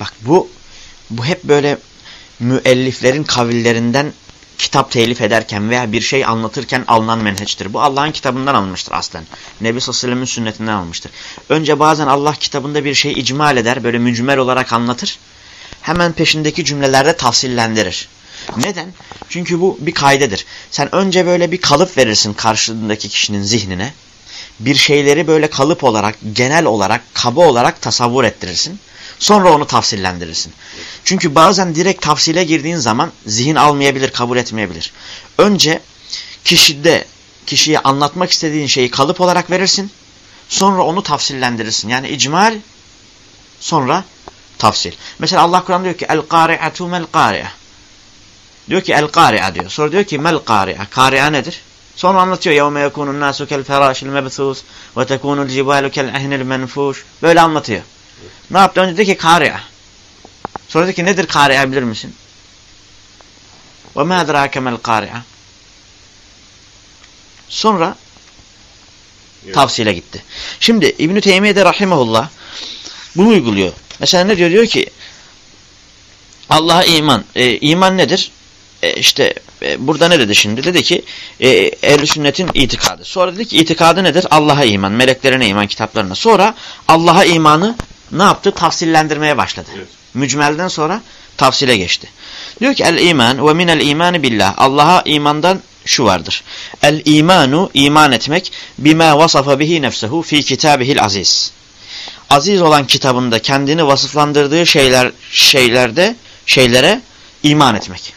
Bak bu bu hep böyle müelliflerin kavillerinden kitap telif ederken veya bir şey anlatırken alınan menheçtir. Bu Allah'ın kitabından alınmıştır aslen. Nebi sallallahu aleyhi sünnetinden alınmıştır. Önce bazen Allah kitabında bir şey icmal eder, böyle mücmel olarak anlatır. Hemen peşindeki cümlelerde tafsillendirir. Neden? Çünkü bu bir kaydedir. Sen önce böyle bir kalıp verirsin karşındaki kişinin zihnine. Bir şeyleri böyle kalıp olarak, genel olarak, kaba olarak tasavvur ettirirsin. Sonra onu tafsillendirirsin. Çünkü bazen direkt tafsile girdiğin zaman zihin almayabilir, kabul etmeyebilir. Önce kişide, kişiye anlatmak istediğin şeyi kalıp olarak verirsin. Sonra onu tafsillendirirsin. Yani icmal, sonra tafsil. Mesela Allah Kur'an diyor ki el-qari'atu mel-qari'a. Diyor ki el-qari'a diyor. Sonra diyor ki mel-qari'a. Kari'a nedir? Sonra anlatıyor yevme yekunun nasu kel ferashil mebthus ve tekunul cibalu kel ehnil. Böyle anlatıyor. Ne yaptı? Önce dedi ki kari'a. Sonra dedi ki nedir kari'a bilir misin? Ve ma edrake mel. Sonra evet. gitti. Şimdi İbn-i Teymiye de rahimahullah bunu uyguluyor. Mesela ne diyor? Diyor ki Allah'a iman. E, iman nedir? E, işte e, burada ne dedi şimdi? Dedi ki e, ehl sünnetin itikadı. Sonra dedi ki itikadı nedir? Allah'a iman, meleklerine iman, kitaplarına. Sonra Allah'a imanı ne yaptı? Tafsillendirmeye başladı. Evet. Mücmelden sonra tafsile geçti. Diyor ki el iman ve minel imani billah. Allah'a imandan şu vardır. El imanu iman etmek bima vasafa bihi nefsehu fi kitabihil aziz. Aziz olan kitabında kendini vasıflandırdığı şeyler şeylerde şeylere iman etmek.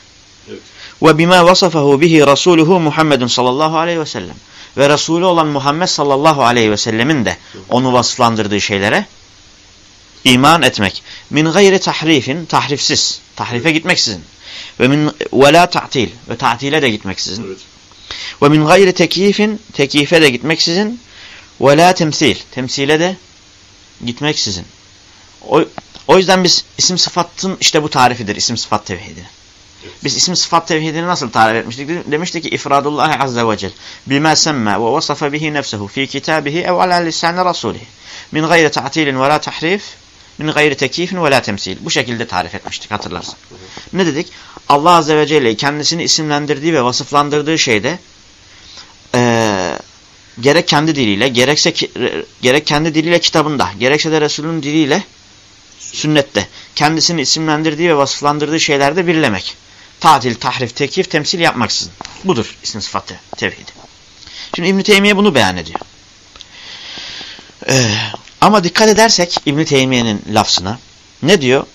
Ve bima vasafahu bihi rasuluhu Muhammedun sallallahu aleyhi ve sellem. Ve Resulü olan Muhammed sallallahu aleyhi ve sellemin de onu vasıflandırdığı şeylere iman etmek. Min gayri tahrifin, tahrifsiz, tahrife gitmeksizin. Ve min ve la ta'til ve ta'tile de gitmeksizin. Evet. Ve min gayri tekifin, tekife de gitmeksizin. Ve la temsil, temsile de gitmeksizin. O, o yüzden biz isim sıfatın işte bu tarifidir, isim sıfat tevhidi. Biz isim sıfat tevhidini nasıl tarif etmiştik? Demiştik ki ifradullah azze ve cel bima semme ve vasafa bihi nefsehu fi kitabihi ev ala lisan rasulih min gayri ta'tilin ve la tahrif min gayri tekifin ve la temsil. Bu şekilde tarif etmiştik hatırlarsan. Ne dedik? Allah Azze ve Celle kendisini isimlendirdiği ve vasıflandırdığı şeyde e, gerek kendi diliyle, gerekse gerek kendi diliyle kitabında, gerekse de Resulünün diliyle sünnette kendisini isimlendirdiği ve vasıflandırdığı şeylerde birlemek. Tatil, tahrif, tekif, temsil yapmaksızın. Budur isim sıfatı, tevhidi. Şimdi İbn-i Teymiye bunu beyan ediyor. Ee, ama dikkat edersek İbn-i Teymiye'nin lafzına ne diyor?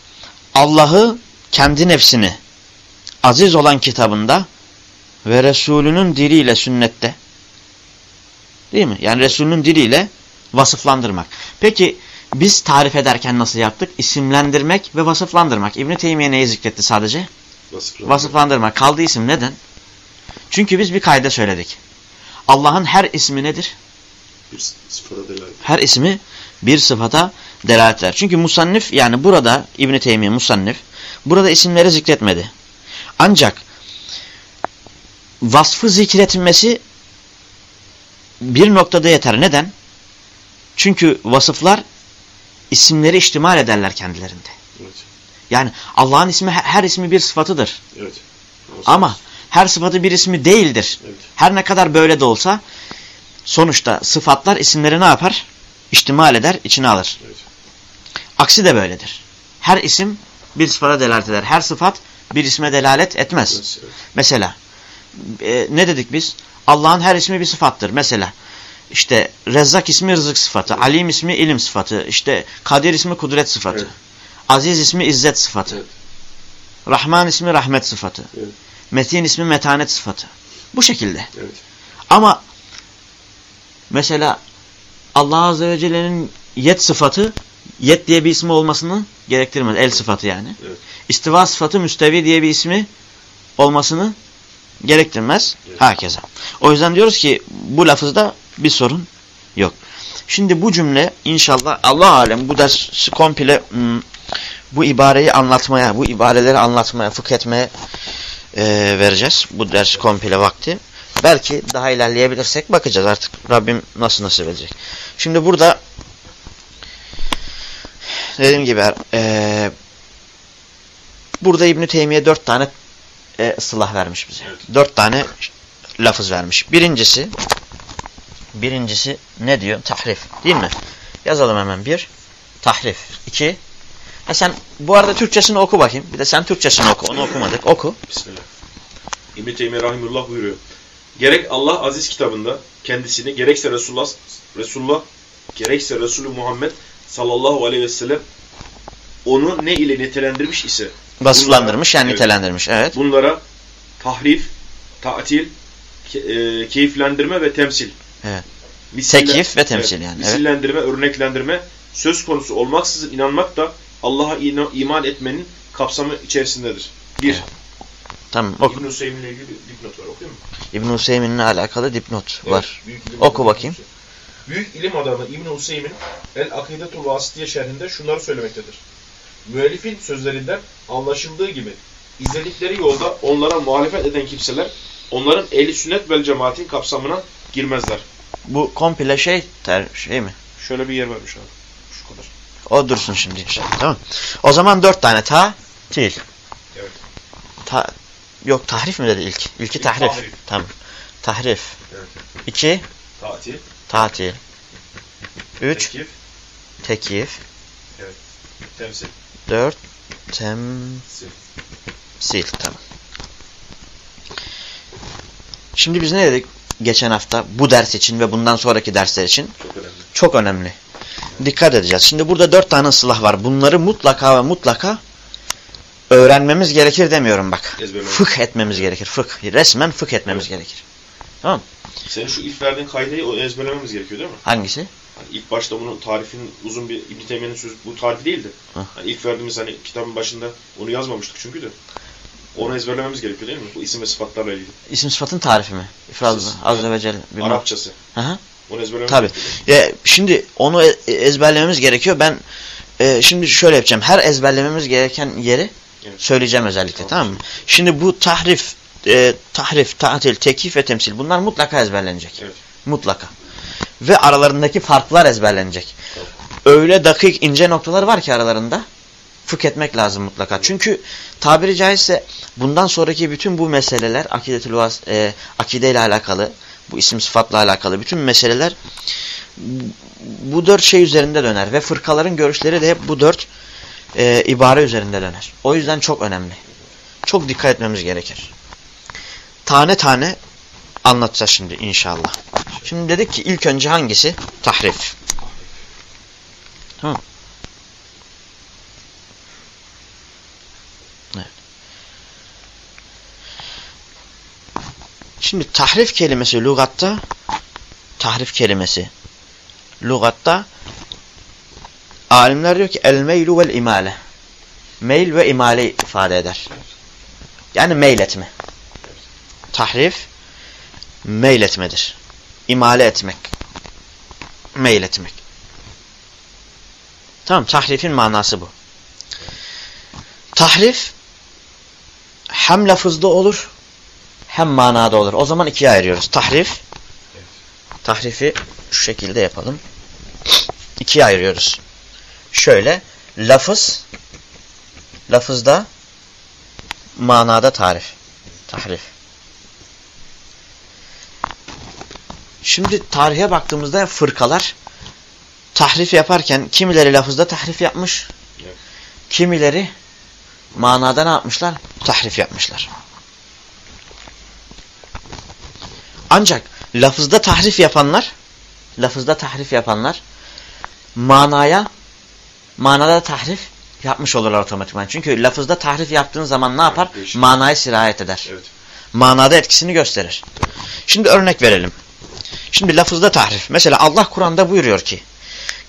Allah'ı kendi nefsini aziz olan kitabında ve Resulünün diliyle sünnette değil mi? Yani Resulünün diliyle vasıflandırmak. Peki biz tarif ederken nasıl yaptık? İsimlendirmek ve vasıflandırmak. İbn-i Teymiye neyi zikretti sadece? Vasıflandırmak. vasıflandırmak. Kaldı isim neden? Çünkü biz bir kayda söyledik. Allah'ın her ismi nedir? Bir sıfata delalet. Her ismi bir sıfata delalet eder. Çünkü musannif yani burada İbn-i Teymiye musannif burada isimleri zikretmedi. Ancak vasfı zikretmesi bir noktada yeter. Neden? Çünkü vasıflar isimleri ihtimal ederler kendilerinde. Evet. Yani Allah'ın ismi her ismi bir sıfatıdır. Evet. Ama her sıfatı bir ismi değildir. Evet. Her ne kadar böyle de olsa sonuçta sıfatlar isimleri ne yapar? İhtimal eder, içine alır. Evet. Aksi de böyledir. Her isim bir sıfata delalet eder. Her sıfat bir isme delalet etmez. Evet, evet. Mesela e, ne dedik biz? Allah'ın her ismi bir sıfattır. Mesela işte Rezzak ismi rızık sıfatı, evet. Alim ismi ilim sıfatı, işte Kadir ismi kudret sıfatı, evet. Aziz ismi izzet sıfatı, evet. Rahman ismi rahmet sıfatı, evet. Metin ismi metanet sıfatı. Bu şekilde. Evet. Ama mesela Allah Azze ve Celle'nin yet sıfatı yet diye bir ismi olmasını gerektirmez. El sıfatı yani. Evet. İstiva sıfatı müstevi diye bir ismi olmasını gerektirmez. Evet. Herkese. O yüzden diyoruz ki bu lafızda bir sorun yok. Şimdi bu cümle inşallah Allah alem bu dersi komple hmm, bu ibareyi anlatmaya, bu ibareleri anlatmaya, fıkh etmeye e, vereceğiz. Bu ders komple vakti. Belki daha ilerleyebilirsek bakacağız artık. Rabbim nasıl nasip edecek. Şimdi burada dediğim gibi e, Burada İbn Teymiye dört tane e, ıslah vermiş bize. Evet. Dört tane lafız vermiş. Birincisi birincisi ne diyor? Tahrif. Değil mi? Yazalım hemen bir. Tahrif. İki. Ha sen bu arada Türkçesini oku bakayım. Bir de sen Türkçesini oku. Onu okumadık. Oku. Bismillah. İbn-i Rahimullah buyuruyor. Gerek Allah aziz kitabında kendisini gerekse Resulullah, Resulullah gerekse Resulü Muhammed sallallahu aleyhi ve sellem onu ne ile nitelendirmiş ise Vasıflandırmış yani Evet. nitelendirmiş. Evet. bunlara tahrif, ta'til, ke- e, keyiflendirme ve temsil. Evet. Misille- Tekyif ve temsil yani, evet. Misillendirme, örneklendirme söz konusu olmaksızın inanmak da Allah'a iman etmenin kapsamı içerisindedir. Bir, Evet. Tamam. Oku. İbn-i Hüseyin ile ilgili dipnot var okuyayım mı? İbn Hüseyin'le alakalı dipnot Evet, var. Oku bakayım. İbn-i. Büyük ilim adamı İbn Hüseyin El Akidetul Vasitiye şerhinde şunları söylemektedir. Müellifin sözlerinden anlaşıldığı gibi izledikleri yolda onlara muhalefet eden kimseler onların ehli sünnet vel cemaatin kapsamına girmezler. Bu komple şey ter, şey mi? Şöyle bir yer varmış abi. Şu kadar. O dursun şimdi inşallah. Tamam. O zaman dört tane ta til. Evet. Ta yok tahrif mi dedi ilk? İlki İlk tahrif. tahrif. Tamam. Tahrif. Evet. İki Tatil, tatil. Üç tekif, tekif. temsil. Dört temsil. Sil. Tamam. Şimdi biz ne dedik geçen hafta bu ders için ve bundan sonraki dersler için? Çok önemli. Çok önemli. Dikkat edeceğiz. Şimdi burada dört tane ıslah var. Bunları mutlaka ve mutlaka öğrenmemiz gerekir demiyorum bak. Ezberlememiz. Fıkh etmemiz gerekir. Fıkh. Resmen fıkh etmemiz gerekir. Tamam Senin şu ilk verdiğin kaydeyi ezberlememiz gerekiyor değil mi? Hangisi? Hani ilk başta bunun tarifinin uzun bir İbn Teymiye'nin sözü bu tarifi değildi. Hı. Hani ilk verdiğimiz hani kitabın başında onu yazmamıştık çünkü de. Onu ezberlememiz gerekiyor değil mi? Bu isim ve sıfatlarla ilgili. İsim sıfatın tarifi mi? İfraz azze ve celle. bilmem. Arapçası. Hı hı. Onu ezberlememiz Tabii. gerekiyor. Ya, şimdi onu e- ezberlememiz gerekiyor. Ben e, şimdi şöyle yapacağım. Her ezberlememiz gereken yeri Evet. söyleyeceğim özellikle Tamam. tamam mı? Şimdi bu tahrif, e, tahrif, tatil, tekif ve temsil bunlar mutlaka ezberlenecek. Evet. Mutlaka. Ve aralarındaki farklar ezberlenecek. Öyle dakik ince noktalar var ki aralarında fıkh lazım mutlaka. Çünkü tabiri caizse bundan sonraki bütün bu meseleler akidetül vas e, akideyle alakalı, bu isim sıfatla alakalı bütün meseleler bu dört şey üzerinde döner ve fırkaların görüşleri de hep bu dört e, ibare üzerinde döner. O yüzden çok önemli. Çok dikkat etmemiz gerekir. Tane tane anlatacağız şimdi inşallah. Şimdi dedik ki ilk önce hangisi? Tahrif. Tamam. Şimdi tahrif kelimesi lügatta tahrif kelimesi lügatta alimler diyor ki el meylu vel imale. Meyl ve imale ifade eder. Yani meyletme. Tahrif meyletmedir. İmale etmek. Meyletmek. Tamam tahrifin manası bu. Tahrif hem lafızda olur hem manada olur. O zaman ikiye ayırıyoruz. Tahrif tahrifi şu şekilde yapalım. İkiye ayırıyoruz. Şöyle lafız lafızda manada tarif. Tahrif. Şimdi tarihe baktığımızda fırkalar tahrif yaparken kimileri lafızda tahrif yapmış. Kimileri manada ne yapmışlar? Tahrif yapmışlar. Ancak lafızda tahrif yapanlar lafızda tahrif yapanlar manaya manada tahrif yapmış olurlar otomatikman. Çünkü lafızda tahrif yaptığın zaman ne yapar? değişir. Manaya sirayet eder. Evet. Manada etkisini gösterir. Şimdi örnek verelim. Şimdi lafızda tahrif. Mesela Allah Kur'an'da buyuruyor ki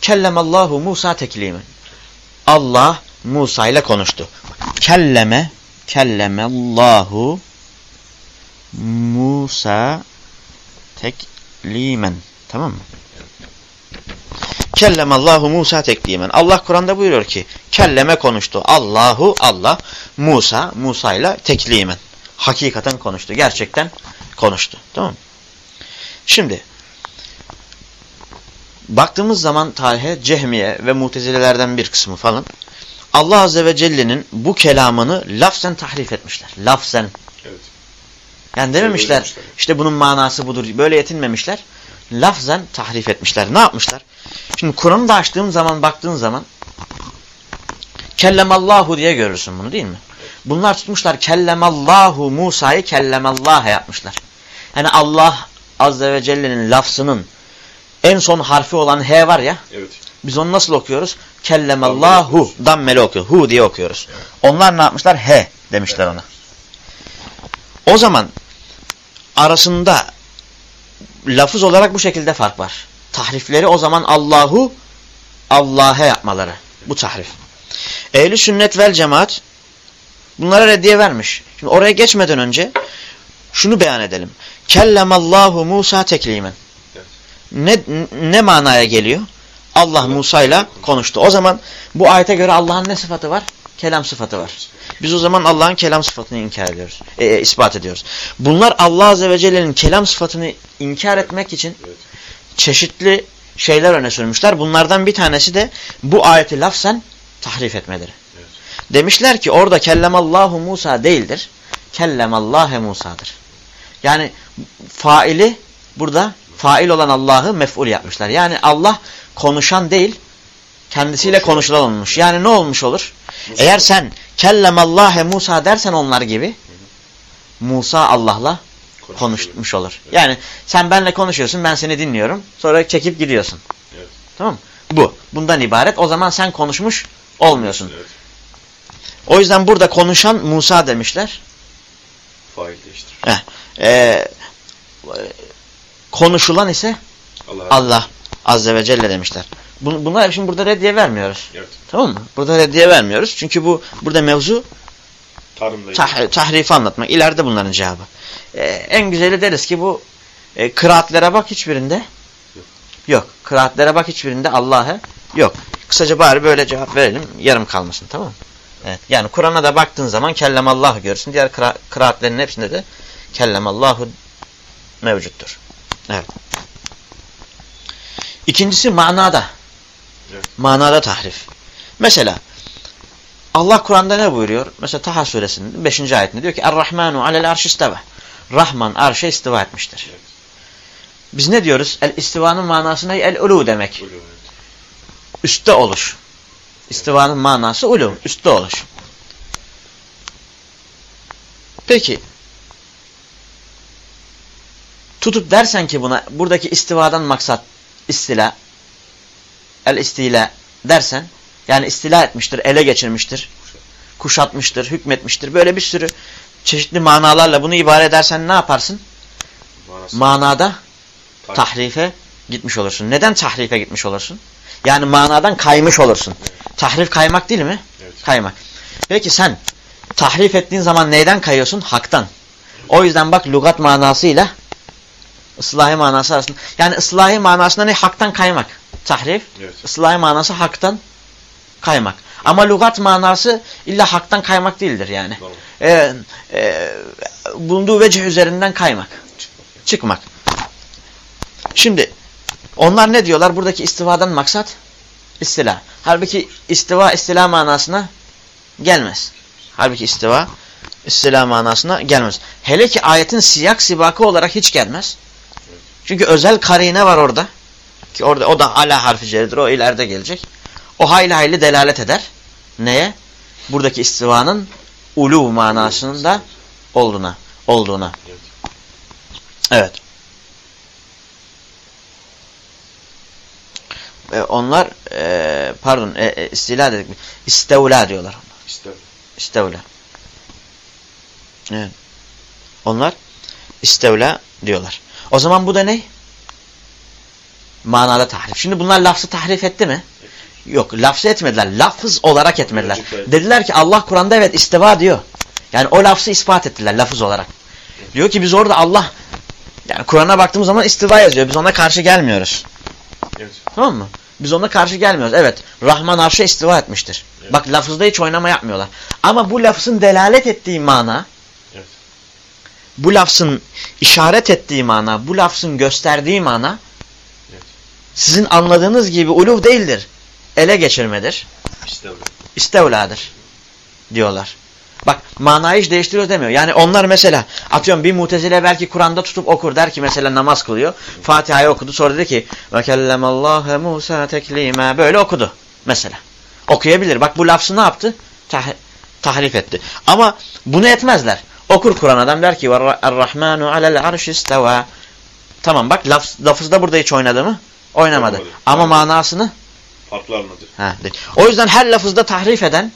Kellemallahu Musa teklimen. Allah Musa ile konuştu. Kelleme kellemallahu Musa teklimen. Tamam mı? Kellemallahu Musa teklimen. Allah Kur'an'da buyuruyor ki kelleme konuştu. Allahu Allah Musa Musa ile teklimen. Hakikaten konuştu. Gerçekten konuştu. Tamam mı? Şimdi baktığımız zaman tarihe Cehmiye ve Mutezilelerden bir kısmı falan Allah Azze ve Celle'nin bu kelamını lafzen tahrif etmişler. Lafzen. Evet. Yani dememişler Söylemişler. işte bunun manası budur. Böyle yetinmemişler. Lafzen tahrif etmişler. Ne yapmışlar? Şimdi Kur'an'ı da açtığım zaman baktığın zaman Kellemallahu diye görürsün bunu değil mi? Bunlar tutmuşlar Kellemallahu Musa'yı Kellemallah'a yapmışlar. Yani Allah Azze ve Celle'nin lafzının en son harfi olan H var ya Evet. biz onu nasıl okuyoruz? Kellemallahu dammeli okuyor. Hu diye okuyoruz. Onlar ne yapmışlar? He demişler ona. O zaman arasında lafız olarak bu şekilde fark var. Tahrifleri o zaman Allahu Allah'a yapmaları. Bu tahrif. Ehli sünnet vel cemaat bunlara reddiye vermiş. Şimdi oraya geçmeden önce şunu beyan edelim. Kellemallahu Musa teklimen. Ne, ne manaya geliyor? Allah Musa ile konuştu. O zaman bu ayete göre Allah'ın ne sıfatı var? Kelam sıfatı var. Biz o zaman Allah'ın kelam sıfatını inkar ediyoruz. E, e, ispat ediyoruz. Bunlar Allah Azze ve Celle'nin kelam sıfatını inkar etmek için çeşitli şeyler öne sürmüşler. Bunlardan bir tanesi de bu ayeti lafzen tahrif etmeleri. Demişler ki orada kellemallahu Musa değildir. Kellemallâhe Musa'dır. Yani faili burada fail olan Allah'ı mef'ul yapmışlar. Yani Allah konuşan değil kendisiyle konuşulan olmuş. Yani ne olmuş olur? Eğer sen kellemallâhe Musa dersen onlar gibi Musa Allah'la konuşmuş olur. Yani sen benle konuşuyorsun ben seni dinliyorum sonra çekip gidiyorsun. Evet. Tamam mı? Bu. Bundan ibaret. O zaman sen konuşmuş olmuyorsun. Evet. O yüzden burada konuşan Musa demişler. Fail değiştir. Heh. Ee, konuşulan ise Allah. Allah Azze ve Celle demişler. Bun, bunlar şimdi burada reddiye vermiyoruz. Evet. Tamam mı? Burada reddiye vermiyoruz. Çünkü bu burada mevzu ilgili. tah, tahrifi anlatmak. İleride bunların cevabı. Ee, en güzeli deriz ki bu e, kıraatlere bak hiçbirinde Yok. yok. Kıraatlere bak hiçbirinde Allah'a yok. Kısaca bari böyle cevap verelim. Yarım kalmasın tamam mı? Evet. Yani Kur'an'a da baktığın zaman kellemallahu görürsün. Diğer kıra kıraatlerin hepsinde de kellemallahu mevcuttur. Evet. İkincisi manada. Evet. Manada tahrif. Mesela Allah Kur'an'da ne buyuruyor? Mesela Taha suresinin 5. ayetinde diyor ki Er-Rahmanu alel arş isteva. Rahman arşa istiva etmiştir. Evet. Biz ne diyoruz? El istivanın manası ne? El ulu demek. Ulu, evet. Üste oluş. İstivanın manası ulu. Üste oluş. Peki. Tutup dersen ki buna buradaki istivadan maksat istila el istila dersen yani istila etmiştir, ele geçirmiştir, kuşatmıştır, hükmetmiştir. Böyle bir sürü çeşitli manalarla bunu ibare edersen ne yaparsın? Manası. Manada Tarih. tahrife gitmiş olursun. Neden tahrife gitmiş olursun? Yani manadan kaymış olursun. Tahrif kaymak değil mi? Evet. Kaymak. Peki sen tahrif ettiğin zaman neyden kayıyorsun? Haktan. O yüzden bak lügat manasıyla ıslahi manası arasında. Yani ıslahi manasında ne? Haktan kaymak. Tahrif. Evet. Islahi manası haktan kaymak. Ama lügat manası illa haktan kaymak değildir yani. Ee, e, bulunduğu vecih üzerinden kaymak. Çıkmak. Şimdi onlar ne diyorlar? Buradaki istivadan maksat istila. Halbuki istiva istila manasına gelmez. Halbuki istiva istila manasına gelmez. Hele ki ayetin siyak sibakı olarak hiç gelmez. Çünkü özel karine var orada. Ki orada o da ala harfi ceridir. O ileride gelecek. O hayli hayli delalet eder. Neye? Buradaki istivanın ulu manasında olduğuna. olduğuna. Evet. E, onlar e, pardon e, e, istila dedik mi? İstevla diyorlar. İster. İstevla. Evet. Onlar istevla diyorlar. O zaman bu da ne? Manada tahrif. Şimdi bunlar lafzı tahrif etti mi? Yok lafzı etmediler. Lafız olarak etmediler. Dediler ki Allah Kur'an'da evet istiva diyor. Yani o lafzı ispat ettiler lafız olarak. Diyor ki biz orada Allah yani Kur'an'a baktığımız zaman istiva yazıyor. Biz ona karşı gelmiyoruz. Evet. Tamam mı? Biz ona karşı gelmiyoruz. Evet. Rahman arşa istiva etmiştir. Evet. Bak lafızda hiç oynama yapmıyorlar. Ama bu lafzın delalet ettiği mana Evet. bu lafzın işaret ettiği mana, bu lafzın gösterdiği mana. Sizin anladığınız gibi uluv değildir. Ele geçirmedir. İster. istevladır diyorlar. Bak manayı hiç değiştiriyor demiyor. Yani onlar mesela atıyorum bir mutezile belki Kur'an'da tutup okur der ki mesela namaz kılıyor. Fatiha'yı okudu sonra dedi ki kellemallâhe Musa teklîmâ böyle okudu mesela. Okuyabilir. Bak bu lafzı ne yaptı? Tah tahrif etti. Ama bunu etmezler. Okur Kur'an adam der ki Er-Rahmanu alel arş isteva. Tamam bak laf, lafızda burada hiç oynadı mı? Oynamadı. Oynamadı. Ama manasını Farklı anladı. ha, değil. O yüzden her lafızda tahrif eden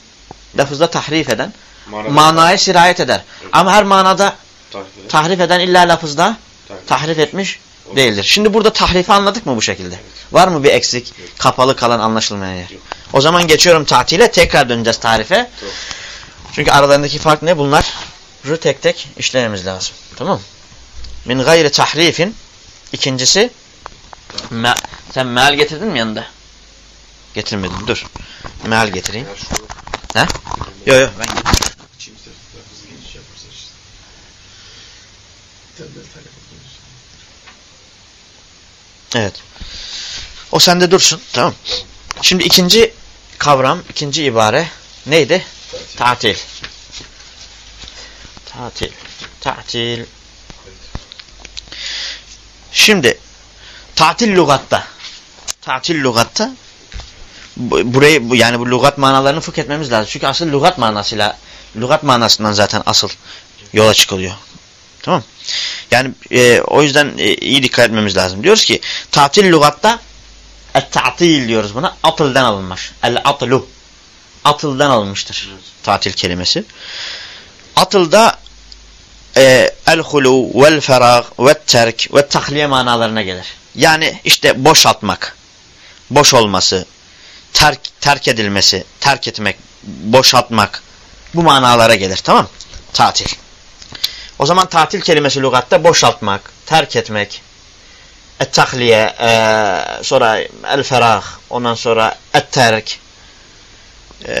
lafızda tahrif eden Manada manaya sirayet eder. Evet. Ama her manada tahrif eden illa lafızda tahrif etmiş Olur. değildir. Şimdi burada tahrifi anladık mı bu şekilde? Var mı bir eksik, kapalı kalan anlaşılmayan yer? Yok. O zaman geçiyorum tatile, tekrar döneceğiz tarife. Çünkü aralarındaki fark ne? Bunları tek tek işlememiz lazım. Tamam mı? Min gayri tahrifin ikincisi me sen meal getirdin mi yanında? Getirmedim. Dur. Meal getireyim. Ha? Yok yok ben getireyim. Evet. O sende dursun. Tamam. Şimdi ikinci kavram, ikinci ibare neydi? Tatil. Tatil. Tatil. Şimdi tatil lügatta. Tatil lügatta bu- burayı bu- yani bu lügat manalarını fıkh etmemiz lazım. Çünkü asıl lügat manasıyla lügat manasından zaten asıl yola çıkılıyor. Tamam? Yani e, o yüzden e, iyi dikkat etmemiz lazım. Diyoruz ki tatil lügatta et-ta'til diyoruz buna. Atıldan alınmış. El-atlu. Atıldan alınmıştır. Evet. Tatil kelimesi. Atılda e, el-hulu vel-ferag ve-terk ve-tahliye manalarına gelir. Yani işte boşaltmak, boş olması, terk, terk edilmesi, terk etmek, boşaltmak bu manalara gelir. Tamam Tatil. O zaman tatil kelimesi lügatta boşaltmak, terk etmek, et-tahliye, e, sonra el-ferah, ondan sonra et-terk, e,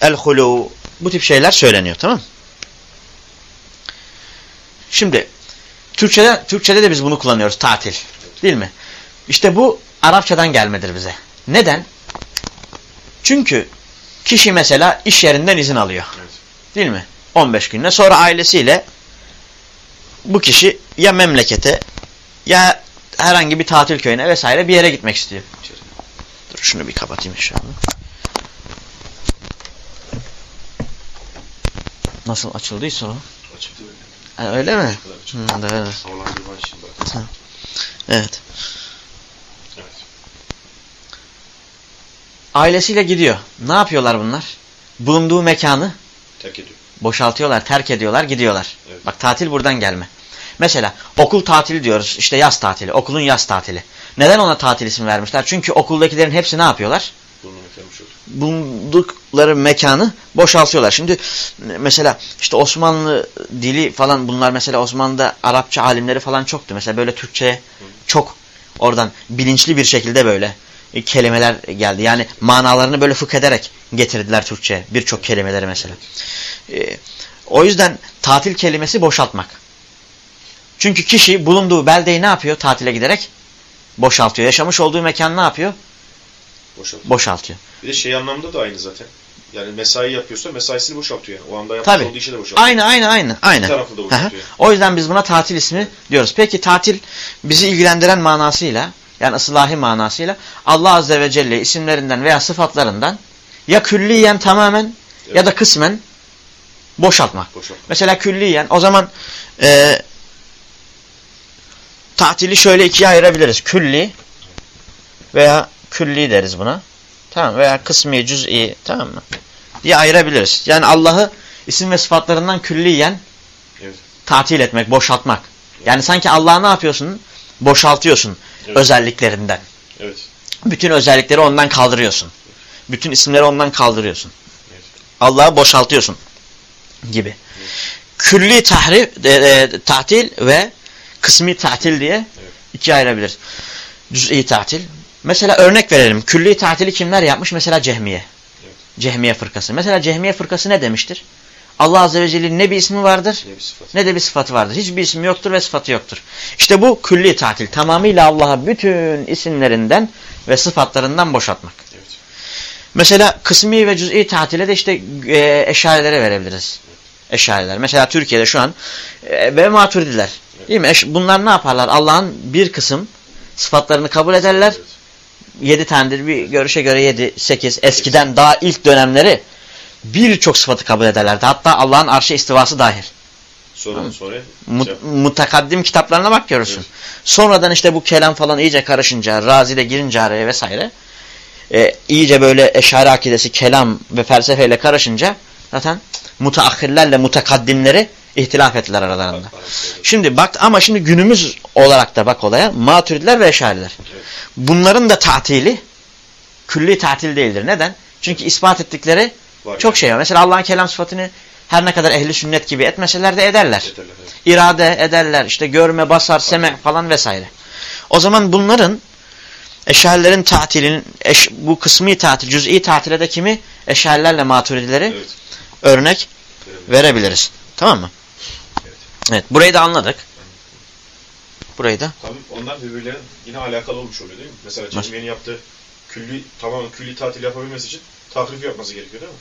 el-hulu, bu tip şeyler söyleniyor tamam? Şimdi Türkçede, Türkçede de biz bunu kullanıyoruz tatil. Değil mi? İşte bu Arapçadan gelmedir bize. Neden? Çünkü kişi mesela iş yerinden izin alıyor. Evet. Değil mi? 15 günde. Sonra ailesiyle bu kişi ya memlekete ya herhangi bir tatil köyüne vesaire bir yere gitmek istiyor. Dur şunu bir kapatayım inşallah. Nasıl açıldıysa o. Açıktı böyle. Ha, öyle mi? Hı, evet. Havalar evet. Evet. Ailesiyle gidiyor. Ne yapıyorlar bunlar? Bulunduğu mekanı Terk ediyor. boşaltıyorlar, terk ediyorlar, gidiyorlar. Evet. Bak tatil buradan gelme. Mesela okul tatili diyoruz. İşte yaz tatili. Okulun yaz tatili. Neden ona tatil ismi vermişler? Çünkü okuldakilerin hepsi ne yapıyorlar? Bulundukları mekanı boşaltıyorlar. Şimdi mesela işte Osmanlı dili falan bunlar mesela Osmanlı'da Arapça alimleri falan çoktu. Mesela böyle Türkçe'ye çok oradan bilinçli bir şekilde böyle e, kelimeler geldi. Yani manalarını böyle fıkh ederek getirdiler Türkçe'ye birçok kelimeleri mesela. E, o yüzden tatil kelimesi boşaltmak. Çünkü kişi bulunduğu beldeyi ne yapıyor tatile giderek? Boşaltıyor. Yaşamış olduğu mekan ne yapıyor? Boşalt. Boşaltıyor. Bir de şey anlamda da aynı zaten. Yani mesai yapıyorsa mesaisini boşaltıyor yani. O anda yapmış Tabii. olduğu işi de boşaltıyor. Aynı aynı aynı. aynı. Bir tarafı da boşaltıyor. o yüzden biz buna tatil ismi diyoruz. Peki tatil bizi ilgilendiren manasıyla yani ıslahi manasıyla Allah Azze ve Celle isimlerinden veya sıfatlarından ya külliyen tamamen Evet. ya da kısmen boşaltmak. Boşalt. Mesela külliyen o zaman e, tatili şöyle ikiye ayırabiliriz. Külli veya külli deriz buna. Tamam veya kısmi, cüz'i tamam mı? diye ayırabiliriz. Yani Allah'ı isim ve sıfatlarından külliyen Evet. tatil etmek, boşaltmak. Yani sanki Allah'ı ne yapıyorsun? Boşaltıyorsun Evet. özelliklerinden. Evet. Bütün özellikleri ondan kaldırıyorsun. Bütün isimleri ondan kaldırıyorsun. Evet. Allah'ı boşaltıyorsun gibi. Külli tahrif, e, e, tatil ve kısmi tatil diye Evet. ikiye ayırabiliriz. Cüz'i tatil. Mesela örnek verelim. Külli tatili kimler yapmış? Mesela Cehmiye. Evet. Cehmiye fırkası. Mesela Cehmiye fırkası ne demiştir? Allah Azze ve Celle'nin ne bir ismi vardır Ne bir ne de bir sıfatı vardır. Hiçbir ismi yoktur ve sıfatı yoktur. İşte bu külli tatil. Tamamıyla Allah'a bütün isimlerinden ve sıfatlarından boşaltmak. Evet. Mesela kısmi ve cüz'i tatile de işte e, eşarelere verebiliriz. Eşareler. Mesela Türkiye'de şu an e, ve maturidiler. Değil mi? Eş, bunlar ne yaparlar? Allah'ın bir kısım sıfatlarını kabul ederler. Evet. Yedi tanedir. Bir görüşe göre yedi, sekiz. Eskiden daha ilk dönemleri birçok sıfatı kabul ederlerdi. Hatta Allah'ın arşa istivası dahil. Sonra sonra Mut, şey- mutakaddim kitaplarına bak görürsün. Evet. Sonradan işte bu kelam falan iyice karışınca, razile girince araya vesaire, e, iyice böyle eşari akidesi, kelam ve felsefeyle karışınca zaten mutaahhirlerle mutakaddimleri ihtilaf ettiler aralarında. Şimdi bak ama şimdi günümüz olarak da bak olaya maturidiler ve eşariler. Evet. Bunların da tatili külli tatil değildir. Neden? Çünkü ispat ettikleri Var çok yani. şey var. Mesela Allah'ın kelam sıfatını her ne kadar ehli sünnet gibi etmeseler de ederler evet. irade ederler. işte görme, basar, seme falan vesaire. O zaman bunların eşarilerin tatilinin eş, bu kısmi tatil, cüz'i tatile de kimi? Eşarilerle maturidileri Evet. örnek Verebilirim. verebiliriz. Tamam mı? Evet. Evet. Burayı da anladık. Burayı da. Tabii onlar birbirlerine yine alakalı olmuş oluyor değil mi? Mesela Çeşme'nin yaptığı külli, tamamen külli tatil yapabilmesi için tahrif yapması gerekiyor değil mi?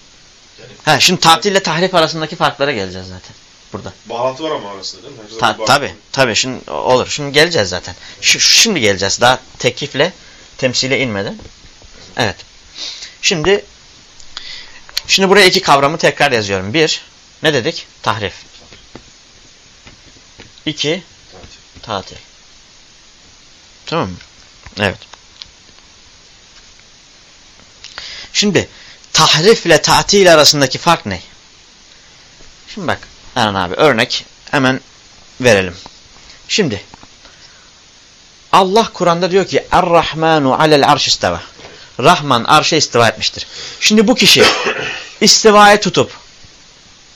Yani Ha, şimdi tatille tahrif arasındaki farklara geleceğiz zaten. Burada. bağlantı var ama arasında değil mi? Ta, zaten tabi bağlantı. tabi şimdi olur. Şimdi geleceğiz zaten. Şu, şimdi geleceğiz. Daha tekifle temsile inmeden. Evet. Şimdi şimdi buraya iki kavramı tekrar yazıyorum. Bir, ne dedik? Tahrif. İki, Tatil. Tamam mı? Evet. Şimdi tahrifle tatil arasındaki fark ne? Şimdi bak Erhan abi örnek hemen verelim. Şimdi Allah Kur'an'da diyor ki Er-Rahmanu alel arş isteva. Rahman arşa istiva etmiştir. Şimdi bu kişi istivayı tutup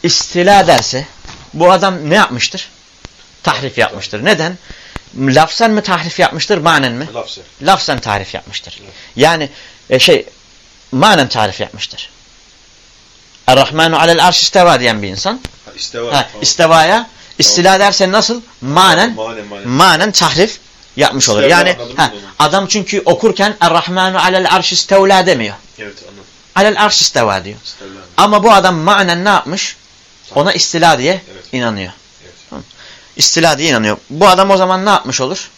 istila derse bu adam ne yapmıştır? Tahrif yapmıştır. Neden? Lafzen mi tahrif yapmıştır, manen mi? Lafze. Lafzen tarif yapmıştır. Evet. Yani e, şey manen tarif yapmıştır. Er-Rahmanu alel arş isteva diyen bir insan Ha, isteva. Ha, Tamam. istevaya istila dersen nasıl? Manen Manen manen. manen tahrif yapmış olur. Yani ha, adam çünkü okurken Er-Rahmanu alel arş istevla demiyor. Evet anladım. Alel arş isteva diyor. İstevla. Ama bu adam manen ne yapmış? Ona istila diye Evet. inanıyor. Evet. İstila diye inanıyor. Bu adam o zaman ne yapmış olur?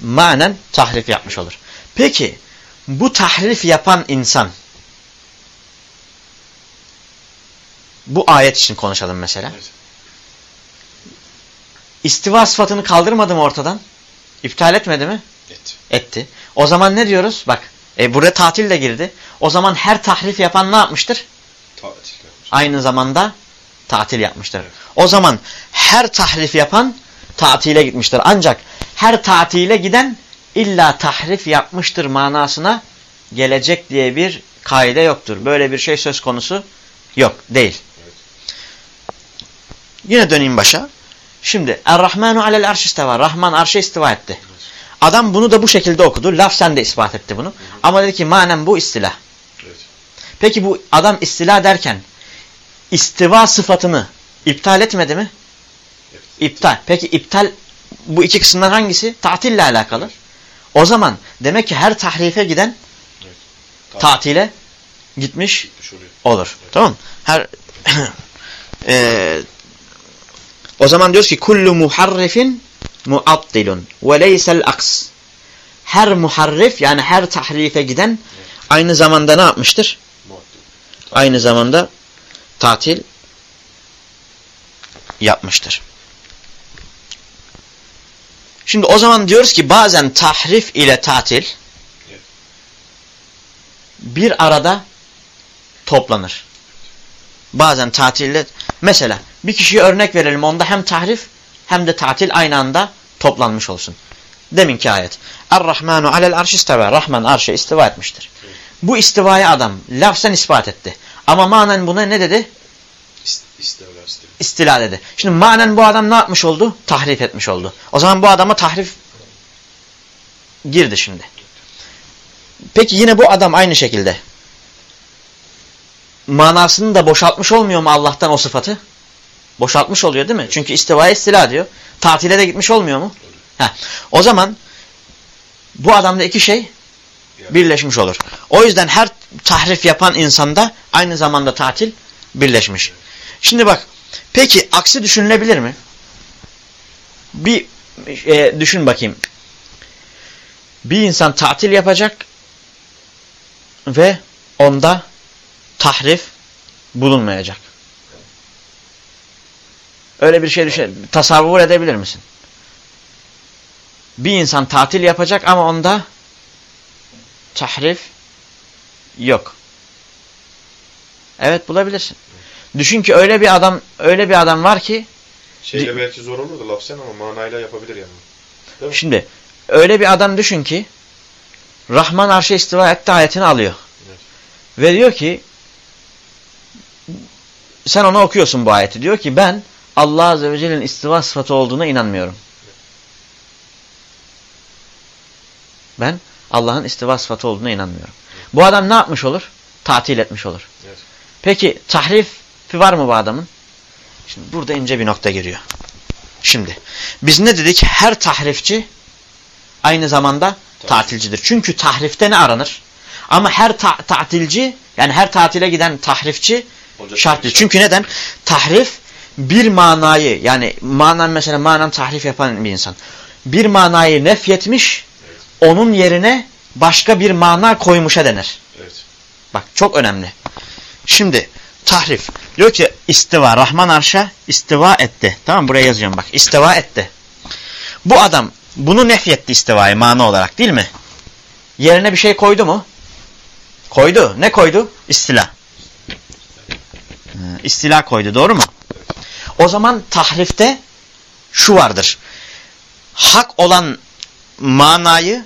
Manen tahrif yapmış olur. Peki bu tahrif yapan insan bu ayet için konuşalım mesela. Evet. İstiva sıfatını kaldırmadı mı ortadan? İptal etmedi mi? Et. Etti. O zaman ne diyoruz? Bak e, buraya tatil de girdi. O zaman her tahrif yapan ne yapmıştır? Tatil yapmış. Aynı zamanda tatil yapmıştır. O zaman her tahrif yapan tatile gitmiştir. Ancak her tatile giden illa tahrif yapmıştır manasına gelecek diye bir kaide yoktur. Böyle bir şey söz konusu yok. Değil. Evet. Yine döneyim başa. Şimdi Er-Rahmanu alel arş isteva. Rahman arşa istiva etti. Adam bunu da bu şekilde okudu. Lafzen de ispat etti bunu. Ama dedi ki manen bu istilah. Evet. Peki bu adam istila derken istiva sıfatını iptal etmedi mi? Evet. İptal. Peki iptal bu iki kısımdan hangisi? Tatille alakalı. O zaman demek ki her tahrife giden Evet. tatile gitmiş Gitmiş oluyor. olur. Tamam mı? Her Eee, o zaman diyoruz ki kullu muharrifin muattilun ve leysel aks. Her muharrif yani her tahrife giden aynı zamanda ne yapmıştır? Muhakkak. Aynı zamanda tatil yapmıştır. Şimdi o zaman diyoruz ki bazen tahrif ile tatil bir arada toplanır. Bazen tatille mesela bir kişiye örnek verelim onda hem tahrif hem de tatil aynı anda toplanmış olsun. Deminki ayet. Er-Rahmanu alel arş isteva. Rahman arşa istiva etmiştir. Bu istivayı adam lafzen ispat etti. Ama manen buna ne dedi? İstila dedi. Şimdi manen bu adam ne yapmış oldu? Tahrif etmiş oldu. O zaman bu adama tahrif girdi şimdi. Peki yine bu adam aynı şekilde manasını da boşaltmış olmuyor mu Allah'tan o sıfatı? Boşaltmış oluyor değil mi? Çünkü istivaya istila diyor. Tatile de gitmiş olmuyor mu? Heh. O zaman bu adamda iki şey birleşmiş olur. O yüzden her tahrif yapan insanda aynı zamanda tatil birleşmiş. Şimdi bak peki aksi düşünülebilir mi? Bir e, düşün bakayım. Bir insan tatil yapacak ve onda tahrif bulunmayacak. Öyle bir şey düşün, tasavvur edebilir misin? Bir insan tatil yapacak ama onda tahrif yok. Evet bulabilirsin. Düşün ki öyle bir adam öyle bir adam var ki Şeyle belki zor olur da lafzen ama manayla yapabilir yani. Değil mi? şimdi öyle bir adam düşün ki Rahman arşa istiva etti ayetini alıyor. Evet. Ve diyor ki sen ona okuyorsun bu ayeti. Diyor ki ben Allah Azze ve Celle'nin istiva sıfatı olduğuna inanmıyorum. Ben Allah'ın istiva sıfatı olduğuna inanmıyorum. Bu adam ne yapmış olur? Tatil etmiş olur. Evet. Peki tahrifi var mı bu adamın? Şimdi burada ince bir nokta giriyor. Şimdi biz ne dedik? Her tahrifçi aynı zamanda tatilcidir. Çünkü tahrifte ne aranır? Ama her ta tatilci yani her tatile giden tahrifçi Olacak şart değil. bir şey. Çünkü neden? Tahrif bir manayı yani manan mesela manan tahrif yapan bir insan bir manayı nefyetmiş onun yerine başka bir mana koymuşa denir. Evet. Bak çok önemli. Şimdi tahrif. Diyor ki istiva. Rahman arşa istiva etti. Tamam buraya yazacağım bak. İstiva etti. Bu adam bunu nefyetti istivayı mana olarak değil mi? Yerine bir şey koydu mu? Koydu. Ne koydu? İstila. Ee, İstila koydu. Doğru mu? O zaman tahrifte şu vardır. Hak olan manayı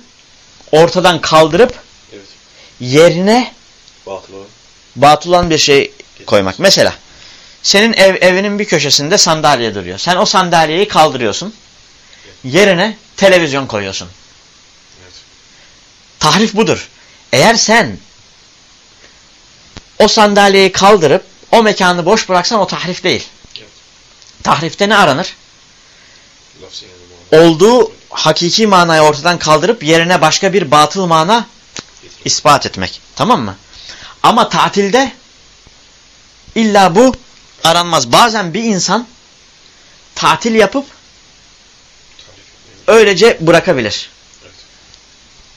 ortadan kaldırıp Evet. yerine Batıl olan. batıl olan bir şey koymak. Mesela senin ev, evinin bir köşesinde sandalye duruyor. Sen o sandalyeyi kaldırıyorsun. Yerine televizyon koyuyorsun. Evet. Tahrif budur. Eğer sen o sandalyeyi kaldırıp o mekanı boş bıraksan o tahrif değil. Evet. Tahrifte ne aranır? Olduğu hakiki manayı ortadan kaldırıp yerine başka bir batıl mana ispat etmek. Tamam mı? Ama tatilde illa bu aranmaz. Bazen bir insan tatil yapıp öylece bırakabilir.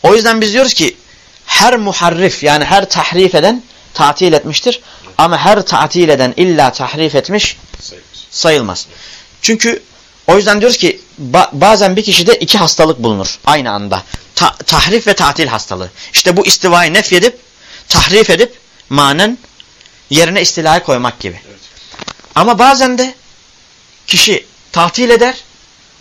O yüzden biz diyoruz ki her muharrif yani her tahrif eden tatil etmiştir. Ama her tatil eden illa tahrif etmiş sayılmaz. Çünkü o yüzden diyoruz ki ba bazen bir kişide iki hastalık bulunur aynı anda. Ta tahrif ve tatil hastalığı. İşte bu istivayı nefyedip tahrif edip manen yerine istilaya koymak gibi. Evet. Ama bazen de kişi tatil eder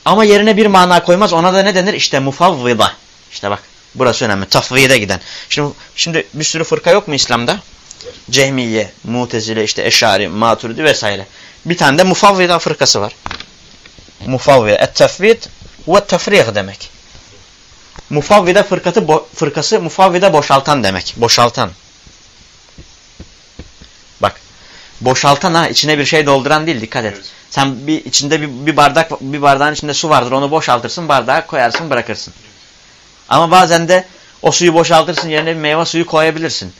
ama yerine bir mana koymaz. Ona da ne denir? İşte mufavvida. İşte bak burası önemli. Tafvide giden. Şimdi, şimdi bir sürü fırka yok mu İslam'da? Cehmiye, Mutezile, işte Eşari, Maturidi vesaire. Bir tane de mufavvida fırkası var. Mufavvida. Et-tefvid ve tefrih demek. Mufavvida fırkası, bo fırkası mufavvida boşaltan demek. Boşaltan. Bak. Boşaltan ha içine bir şey dolduran değil dikkat et. Evet. Sen bir içinde bir, bir bardak bir bardağın içinde su vardır onu boşaltırsın bardağa koyarsın bırakırsın. Ama bazen de o suyu boşaltırsın yerine bir meyve suyu koyabilirsin.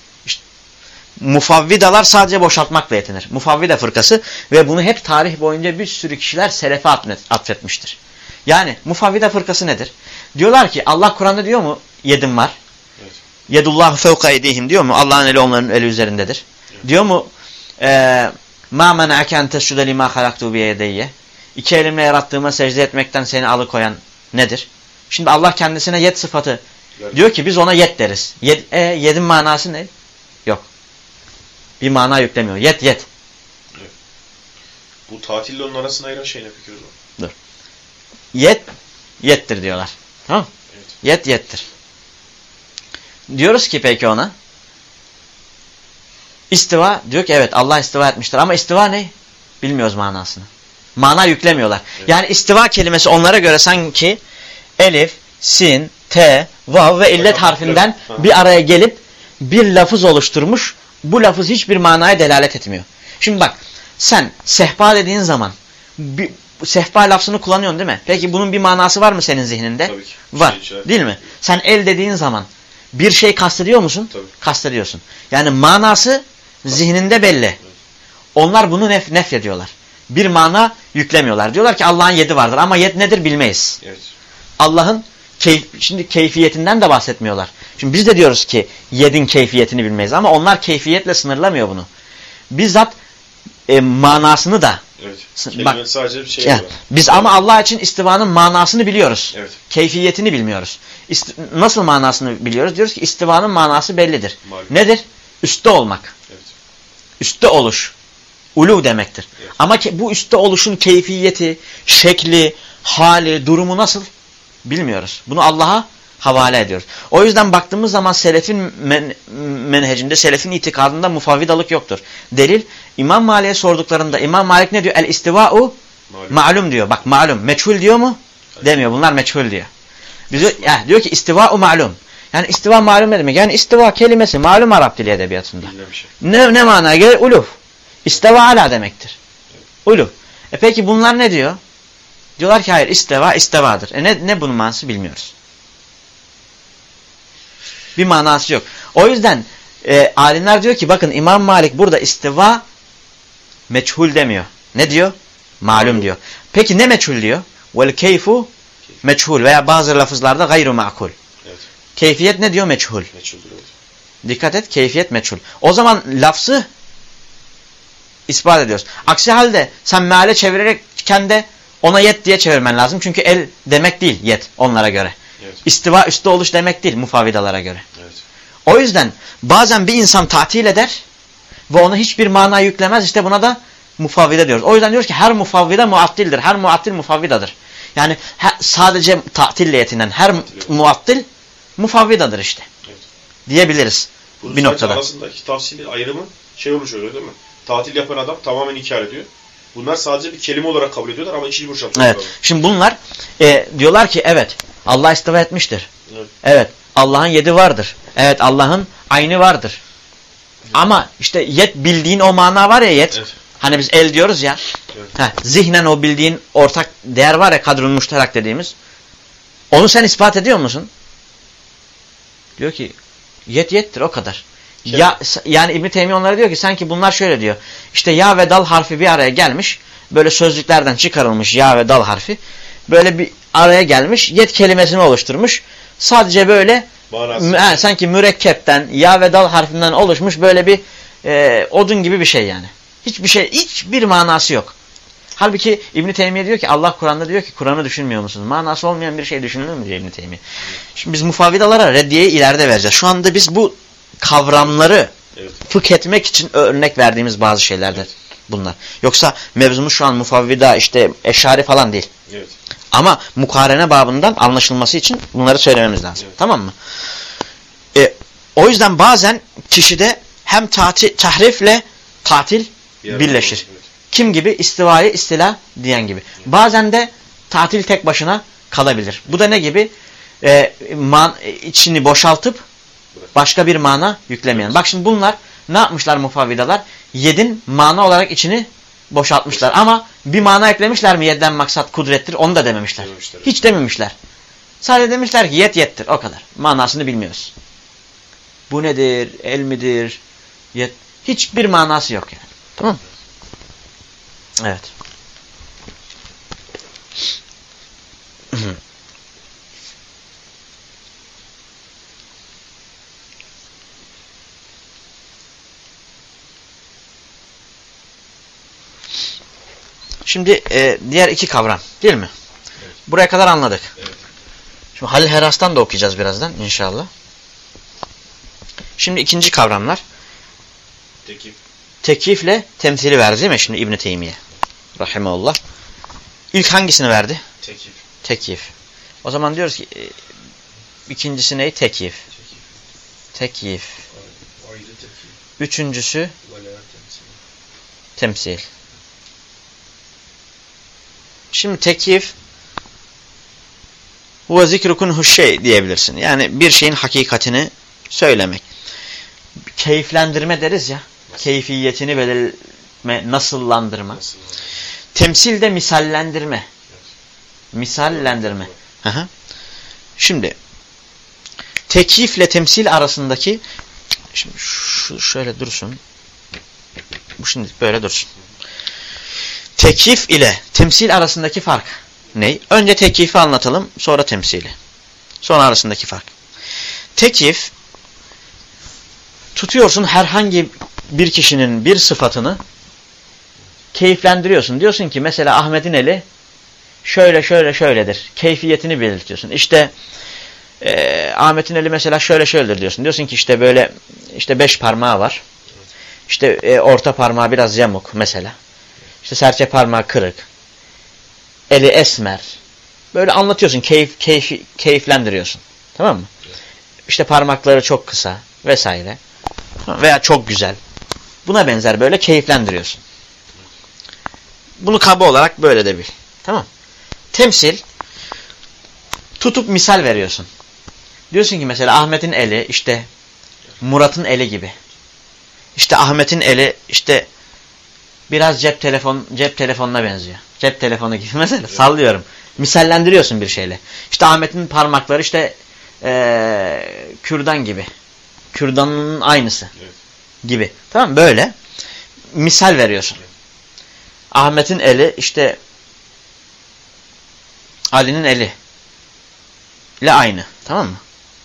Mufavvidalar sadece boşaltmakla yetinir. Mufavvida fırkası ve bunu hep tarih boyunca bir sürü kişiler selefe atfetmiştir. Yani mufavvida fırkası nedir? Diyorlar ki Allah Kur'an'da diyor mu yedim var. Evet. Yedullahu fevka edihim diyor mu? Allah'ın eli onların eli üzerindedir. Diyor mu? Eee Ma mena'ake en tescude lima halaktu bi yedeyye. İki elimle yarattığıma secde etmekten seni alıkoyan nedir? Şimdi Allah kendisine yet sıfatı Evet. diyor ki biz ona yet deriz. Yed, e, yedin manası ne? Yok. Bir mana yüklemiyor. Yet yet. Bu tatille onun arasında ayıran şey ne peki o zaman? Yet yettir diyorlar. Tamam Evet. Yet yettir. Diyoruz ki peki ona istiva diyor ki evet Allah istiva etmiştir ama istiva ne? Bilmiyoruz manasını. Mana yüklemiyorlar. Evet. Yani istiva kelimesi onlara göre sanki elif, sin, te, vav ve illet harfinden bir araya gelip bir lafız oluşturmuş. Bu lafız hiçbir manaya delalet etmiyor. Şimdi bak sen sehpa dediğin zaman bir, sehpa lafzını kullanıyorsun değil mi? Peki bunun bir manası var mı senin zihninde? Tabii ki. Var. Şey Değil mi? Sen el dediğin zaman Bir şey kastediyor musun? Tabii. Kastediyorsun. Yani manası zihninde belli. Onlar bunu nef nef ediyorlar. Bir mana yüklemiyorlar. Diyorlar ki Allah'ın yedi vardır ama yed nedir bilmeyiz. Evet. Allah'ın keyf, şimdi keyfiyetinden de bahsetmiyorlar. Şimdi biz de diyoruz ki yedin keyfiyetini bilmeyiz ama onlar keyfiyetle sınırlamıyor bunu. Bizzat e, manasını da Evet. Kelime bak- sadece bir şey yani var. biz ama Allah için istivanın manasını biliyoruz. Evet. Keyfiyetini bilmiyoruz. İst- nasıl manasını biliyoruz? Diyoruz ki istivanın manası bellidir. Malum. Nedir? Üste olmak. Evet. Üste oluş. Ulu demektir. Evet. Ama ke- bu üste oluşun keyfiyeti, şekli, hali, durumu nasıl? Bilmiyoruz. Bunu Allah'a havale ediyoruz. O yüzden baktığımız zaman selefin men menhecinde, selefin itikadında mufavvidalık yoktur. Delil, İmam Malik'e sorduklarında İmam Malik ne diyor? El istiva'u Malum. malum diyor. Bak malum. Meçhul diyor mu? Demiyor. Bunlar meçhul diyor. Biz diyor, ya, diyor ki istiva'u malum. Yani istiva malum ne demek? Yani istiva kelimesi malum Arap dili edebiyatında. Şey. Ne, ne manaya gelir? Uluf. İsteva ala demektir. Uluf. E peki bunlar ne diyor? Diyorlar ki hayır isteva istevadır. E ne, ne bunun manası bilmiyoruz. Bir manası yok. O yüzden e, alimler diyor ki bakın İmam Malik burada istiva meçhul demiyor. Ne diyor? Malum diyor. Peki ne meçhul diyor? Vel keyfu meçhul veya bazı lafızlarda gayru makul. Evet. Keyfiyet ne diyor? Meçhul. Evet. Dikkat et keyfiyet meçhul. O zaman lafzı ispat ediyoruz. Aksi halde sen meale çevirirken de ona yet diye çevirmen lazım. Çünkü el demek değil yet onlara göre. Evet. İstiva üstte oluş demek değil mufavidalara göre. Evet. O yüzden bazen bir insan tatil eder ve ona hiçbir mana yüklemez. İşte buna da mufavvide diyoruz. O yüzden diyoruz ki her mufavvide muattildir. Her muattil mufavvidadır. Yani he- sadece tatille yetinen her Tatil, muattil mufavvidadır işte. Evet. Diyebiliriz. Bu Bir noktada. arasındaki tafsili ayrımı şey olmuş oluyor değil mi? Tatil yapan adam tamamen inkar ediyor. Bunlar sadece bir kelime olarak kabul ediyorlar ama içini boşaltıyorlar. Evet. Şimdi bunlar e, diyorlar ki evet Allah istiva etmiştir. Evet. Evet Allah'ın yedi vardır. Evet Allah'ın aynı vardır. Ama işte yet bildiğin o mana var ya yet. Evet. Hani biz el diyoruz ya. Evet. Heh, zihnen o bildiğin ortak değer var ya kadrun müşterak dediğimiz. Onu sen ispat ediyor musun? Diyor ki yet yettir o kadar. Ya yani İbn Teymiye onlara diyor ki sanki bunlar şöyle diyor. İşte ya ve dal harfi bir araya gelmiş. Böyle sözlüklerden çıkarılmış ya ve dal harfi. Böyle bir araya gelmiş. Yet kelimesini oluşturmuş. Sadece böyle mü- he, sanki mürekkepten ya ve dal harfinden oluşmuş böyle bir e, odun gibi bir şey yani. Hiçbir şey, hiçbir manası yok. Halbuki İbn Teymiye diyor ki Allah Kur'an'da diyor ki Kur'an'ı düşünmüyor musunuz? Manası olmayan bir şey düşünülür mü diyor İbn Teymiye. Şimdi biz mufavidalara reddiyeyi ileride vereceğiz. Şu anda biz bu kavramları Evet. fıkh etmek için örnek verdiğimiz bazı şeylerdir bunlar. Yoksa mevzumuz şu an mufavvida işte eşari falan değil. Evet. Ama mukarene babından anlaşılması için bunları söylememiz lazım. Evet. Tamam mı? E, o yüzden bazen kişide hem tati, tahrifle tatil arada birleşir. Evet. Kim gibi? İstivayı istila diyen gibi. Bazen de tatil tek başına kalabilir. Bu da ne gibi? E, man, içini boşaltıp başka bir mana yüklemeyen. Bak şimdi bunlar ne yapmışlar mufavvidalar? Yedin mana olarak içini boşaltmışlar. Ama bir mana eklemişler mi yedden maksat kudrettir onu da dememişler. Dememişler. Hiç dememişler. Sadece demişler ki yet yettir o kadar. Manasını bilmiyoruz. Bu nedir? El midir? Yet. Hiçbir manası yok yani. Tamam mı? Evet. Şimdi e, diğer iki kavram değil mi? Evet. Buraya kadar anladık. Evet. Şimdi Halil Heras'tan da okuyacağız birazdan inşallah. Şimdi ikinci kavramlar. Tekif. Tekifle temsili verdi değil mi şimdi İbn-i Teymiye? Rahimeullah. İlk hangisini verdi? Tekif. Tekif. O zaman diyoruz ki e, ikincisi ne? Tekif. Tekif. Tekif. Üçüncüsü temsili. temsil. Şimdi tekif huve zikrukunhu şey diyebilirsin. Yani bir şeyin hakikatini söylemek. Keyiflendirme deriz ya. Keyfiyetini belirleme, nasıllandırma. Nasıl? Temsil de misallendirme. Misallendirme. Hı. Şimdi tekifle temsil arasındaki şimdi şu şöyle dursun. Bu şimdi böyle dursun. Tekif ile temsil arasındaki fark ne? Önce tekifi anlatalım, sonra temsili. Sonra arasındaki fark. Tekif tutuyorsun herhangi bir kişinin bir sıfatını keyiflendiriyorsun. Diyorsun ki mesela Ahmet'in eli şöyle şöyle şöyledir. Keyfiyetini belirtiyorsun. İşte e, Ahmet'in eli mesela şöyle şöyledir diyorsun. Diyorsun ki işte böyle işte beş parmağı var. İşte e, orta parmağı biraz yamuk mesela. İşte serçe parmağı kırık. Eli esmer. Böyle anlatıyorsun. Keyif, keyif, keyiflendiriyorsun. Tamam mı? İşte parmakları çok kısa vesaire. Veya çok güzel. Buna benzer böyle keyiflendiriyorsun. Bunu kaba olarak böyle de bil. Tamam Temsil tutup misal veriyorsun. Diyorsun ki mesela Ahmet'in eli işte Murat'ın eli gibi. İşte Ahmet'in eli işte biraz cep telefon cep telefonuna benziyor. Cep telefonu gibi mesela evet. sallıyorum. Misallendiriyorsun bir şeyle. İşte Ahmet'in parmakları işte ee, kürdan gibi. Kürdanın aynısı evet. gibi. Tamam Böyle misal veriyorsun. Evet. Ahmet'in eli işte Ali'nin eli ile aynı. Tamam mı?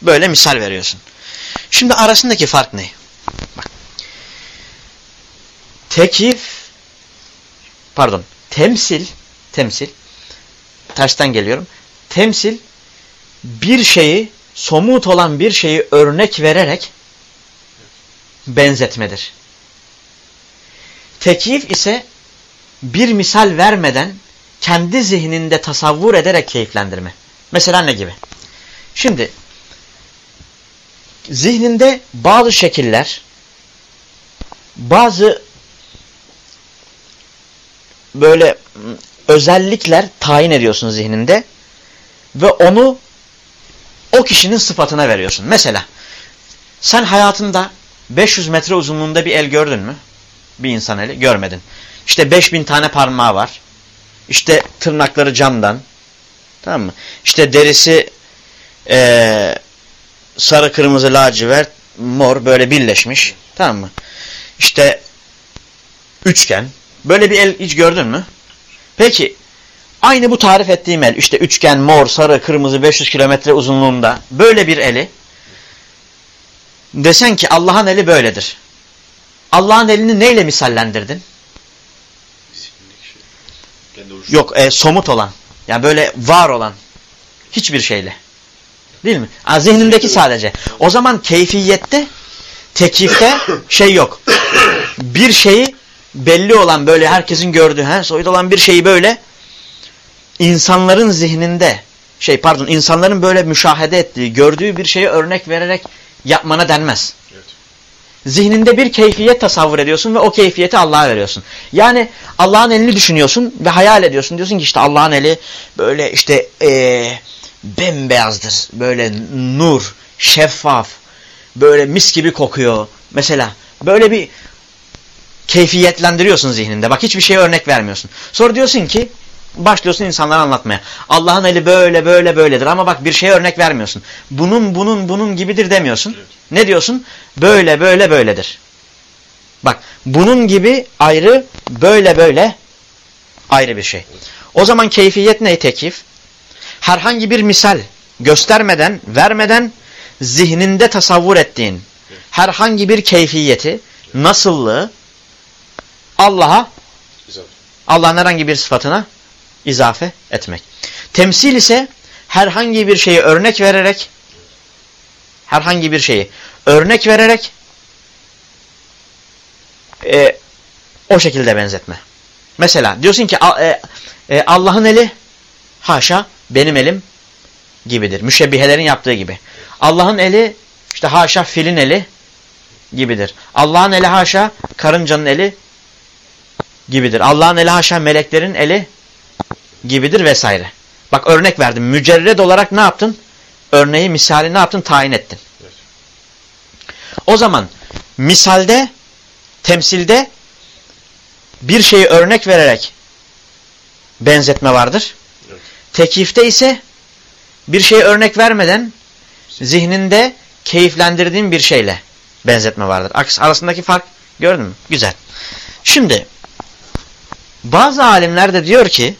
Böyle misal veriyorsun. Şimdi arasındaki fark ne? Bak. Tekif pardon temsil temsil tersten geliyorum. Temsil bir şeyi somut olan bir şeyi örnek vererek benzetmedir. Tekif ise bir misal vermeden kendi zihninde tasavvur ederek keyiflendirme. Mesela ne gibi? Şimdi zihninde bazı şekiller, bazı böyle özellikler tayin ediyorsun zihninde ve onu o kişinin sıfatına veriyorsun. Mesela sen hayatında 500 metre uzunluğunda bir el gördün mü? Bir insan eli görmedin. İşte 5000 tane parmağı var. İşte tırnakları camdan. Tamam mı? İşte derisi ee, sarı, kırmızı, lacivert, mor böyle birleşmiş. Tamam mı? İşte üçgen. Böyle bir el hiç gördün mü? Peki aynı bu tarif ettiğim el işte üçgen, mor, sarı, kırmızı 500 kilometre uzunluğunda böyle bir eli desen ki Allah'ın eli böyledir. Allah'ın elini neyle misallendirdin? Yok e, somut olan. Yani böyle var olan. Hiçbir şeyle. Değil mi? Ha, zihnindeki sadece. O zaman keyfiyette, tekifte şey yok. Bir şeyi belli olan böyle herkesin gördüğü, he, soyut olan bir şeyi böyle insanların zihninde şey pardon insanların böyle müşahede ettiği, gördüğü bir şeyi örnek vererek yapmana denmez. Zihninde bir keyfiyet tasavvur ediyorsun ve o keyfiyeti Allah'a veriyorsun. Yani Allah'ın elini düşünüyorsun ve hayal ediyorsun. Diyorsun ki işte Allah'ın eli böyle işte ee, bembeyazdır. Böyle nur, şeffaf, böyle mis gibi kokuyor. Mesela böyle bir keyfiyetlendiriyorsun zihninde. Bak hiçbir şeye örnek vermiyorsun. Sonra diyorsun ki başlıyorsun insanlara anlatmaya. Allah'ın eli böyle böyle böyledir ama bak bir şeye örnek vermiyorsun. Bunun bunun bunun gibidir demiyorsun. Evet. Ne diyorsun? Böyle böyle böyledir. Bak bunun gibi ayrı böyle böyle ayrı bir şey. O zaman keyfiyet ne tekif? Herhangi bir misal göstermeden, vermeden zihninde tasavvur ettiğin herhangi bir keyfiyeti, nasıllığı Allah'a Allah'ın herhangi bir sıfatına izafe etmek. Temsil ise herhangi bir şeyi örnek vererek herhangi bir şeyi örnek vererek e, o şekilde benzetme. Mesela diyorsun ki e, e, Allah'ın eli haşa benim elim gibidir. Müşebbihelerin yaptığı gibi. Allah'ın eli işte haşa filin eli gibidir. Allah'ın eli haşa karıncanın eli gibidir. Allah'ın eli haşa meleklerin eli gibidir vesaire. Bak örnek verdim. Mücerred olarak ne yaptın? Örneği, misali ne yaptın? Tayin ettin. O zaman misalde, temsilde bir şeyi örnek vererek benzetme vardır. Tekifte ise bir şeyi örnek vermeden zihninde keyiflendirdiğin bir şeyle benzetme vardır. Arasındaki fark gördün mü? Güzel. Şimdi bazı alimler de diyor ki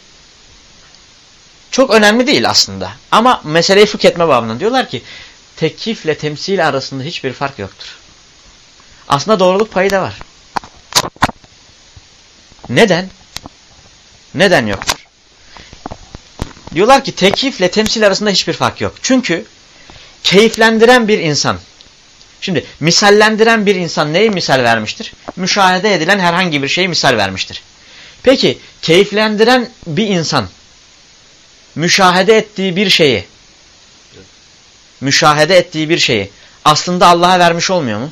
çok önemli değil aslında. Ama meseleyi fıkh etme babından diyorlar ki teklifle temsil arasında hiçbir fark yoktur. Aslında doğruluk payı da var. Neden? Neden yoktur? Diyorlar ki teklifle temsil arasında hiçbir fark yok. Çünkü keyiflendiren bir insan. Şimdi misallendiren bir insan neyi misal vermiştir? Müşahede edilen herhangi bir şeyi misal vermiştir. Peki keyiflendiren bir insan müşahede ettiği bir şeyi müşahede ettiği bir şeyi aslında Allah'a vermiş olmuyor mu?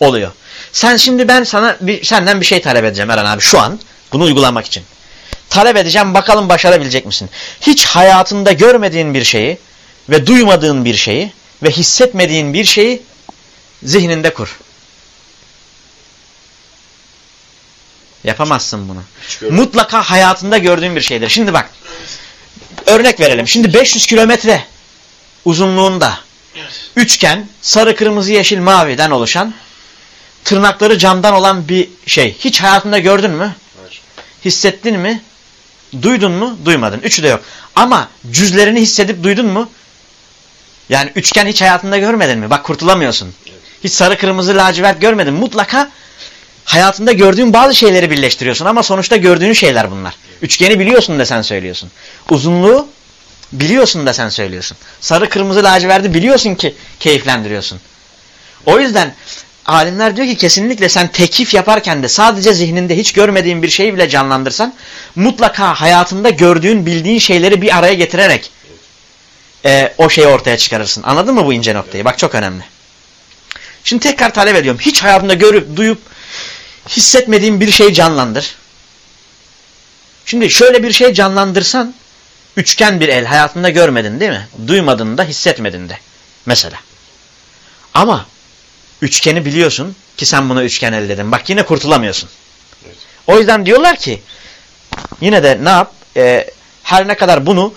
Oluyor. Sen şimdi ben sana bir, senden bir şey talep edeceğim Eren abi şu an bunu uygulamak için. Talep edeceğim bakalım başarabilecek misin? Hiç hayatında görmediğin bir şeyi ve duymadığın bir şeyi ve hissetmediğin bir şeyi zihninde kur. Yapamazsın bunu. Mutlaka hayatında gördüğün bir şeydir. Şimdi bak örnek verelim. Şimdi 500 kilometre uzunluğunda üçgen sarı kırmızı yeşil maviden oluşan tırnakları camdan olan bir şey. Hiç hayatında gördün mü? Hayır. Hissettin mi? Duydun mu? Duymadın. Üçü de yok. Ama cüzlerini hissedip duydun mu? Yani üçgen hiç hayatında görmedin mi? Bak kurtulamıyorsun. Hiç sarı kırmızı lacivert görmedin. Mutlaka hayatında gördüğün bazı şeyleri birleştiriyorsun ama sonuçta gördüğün şeyler bunlar. Üçgeni biliyorsun da sen söylüyorsun. Uzunluğu biliyorsun da sen söylüyorsun. Sarı kırmızı laciverti biliyorsun ki keyiflendiriyorsun. O yüzden alimler diyor ki kesinlikle sen tekif yaparken de sadece zihninde hiç görmediğin bir şeyi bile canlandırsan mutlaka hayatında gördüğün bildiğin şeyleri bir araya getirerek e, o şeyi ortaya çıkarırsın. Anladın mı bu ince noktayı? Bak çok önemli. Şimdi tekrar talep ediyorum. Hiç hayatında görüp duyup hissetmediğin bir şeyi canlandır. Şimdi şöyle bir şey canlandırsan üçgen bir el hayatında görmedin değil mi? Duymadın da hissetmedin de. Mesela. Ama üçgeni biliyorsun ki sen buna üçgen el dedin. Bak yine kurtulamıyorsun. Evet. O yüzden diyorlar ki yine de ne yap? Ee, her ne kadar bunu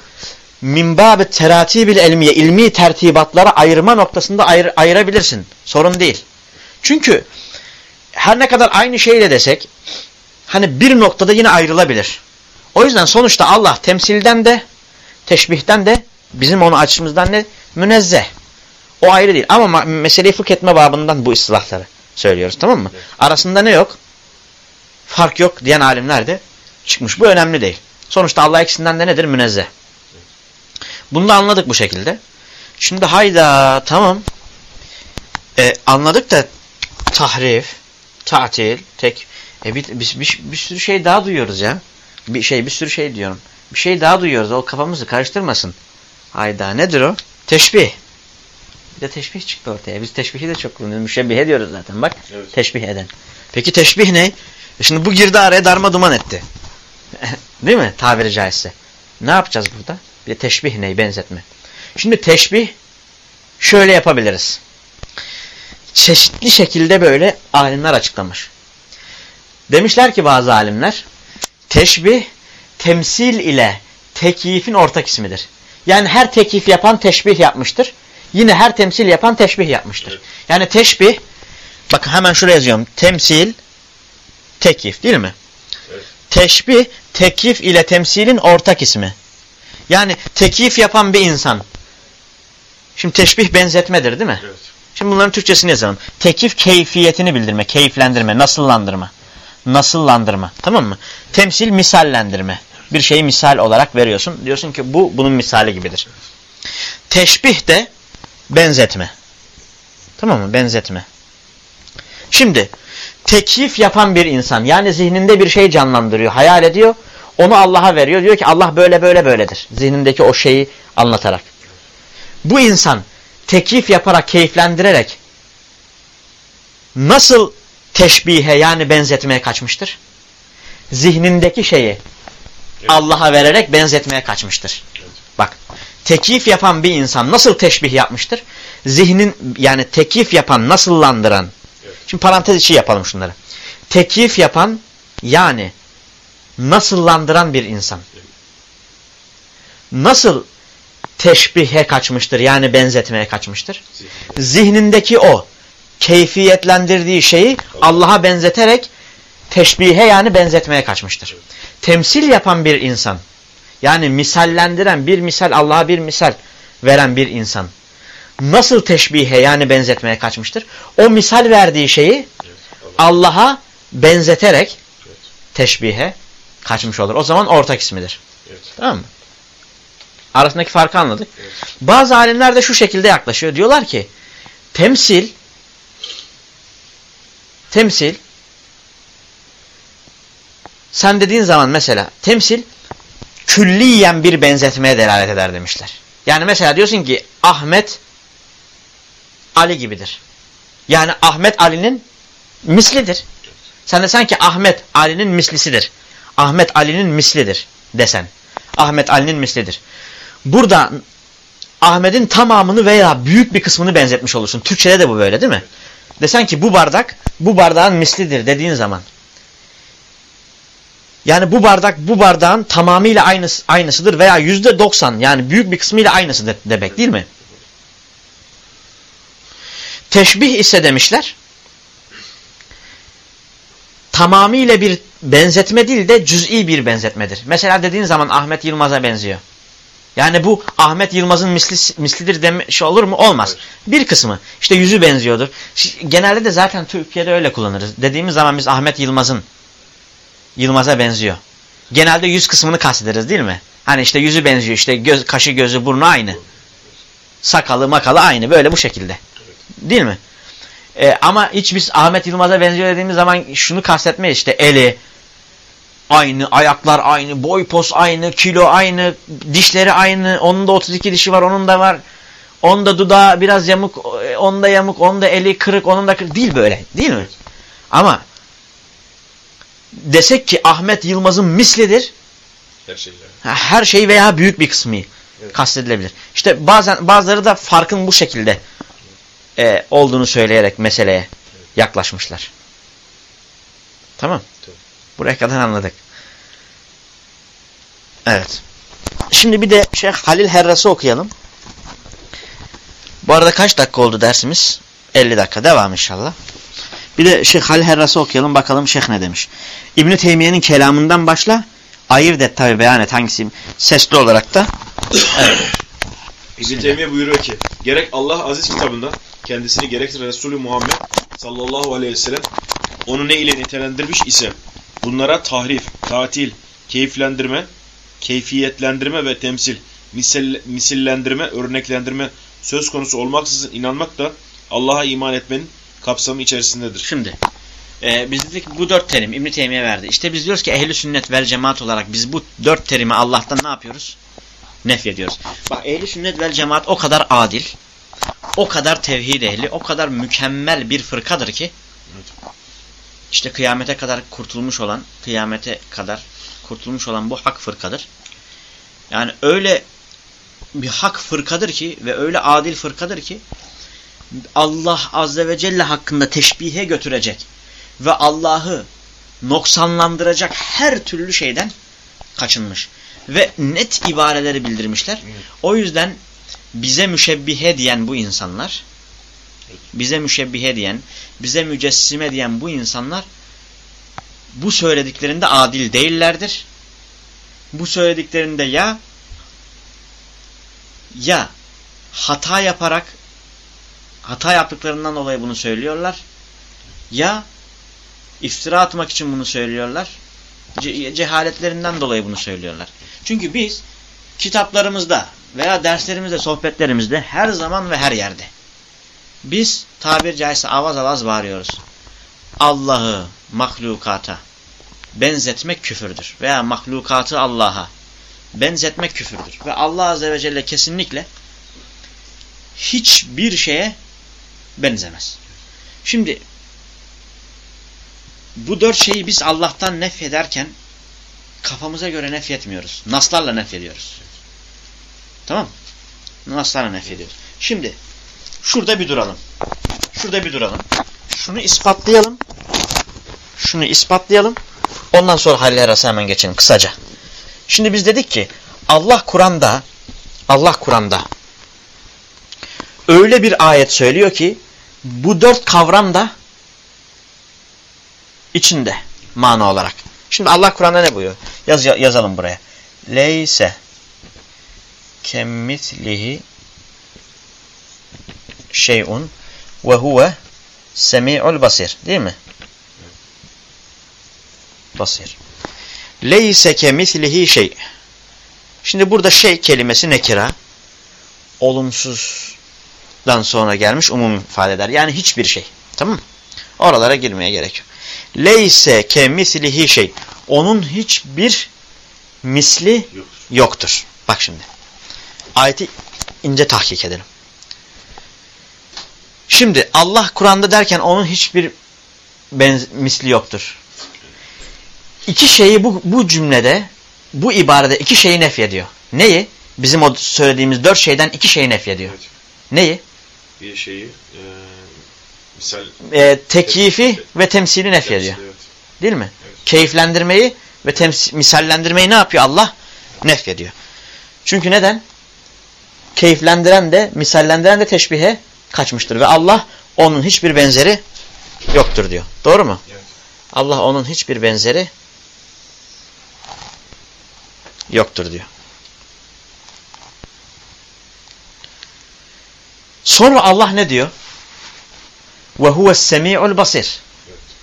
minbab-ı teratibil ilmiye, ilmi tertibatlara ayırma noktasında ayır, ayırabilirsin. Sorun değil. Çünkü her ne kadar aynı şeyle desek hani bir noktada yine ayrılabilir. O yüzden sonuçta Allah temsilden de teşbihten de bizim onu açımızdan ne? Münezzeh. O ayrı değil. Ama meseleyi fıkh etme babından bu ıslahları söylüyoruz tamam mı? Arasında ne yok? Fark yok diyen alimler de çıkmış. Bu önemli değil. Sonuçta Allah ikisinden de nedir? Münezzeh. Bunu da anladık bu şekilde. Şimdi hayda tamam. E, anladık da tahrif, tatil, tek e, bir, bir, bir, bir sürü şey daha duyuyoruz ya. Bir şey bir sürü şey diyorum. Bir şey daha duyuyoruz. O kafamızı karıştırmasın. Hayda nedir o? Teşbih. Bir de teşbih çıktı ortaya. Biz teşbihi de çok kullanıyoruz. Müşebbih ediyoruz zaten bak. Evet. Teşbih eden. Peki teşbih ne? E şimdi bu girdi araya darma duman etti. Değil mi? Tabiri caizse. Ne yapacağız burada? Bir de teşbih ne? Benzetme. Şimdi teşbih şöyle yapabiliriz. Çeşitli şekilde böyle alimler açıklamış. Demişler ki bazı alimler teşbih temsil ile tekyifin ortak ismidir. Yani her tekyif yapan teşbih yapmıştır. Yine her temsil yapan teşbih yapmıştır. Evet. Yani teşbih bakın hemen şuraya yazıyorum. Temsil tekyif değil mi? Evet. Teşbih tekyif ile temsilin ortak ismi. Yani tekyif yapan bir insan. Şimdi teşbih benzetmedir değil mi? Evet. Şimdi bunların Türkçesini yazalım. Tekif keyfiyetini bildirme, keyiflendirme, nasıllandırma. Nasıllandırma. Tamam mı? Temsil misallendirme. Bir şeyi misal olarak veriyorsun. Diyorsun ki bu bunun misali gibidir. Teşbih de benzetme. Tamam mı? Benzetme. Şimdi tekif yapan bir insan yani zihninde bir şey canlandırıyor, hayal ediyor. Onu Allah'a veriyor. Diyor ki Allah böyle böyle böyledir. Zihnindeki o şeyi anlatarak. Bu insan tekif yaparak, keyiflendirerek nasıl teşbihe yani benzetmeye kaçmıştır? Zihnindeki şeyi Allah'a vererek benzetmeye kaçmıştır. Evet. Bak, tekif yapan bir insan nasıl teşbih yapmıştır? Zihnin yani tekif yapan, nasıllandıran. Evet. Şimdi parantez içi yapalım şunları. Tekif yapan yani nasıllandıran bir insan. Nasıl teşbihe kaçmıştır. Yani benzetmeye kaçmıştır. Zihnindeki o keyfiyetlendirdiği şeyi Allah'a benzeterek teşbihe yani benzetmeye kaçmıştır. Temsil yapan bir insan yani misallendiren bir misal Allah'a bir misal veren bir insan nasıl teşbihe yani benzetmeye kaçmıştır? O misal verdiği şeyi Allah'a benzeterek teşbihe kaçmış olur. O zaman ortak ismidir. Evet. Tamam mı? Arasındaki farkı anladık. Bazı alimler de şu şekilde yaklaşıyor. Diyorlar ki temsil temsil sen dediğin zaman mesela temsil külliyen bir benzetmeye delalet eder demişler. Yani mesela diyorsun ki Ahmet Ali gibidir. Yani Ahmet Ali'nin mislidir. Sen desen ki Ahmet Ali'nin mislisidir. Ahmet Ali'nin mislidir desen. Ahmet Ali'nin mislidir. Burada Ahmet'in tamamını veya büyük bir kısmını benzetmiş olursun. Türkçede de bu böyle değil mi? Desen ki bu bardak bu bardağın mislidir dediğin zaman. Yani bu bardak bu bardağın tamamıyla aynısı, aynısıdır veya yüzde doksan yani büyük bir kısmıyla aynısıdır demek değil mi? Teşbih ise demişler tamamıyla bir benzetme değil de cüz'i bir benzetmedir. Mesela dediğin zaman Ahmet Yılmaz'a benziyor. Yani bu Ahmet Yılmaz'ın misli, mislidir demiş olur mu? Olmaz. Bir kısmı. işte yüzü benziyordur. Genelde de zaten Türkiye'de öyle kullanırız. Dediğimiz zaman biz Ahmet Yılmaz'ın Yılmaz'a benziyor. Genelde yüz kısmını kastederiz değil mi? Hani işte yüzü benziyor. işte göz, kaşı gözü burnu aynı. Sakalı makalı aynı. Böyle bu şekilde. Değil mi? Ee, ama hiç biz Ahmet Yılmaz'a benziyor dediğimiz zaman şunu kastetmeyiz. işte eli aynı, ayaklar aynı, boy pos aynı, kilo aynı, dişleri aynı. Onun da 32 dişi var, onun da var. Onun da dudağı biraz yamuk, onun da yamuk, onun da eli kırık, onun da kırık. Değil böyle. Değil mi? Ama desek ki Ahmet Yılmaz'ın mislidir. Her şey. Her şey veya büyük bir kısmı evet. kastedilebilir. İşte bazen bazıları da farkın bu şekilde e, olduğunu söyleyerek meseleye yaklaşmışlar. Tamam. Tamam. Buraya kadar anladık. Evet. Şimdi bir de Şeyh Halil Herras'ı okuyalım. Bu arada kaç dakika oldu dersimiz? 50 dakika. Devam inşallah. Bir de Şeyh Halil Herras'ı okuyalım. Bakalım Şeyh ne demiş. İbn-i Teymiye'nin kelamından başla. Ayırt et tabi beyan et hangisi sesli olarak da. Evet. İbn-i Teymiye buyuruyor ki gerek Allah aziz kitabında kendisini gerekse Resulü Muhammed sallallahu aleyhi ve sellem onu ne ile nitelendirmiş ise bunlara tahrif, tatil, keyiflendirme, keyfiyetlendirme ve temsil, misal, misillendirme, örneklendirme söz konusu olmaksızın inanmak da Allah'a iman etmenin kapsamı içerisindedir. Şimdi e, biz dedik bu dört terim İbn-i Teymiye verdi. İşte biz diyoruz ki ehli sünnet vel cemaat olarak biz bu dört terimi Allah'tan ne yapıyoruz? Nefyediyoruz. Bak ehli sünnet vel cemaat o kadar adil, o kadar tevhid ehli, o kadar mükemmel bir fırkadır ki işte kıyamete kadar kurtulmuş olan, kıyamete kadar kurtulmuş olan bu hak fırkadır. Yani öyle bir hak fırkadır ki ve öyle adil fırkadır ki Allah Azze ve Celle hakkında teşbihe götürecek ve Allah'ı noksanlandıracak her türlü şeyden kaçınmış. Ve net ibareleri bildirmişler. O yüzden bize müşebbihe diyen bu insanlar, bize müşebbihe diyen, bize mücessime diyen bu insanlar bu söylediklerinde adil değillerdir. Bu söylediklerinde ya ya hata yaparak hata yaptıklarından dolayı bunu söylüyorlar ya iftira atmak için bunu söylüyorlar ce cehaletlerinden dolayı bunu söylüyorlar. Çünkü biz kitaplarımızda veya derslerimizde, sohbetlerimizde her zaman ve her yerde biz tabir caizse avaz avaz bağırıyoruz. Allah'ı mahlukata benzetmek küfürdür. Veya mahlukatı Allah'a benzetmek küfürdür. Ve Allah Azze ve Celle kesinlikle hiçbir şeye benzemez. Şimdi bu dört şeyi biz Allah'tan nefyederken kafamıza göre nefyetmiyoruz. Naslarla nefyediyoruz. Tamam Naslarla nefyediyoruz. Şimdi şurada bir duralım. Şurada bir duralım. Şunu ispatlayalım. Şunu ispatlayalım. Ondan sonra halil arası hemen geçelim kısaca. Şimdi biz dedik ki Allah Kur'an'da Allah Kur'an'da öyle bir ayet söylüyor ki bu dört kavram da içinde mana olarak. Şimdi Allah Kur'an'da ne buyuruyor? Yaz, yazalım buraya. Leyse kemmislihi şeyun ve huve semi'ul basir. Değil mi? Basir. Leyse kemislihi şey. Şimdi burada şey kelimesi nekira. Olumsuzdan sonra gelmiş umum ifade eder. Yani hiçbir şey. Tamam mı? Oralara girmeye gerek yok. Leyse kemislihi şey. Onun hiçbir misli Yoktur. yoktur. Bak şimdi. Ayeti ince tahkik edelim. Şimdi Allah Kur'an'da derken onun hiçbir misli yoktur. İki şeyi bu, bu cümlede, bu ibarede iki şeyi nefyediyor. Neyi? Bizim o söylediğimiz dört şeyden iki şeyi nefyediyor. Evet. Neyi? Bir şeyi e, misal Ee, tekyifi ve temsili nefyediyor. Evet. Değil mi? Evet. Keyiflendirmeyi ve misallendirmeyi ne yapıyor Allah? Nefyediyor. Çünkü neden? Keyiflendiren de, misallendiren de teşbihe kaçmıştır. Ve Allah onun hiçbir benzeri yoktur diyor. Doğru mu? Evet. Allah onun hiçbir benzeri yoktur diyor. Sonra Allah ne diyor? Ve huves semi'ul basir.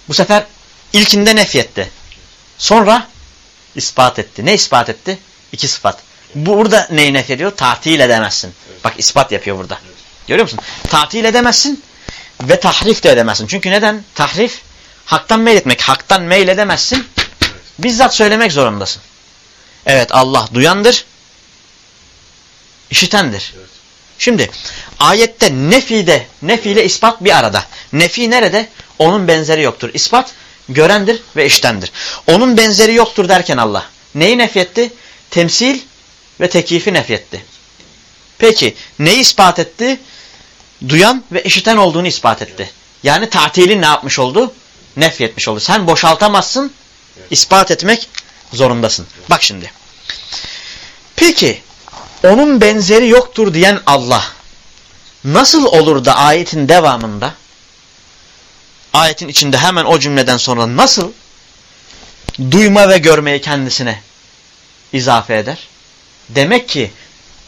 Bu sefer ilkinde nefyetti. Sonra ispat etti. Ne ispat etti? İki sıfat. Burada neyi nefyediyor? Tatil edemezsin. Evet. Bak ispat yapıyor burada. Evet. Görüyor musun? Tatil edemezsin ve tahrif de edemezsin. Çünkü neden? Tahrif haktan meyletmek. Haktan meyledemezsin. Evet. Bizzat söylemek zorundasın. Evet Allah duyandır. işitendir. Evet. Şimdi ayette nefide, nefiyle ispat bir arada. Nefi nerede? Onun benzeri yoktur. İspat görendir ve iştendir. Onun benzeri yoktur derken Allah neyi nefyetti? Temsil ve tekifi nefyetti. Peki neyi ispat etti? Duyan ve işiten olduğunu ispat etti. Yani tatilin ne yapmış oldu? Nefyetmiş oldu. Sen boşaltamazsın, ispat etmek zorundasın. Bak şimdi. Peki onun benzeri yoktur diyen Allah nasıl olur da ayetin devamında ayetin içinde hemen o cümleden sonra nasıl duyma ve görmeyi kendisine izafe eder? Demek ki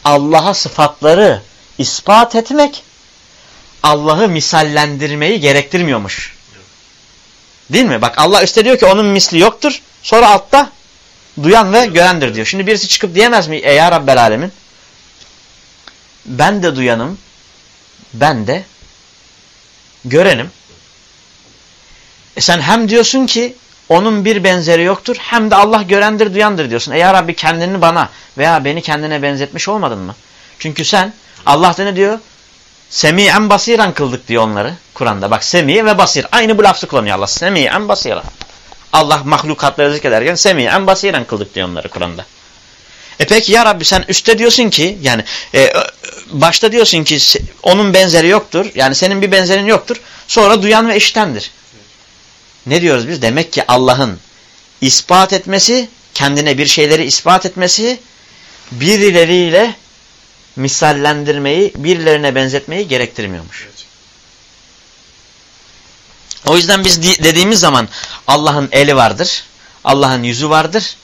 Allah'a sıfatları ispat etmek Allah'ı misallendirmeyi gerektirmiyormuş. Değil mi? Bak Allah üstte diyor ki onun misli yoktur. Sonra altta duyan ve görendir diyor. Şimdi birisi çıkıp diyemez mi? Ey ya Rabbel Alemin ben de duyanım, ben de görenim. E sen hem diyorsun ki onun bir benzeri yoktur hem de Allah görendir, duyandır diyorsun. E Rabbi kendini bana veya beni kendine benzetmiş olmadın mı? Çünkü sen Allah da ne diyor? Semi'en basiren kıldık diyor onları Kur'an'da. Bak semi ve basir. Aynı bu lafzı kullanıyor Allah. Semi'en basiren. Allah mahlukatları zikrederken semi'en basiren kıldık diyor onları Kur'an'da. E peki ya Rabbi sen üstte diyorsun ki yani e, başta diyorsun ki onun benzeri yoktur. Yani senin bir benzerin yoktur. Sonra duyan ve işitendir. Ne diyoruz biz? Demek ki Allah'ın ispat etmesi, kendine bir şeyleri ispat etmesi birileriyle misallendirmeyi, birilerine benzetmeyi gerektirmiyormuş. O yüzden biz dediğimiz zaman Allah'ın eli vardır, Allah'ın yüzü vardır,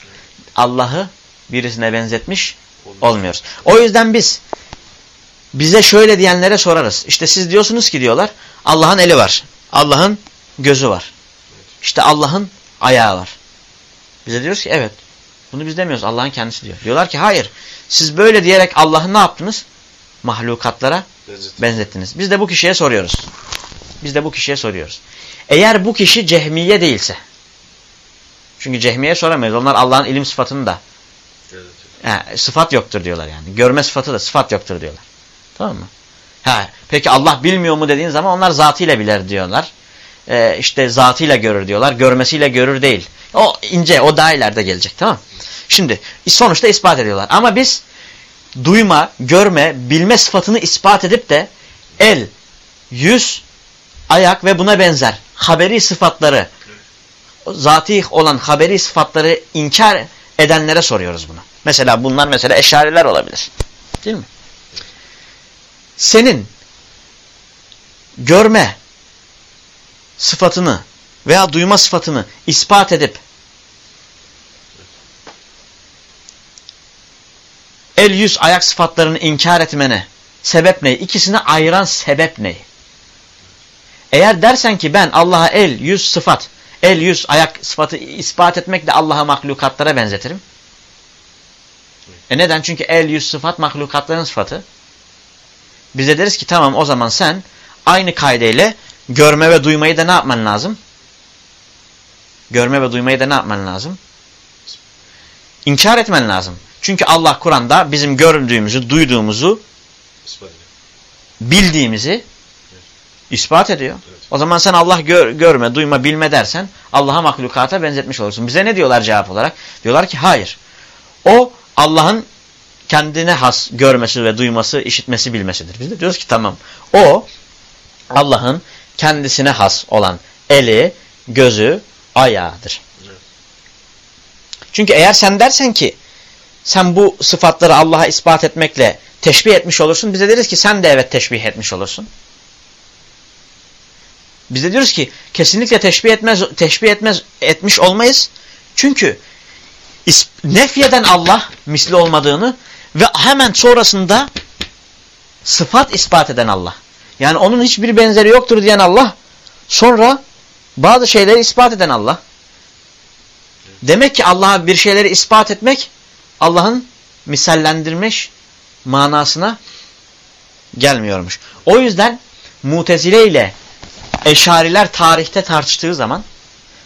Allah'ı birisine benzetmiş olmuyoruz. O yüzden biz bize şöyle diyenlere sorarız. İşte siz diyorsunuz ki diyorlar Allah'ın eli var, Allah'ın gözü var. İşte Allah'ın ayağı var. Bize diyoruz ki evet. Bunu biz demiyoruz. Allah'ın kendisi diyor. Diyorlar ki hayır. Siz böyle diyerek Allah'ı ne yaptınız? Mahlukatlara Benzetin. benzettiniz. Biz de bu kişiye soruyoruz. Biz de bu kişiye soruyoruz. Eğer bu kişi cehmiye değilse. Çünkü cehmiye soramayız. Onlar Allah'ın ilim sıfatını da Evet. he, sıfat yoktur diyorlar yani. Görme sıfatı da sıfat yoktur diyorlar. Tamam mı? Ha, peki Allah bilmiyor mu dediğin zaman onlar zatıyla bilir diyorlar. Ee, işte zatıyla görür diyorlar. Görmesiyle görür değil. O ince, o daha ileride gelecek tamam Şimdi sonuçta ispat ediyorlar. Ama biz duyma, görme, bilme sıfatını ispat edip de el, yüz, ayak ve buna benzer haberi sıfatları, zati olan haberi sıfatları inkar edenlere soruyoruz bunu. Mesela bunlar mesela eşariler olabilir. Değil mi? Senin görme sıfatını veya duyma sıfatını ispat edip el yüz ayak sıfatlarını inkar etmene sebep ne? İkisini ayıran sebep ne? Eğer dersen ki ben Allah'a el, yüz sıfat, el, yüz, ayak sıfatı ispat etmekle Allah'a mahlukatlara benzetirim. E neden? Çünkü el, yüz, sıfat mahlukatların sıfatı. Biz de deriz ki tamam o zaman sen aynı kaideyle görme ve duymayı da ne yapman lazım? Görme ve duymayı da ne yapman lazım? İnkar etmen lazım. Çünkü Allah Kur'an'da bizim gördüğümüzü, duyduğumuzu, bildiğimizi ispat ediyor. O zaman sen Allah gör, görme, duyma, bilme dersen Allah'a mahlukata benzetmiş olursun. Bize ne diyorlar cevap olarak? Diyorlar ki hayır. O Allah'ın kendine has görmesi ve duyması, işitmesi, bilmesidir. Biz de diyoruz ki tamam. O Allah'ın kendisine has olan eli, gözü, ayağıdır. Çünkü eğer sen dersen ki sen bu sıfatları Allah'a ispat etmekle teşbih etmiş olursun. Biz de deriz ki sen de evet teşbih etmiş olursun. Biz de diyoruz ki kesinlikle teşbih etmez teşbih etmez etmiş olmayız. Çünkü nefyeden Allah misli olmadığını ve hemen sonrasında sıfat ispat eden Allah. Yani onun hiçbir benzeri yoktur diyen Allah sonra bazı şeyleri ispat eden Allah. Demek ki Allah'a bir şeyleri ispat etmek Allah'ın misallendirmiş manasına gelmiyormuş. O yüzden Mutezile ile Eşariler tarihte tartıştığı zaman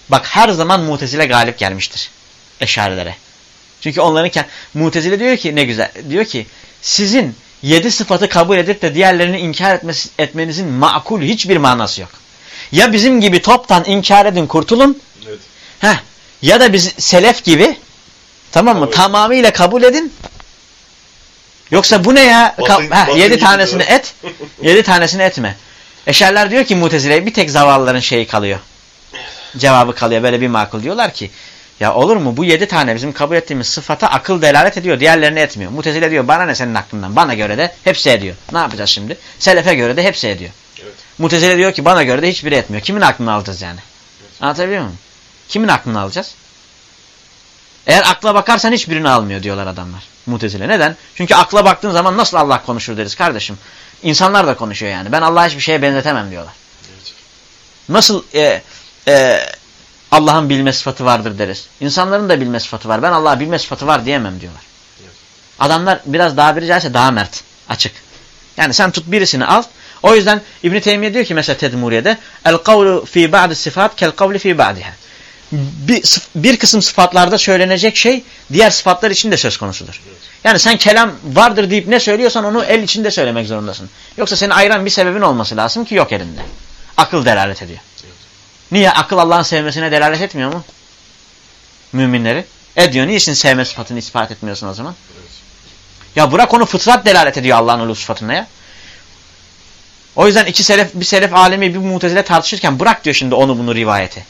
bak her zaman Mutezile galip gelmiştir Eşarilere. Çünkü onların Mutezile diyor ki ne güzel diyor ki sizin yedi sıfatı kabul edip de diğerlerini inkar etmesi, etmenizin makul hiçbir manası yok. Ya bizim gibi toptan inkar edin kurtulun. Evet. Heh, ya da biz selef gibi tamam mı? Kabul. Tamamıyla kabul edin. Yoksa bu ne ya? Batın- Ka- batın yedi tanesini et. Yedi tanesini etme. Eşerler diyor ki Mutezile'ye bir tek zavallıların şeyi kalıyor. Cevabı kalıyor. Böyle bir makul diyorlar ki ya olur mu bu yedi tane bizim kabul ettiğimiz sıfata akıl delalet ediyor. Diğerlerini etmiyor. Mutezile diyor bana ne senin aklından. Bana göre de hepsi ediyor. Ne yapacağız şimdi? Selefe göre de hepsi ediyor. Evet. Mutezile diyor ki bana göre de hiçbiri etmiyor. Kimin aklını alacağız yani? Anlatabiliyor muyum? Kimin aklını alacağız? Eğer akla bakarsan hiçbirini almıyor diyorlar adamlar. Mutezile. Neden? Çünkü akla baktığın zaman nasıl Allah konuşur deriz kardeşim. İnsanlar da konuşuyor yani. Ben Allah'a hiçbir şeye benzetemem diyorlar. Evet. Nasıl e, e, Allah'ın bilme sıfatı vardır deriz. İnsanların da bilme sıfatı var. Ben Allah'a bilme sıfatı var diyemem diyorlar. Adamlar biraz daha biri caizse daha mert. Açık. Yani sen tut birisini al. O yüzden İbn Teymiye diyor ki mesela Tedmuriye'de el kavlu fi ba'd sıfat kel kavli fi ba'diha. Bir, bir kısım sıfatlarda söylenecek şey diğer sıfatlar için de söz konusudur. Yani sen kelam vardır deyip ne söylüyorsan onu el içinde söylemek zorundasın. Yoksa seni ayıran bir sebebin olması lazım ki yok elinde. Akıl delalet ediyor. Niye? Akıl Allah'ın sevmesine delalet etmiyor mu? Müminleri. Ediyor. Niçin sevme sıfatını ispat etmiyorsun o zaman? Ya bırak onu fıtrat delalet ediyor Allah'ın ulu sıfatına ya. O yüzden iki selef, bir selef alemi bir mutezile tartışırken bırak diyor şimdi onu bunu rivayeti.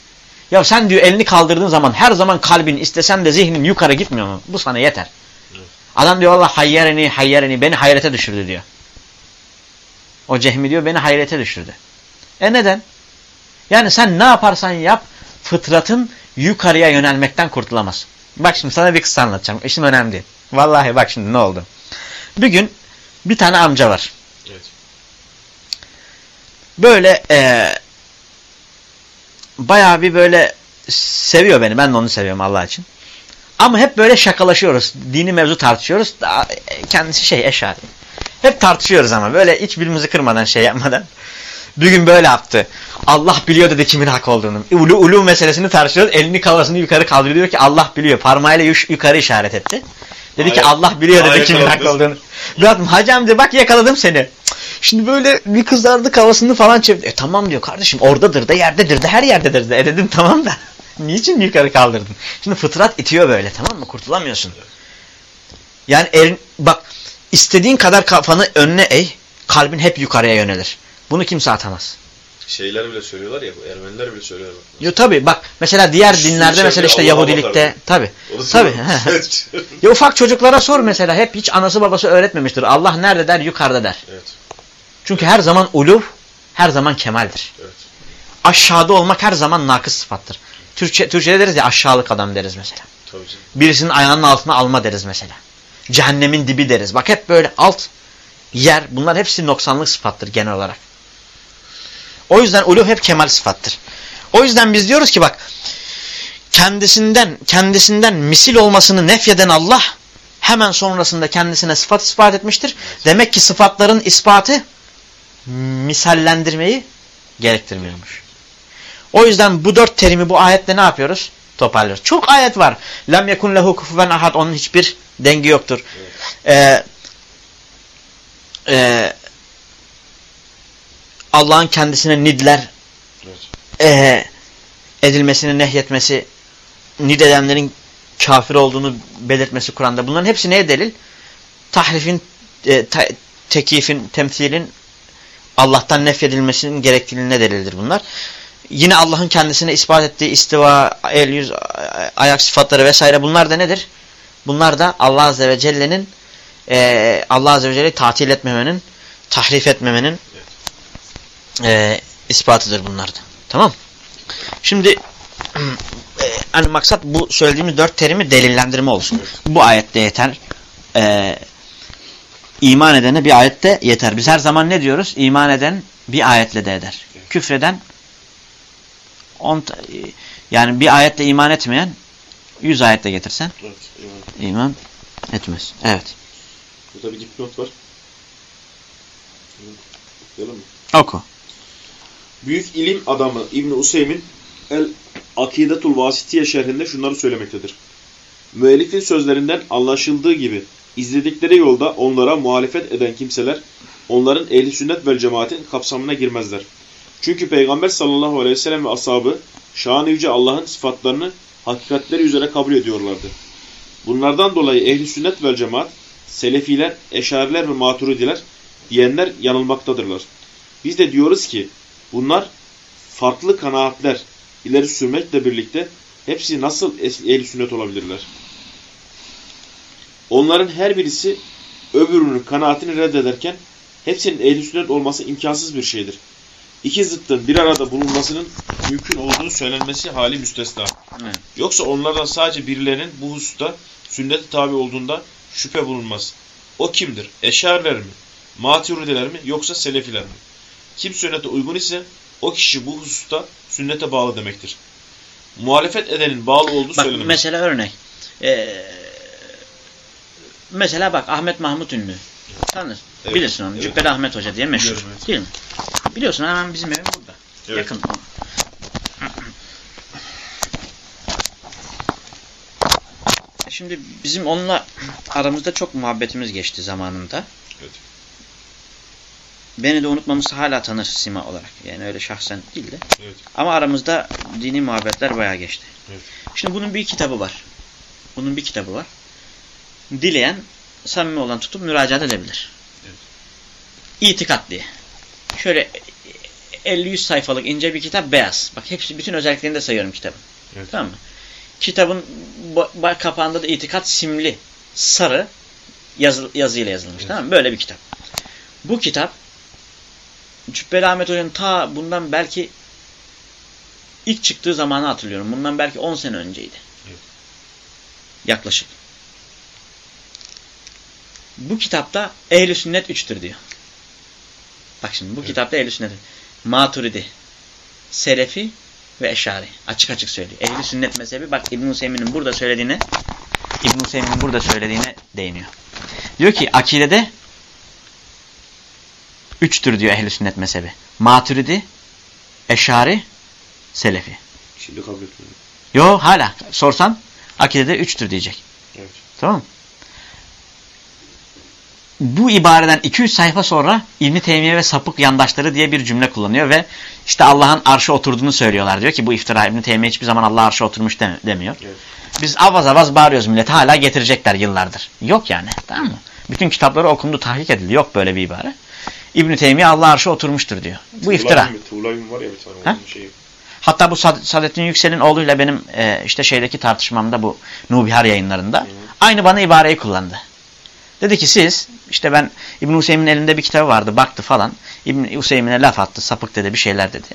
Ya sen diyor elini kaldırdığın zaman her zaman kalbin istesen de zihnin yukarı gitmiyor mu? Bu sana yeter. Evet. Adam diyor Allah hayyereni hayyereni beni hayrete düşürdü diyor. O cehmi diyor beni hayrete düşürdü. E neden? Yani sen ne yaparsan yap fıtratın yukarıya yönelmekten kurtulamaz. Bak şimdi sana bir kısa anlatacağım. İşim önemli. Vallahi bak şimdi ne oldu. Bir gün bir tane amca var. Evet. Böyle eee bayağı bir böyle seviyor beni. Ben de onu seviyorum Allah için. Ama hep böyle şakalaşıyoruz. Dini mevzu tartışıyoruz. E, kendisi şey eşari. Hep tartışıyoruz ama böyle hiç birbirimizi kırmadan şey yapmadan. Bir gün böyle yaptı. Allah biliyor dedi kimin hak olduğunu. Ulu ulu meselesini tartışıyoruz. Elini kafasını yukarı kaldırıyor diyor ki Allah biliyor. Parmağıyla yuş- yukarı işaret etti. Dedi ki Ayet- Allah biliyor dedi ayet kimin hak olduğunu. Bıraktım hacı amca bak yakaladım seni. Şimdi böyle bir kızardı kafasını falan çevirdi. E tamam diyor kardeşim oradadır da yerdedir de her yerdedir de. E dedim tamam da. Niçin yukarı kaldırdın? Şimdi fıtrat itiyor böyle tamam mı? Kurtulamıyorsun. Yani el, bak istediğin kadar kafanı önüne eğ. Kalbin hep yukarıya yönelir. Bunu kimse atamaz. Şeyler bile söylüyorlar ya, Ermeniler bile söylüyorlar. Yo tabi bak mesela diğer Şu dinlerde mesela işte Yahudilikte tabi. Söylüyor. Ya ufak çocuklara sor mesela hep hiç anası babası öğretmemiştir. Allah nerede der yukarıda der. evet, Çünkü her zaman uluv her zaman kemaldir. evet. Aşağıda olmak her zaman nakıs sıfattır. Türkçe, Türkçe'de deriz ya aşağılık adam deriz mesela. Tabii canım. Birisinin ayağının altına alma deriz mesela. Cehennemin dibi deriz. Bak hep böyle alt yer bunlar hepsi noksanlık sıfattır genel olarak. O yüzden uluh hep kemal sıfattır. O yüzden biz diyoruz ki bak kendisinden kendisinden misil olmasını nefyeden Allah hemen sonrasında kendisine sıfat ispat etmiştir. Demek ki sıfatların ispatı misallendirmeyi gerektirmiyormuş. O yüzden bu dört terimi bu ayette ne yapıyoruz? Toparlıyoruz. Çok ayet var. Lem yekun lehu kufuven ahad. Onun hiçbir dengi yoktur. Ee, e, Allah'ın kendisine nidler Evet. e, edilmesini nehyetmesi, nid edenlerin kafir olduğunu belirtmesi Kur'an'da. Bunların hepsi neye delil? Tahrifin, e, ta, tekifin, temsilin Allah'tan nefyedilmesinin gerekliliğine delildir bunlar. Yine Allah'ın kendisine ispat ettiği istiva, el, yüz, ayak sıfatları vesaire bunlar da nedir? Bunlar da Allah Azze ve Celle'nin e, Allah Azze ve Celle'yi tatil etmemenin, tahrif etmemenin e, ispatıdır bunlar da. Tamam Şimdi e, hani maksat bu söylediğimiz dört terimi delillendirme olsun. Bu ayette yeter. E, iman edene bir ayette yeter. Biz her zaman ne diyoruz? İman eden bir ayetle de eder. Küfreden on, yani bir ayetle iman etmeyen yüz ayetle getirsen Evet. eyvallah. iman etmez. Evet. Burada bir dipnot var. Okuyalım mı? Oku. Büyük ilim adamı İbn Useymin El Akidetul Vasitiye şerhinde şunları söylemektedir. Müellifin sözlerinden anlaşıldığı gibi izledikleri yolda onlara muhalefet eden kimseler onların ehli sünnet vel cemaatin kapsamına girmezler. Çünkü Peygamber sallallahu aleyhi ve sellem ve ashabı şan yüce Allah'ın sıfatlarını hakikatleri üzere kabul ediyorlardı. Bunlardan dolayı ehli sünnet vel cemaat, selefiler, eşariler ve maturidiler diyenler yanılmaktadırlar. Biz de diyoruz ki bunlar farklı kanaatler ileri sürmekle birlikte hepsi nasıl ehli sünnet olabilirler? Onların her birisi öbürünün kanaatini reddederken hepsinin ehli sünnet olması imkansız bir şeydir. İki zıttın bir arada bulunmasının mümkün olduğu söylenmesi hali müstesna. Evet. Yoksa onlardan sadece birilerinin bu hususta sünnete tabi olduğunda şüphe bulunmaz. O kimdir? Eşariler mi? Maturidiler mi? Yoksa Selefiler mi? Kim sünnete uygun ise o kişi bu hususta sünnete bağlı demektir. Muhalefet edenin bağlı olduğu Bak söylenemez. mesela örnek. Ee, mesela bak Ahmet Mahmut Ünlü. Tanır. Evet. Bilirsin onu. Evet. Cübbeli Ahmet Hoca diye meşhur. Biliyorum, evet. Değil mi? Biliyorsun hemen bizim evim burada. Evet. Yakın. Şimdi bizim onunla aramızda çok muhabbetimiz geçti zamanında. Evet. Beni de unutmamışsa hala tanır sima olarak. Yani öyle şahsen değil de. Evet. Ama aramızda dini muhabbetler bayağı geçti. Evet. Şimdi bunun bir kitabı var. Bunun bir kitabı var. Dileyen samimi olan tutup müracaat edebilir. Evet. İtikat diye. Şöyle 50-100 sayfalık ince bir kitap beyaz. Bak hepsi bütün özelliklerini de sayıyorum kitabın. Evet. Tamam mı? Kitabın kapağında da itikat simli sarı yazı yazıyla yazılmış. Evet. Tamam mı? Böyle bir kitap. Bu kitap Cübbeli Ahmet Hoca'nın ta bundan belki ilk çıktığı zamanı hatırlıyorum. Bundan belki 10 sene önceydi. Evet. Yaklaşık. Bu kitapta ehl sünnet 3'tür diyor. Bak şimdi bu Evet. kitapta ehl sünnet Maturidi, Selefi ve Eşari. Açık açık söylüyor. Ehli sünnet mezhebi bak İbn Hüseyin'in burada söylediğine İbn Hüseyin'in burada söylediğine değiniyor. Diyor ki akidede üçtür diyor ehli sünnet mezhebi. Maturidi, Eşari, Selefi. Şimdi kabul etmiyorum. Yo hala sorsan akidede üçtür diyecek. Evet. Tamam? Bu ibareden 200 sayfa sonra İbn Teymiye ve sapık yandaşları diye bir cümle kullanıyor ve işte Allah'ın arşı oturduğunu söylüyorlar. Diyor ki bu iftira İbn Teymiye hiçbir zaman Allah arşı oturmuş demi- demiyor. Evet. Biz avaz avaz bağırıyoruz millete hala getirecekler yıllardır. Yok yani tamam mı? Bütün kitapları okundu tahkik edildi. Yok böyle bir ibare. İbn Teymiye Allah arşa oturmuştur diyor. Bu iftira. Tuğlay'ın var ya bir tane Ha? onun şeyi. Hatta bu Sad Saadettin Yüksel'in oğluyla benim e, işte şeydeki tartışmamda bu Nubihar yayınlarında aynı bana ibareyi kullandı. Dedi ki siz işte ben İbn Hüseyin'in elinde bir kitabı vardı baktı falan. İbn Hüseyin'e laf attı sapık dedi bir şeyler dedi.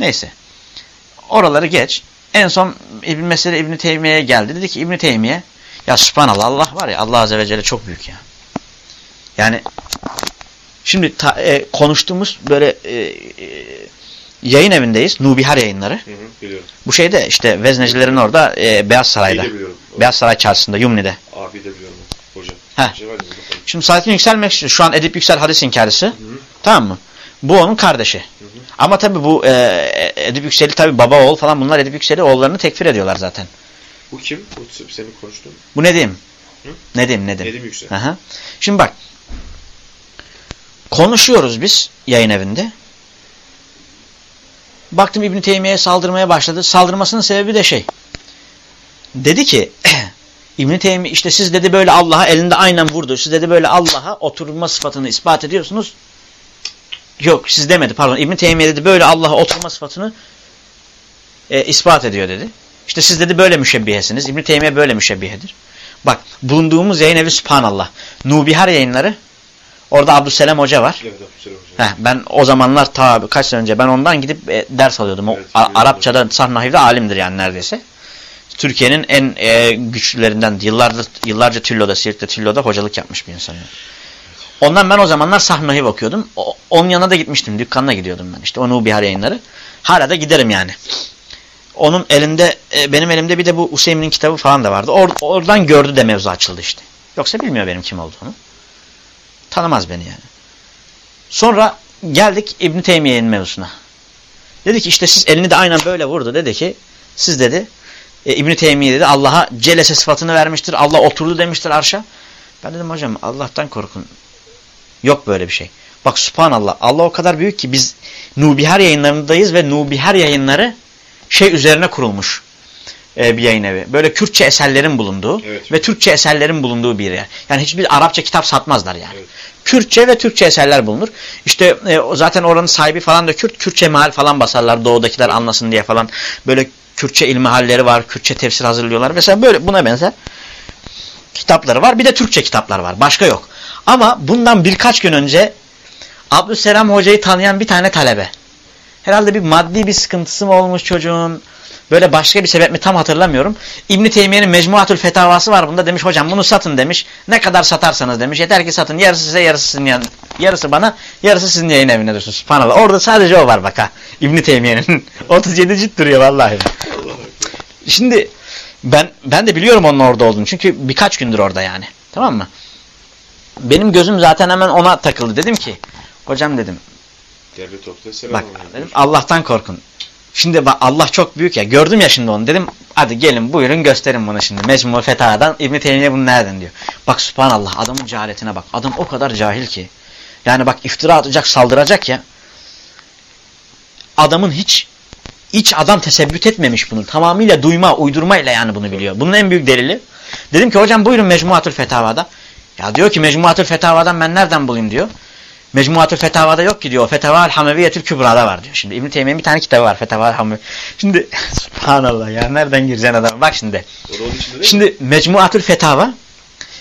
Neyse. Oraları geç. En son İbn mesele İbn Teymiye'ye geldi. Dedi ki İbn Teymiye ya subhanallah Allah var ya Allah azze ve celle çok büyük ya. Yani şimdi ta- e, konuştuğumuz böyle e, e, yayın evindeyiz. Nubihar yayınları. Hı hı, biliyorum. Bu şeyde işte veznecilerin orada e, Beyaz Saray'da. de biliyorum. Beyaz Saray çarşısında Yumni'de. Abi de biliyorum. Hoca. Heh. Şey var ya, bakalım. Şimdi Saadettin Yükselmek şu an Edip Yüksel hadis inkarcısı. Tamam mı? Bu onun kardeşi. hı. Ama tabi bu e, Edip Yüksel'i tabi baba oğul falan bunlar Edip Yüksel'i oğullarını tekfir ediyorlar zaten. Bu kim? Bu senin konuştuğun. Bu Nedim. Hı? Nedim Nedim. Nedim Yüksel. Aha. Şimdi bak. Konuşuyoruz biz yayın evinde. Baktım İbn Teymiye'ye saldırmaya başladı. Saldırmasının sebebi de şey. Dedi ki İbn Teymiye işte siz dedi böyle Allah'a elinde aynen vurdu. Siz dedi böyle Allah'a oturma sıfatını ispat ediyorsunuz. Yok siz demedi pardon. İbn Teymiye dedi böyle Allah'a oturma sıfatını e, ispat ediyor dedi. İşte siz dedi böyle müşebbihesiniz. İbn Teymiye böyle müşebbihedir. Bak bulunduğumuz yayın evi subhanallah. Nubihar yayınları. Orada Abdüsselam Hoca var. Evet Hoca. Heh, ben o zamanlar ta kaç sene önce ben ondan gidip e, ders alıyordum. O, Evet, biliyorum. Arapçada Sahnahiv'de alimdir yani neredeyse. Türkiye'nin en e, güçlülerinden yıllardır yıllarca Tillo'da, Siirt'te Tillo'da hocalık yapmış bir insan. yani. Ondan ben o zamanlar Sahnahiv okuyordum. O, onun yanına da gitmiştim. Dükkanına gidiyordum ben işte. O Nubihar yayınları. Hala da giderim yani. Onun elinde, e, benim elimde bir de bu Hüseyin'in kitabı falan da vardı. Or- oradan gördü de mevzu açıldı işte. Yoksa bilmiyor benim kim olduğunu. Tanımaz beni yani. Sonra geldik İbn Teymiye'nin mevzusuna. Dedi ki işte siz elini de aynen böyle vurdu. Dedi ki siz dedi e, İbn Teymiye dedi Allah'a celese sıfatını vermiştir. Allah oturdu demiştir arşa. Ben dedim hocam Allah'tan korkun. Yok böyle bir şey. Bak subhanallah Allah o kadar büyük ki biz Nubihar yayınlarındayız ve Nubihar yayınları şey üzerine kurulmuş e, bir yayın evi. Böyle Kürtçe eserlerin bulunduğu Evet. ve Türkçe eserlerin bulunduğu bir yer. Yani hiçbir Arapça kitap satmazlar yani. Evet. Kürtçe ve Türkçe eserler bulunur. İşte e, zaten oranın sahibi falan da Kürt. Kürtçe mahal falan basarlar doğudakiler anlasın diye falan. Böyle Kürtçe ilmihalleri var. Kürtçe tefsir hazırlıyorlar. Mesela böyle buna benzer kitapları var. Bir de Türkçe kitaplar var. Başka yok. Ama bundan birkaç gün önce Abdüsselam Hoca'yı tanıyan bir tane talebe. Herhalde bir maddi bir sıkıntısı mı olmuş çocuğun? Böyle başka bir sebep mi tam hatırlamıyorum. İbn Teymiye'nin Mecmuatül Fetavası var bunda demiş hocam bunu satın demiş. Ne kadar satarsanız demiş. Yeter ki satın. Yarısı size yarısı sizin yan, yarısı bana yarısı sizin yayın evine dursun. Subhanallah. Orada sadece o var bak ha. İbn Teymiye'nin 37 cilt duruyor vallahi. Şimdi ben ben de biliyorum onun orada olduğunu. Çünkü birkaç gündür orada yani. Tamam mı? Benim gözüm zaten hemen ona takıldı. Dedim ki hocam dedim Derli topla selam. Bak dedim Allah'tan korkun. Şimdi bak Allah çok büyük ya. Gördüm ya şimdi onu. Dedim hadi gelin buyurun gösterin bunu şimdi. Mecmu Fetaha'dan İbn Teymiye bunu nereden diyor. Bak subhanallah adamın cehaletine bak. Adam o kadar cahil ki. Yani bak iftira atacak saldıracak ya. Adamın hiç iç adam tesebbüt etmemiş bunu. Tamamıyla duyma, uydurmayla yani bunu biliyor. Bunun en büyük delili. Dedim ki hocam buyurun Mecmuatül Fetava'da. Ya diyor ki Mecmuatül Fetava'dan ben nereden bulayım diyor. Mecmuatül Fetava'da yok ki diyor. Fetava Hameviyetül Kübra'da var diyor. Şimdi İbn Teymiye'nin bir tane kitabı var. Fetava Hamevi. Şimdi subhanallah ya nereden gireceksin adama? Bak şimdi. Şimdi Mecmuatül Fetava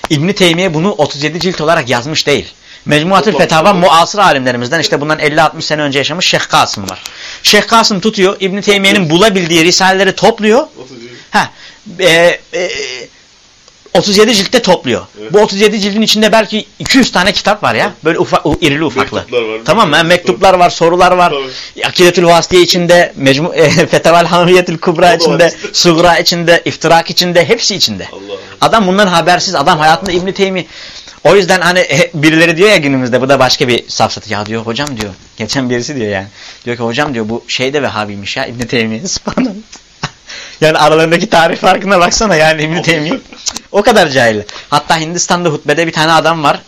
İbn Teymiye bunu 37 cilt olarak yazmış değil. Mecmuatül Fetava muasır alimlerimizden işte bundan 50-60 sene önce yaşamış Şeyh Kasım var. Şeyh Kasım tutuyor İbn Teymiye'nin bulabildiği risaleleri topluyor. Ha, e, e, 37 ciltte topluyor. Evet. Bu 37 cildin içinde belki 200 tane kitap var ya. Böyle ufak, irili ufaklı. Mektuplar var. Tamam mı? Mektuplar var, sorular var. Akidetül Vasıtiye içinde, Mecmu e, Hamiyetül Kubra içinde. Sugra içinde, iftirak içinde, hepsi içinde. Allah. Adam bundan habersiz. Adam hayatında İbn Teymi o yüzden hani e, birileri diyor ya günümüzde bu da başka bir safsatı. Ya diyor hocam diyor. Geçen birisi diyor yani. Diyor ki hocam diyor bu şey de Vehhabiymiş ya İbn Teymi. Subhanallah. Yani aralarındaki tarih farkına baksana yani İbn Teymi. O kadar cahil. Hatta Hindistan'da hutbede bir tane adam var.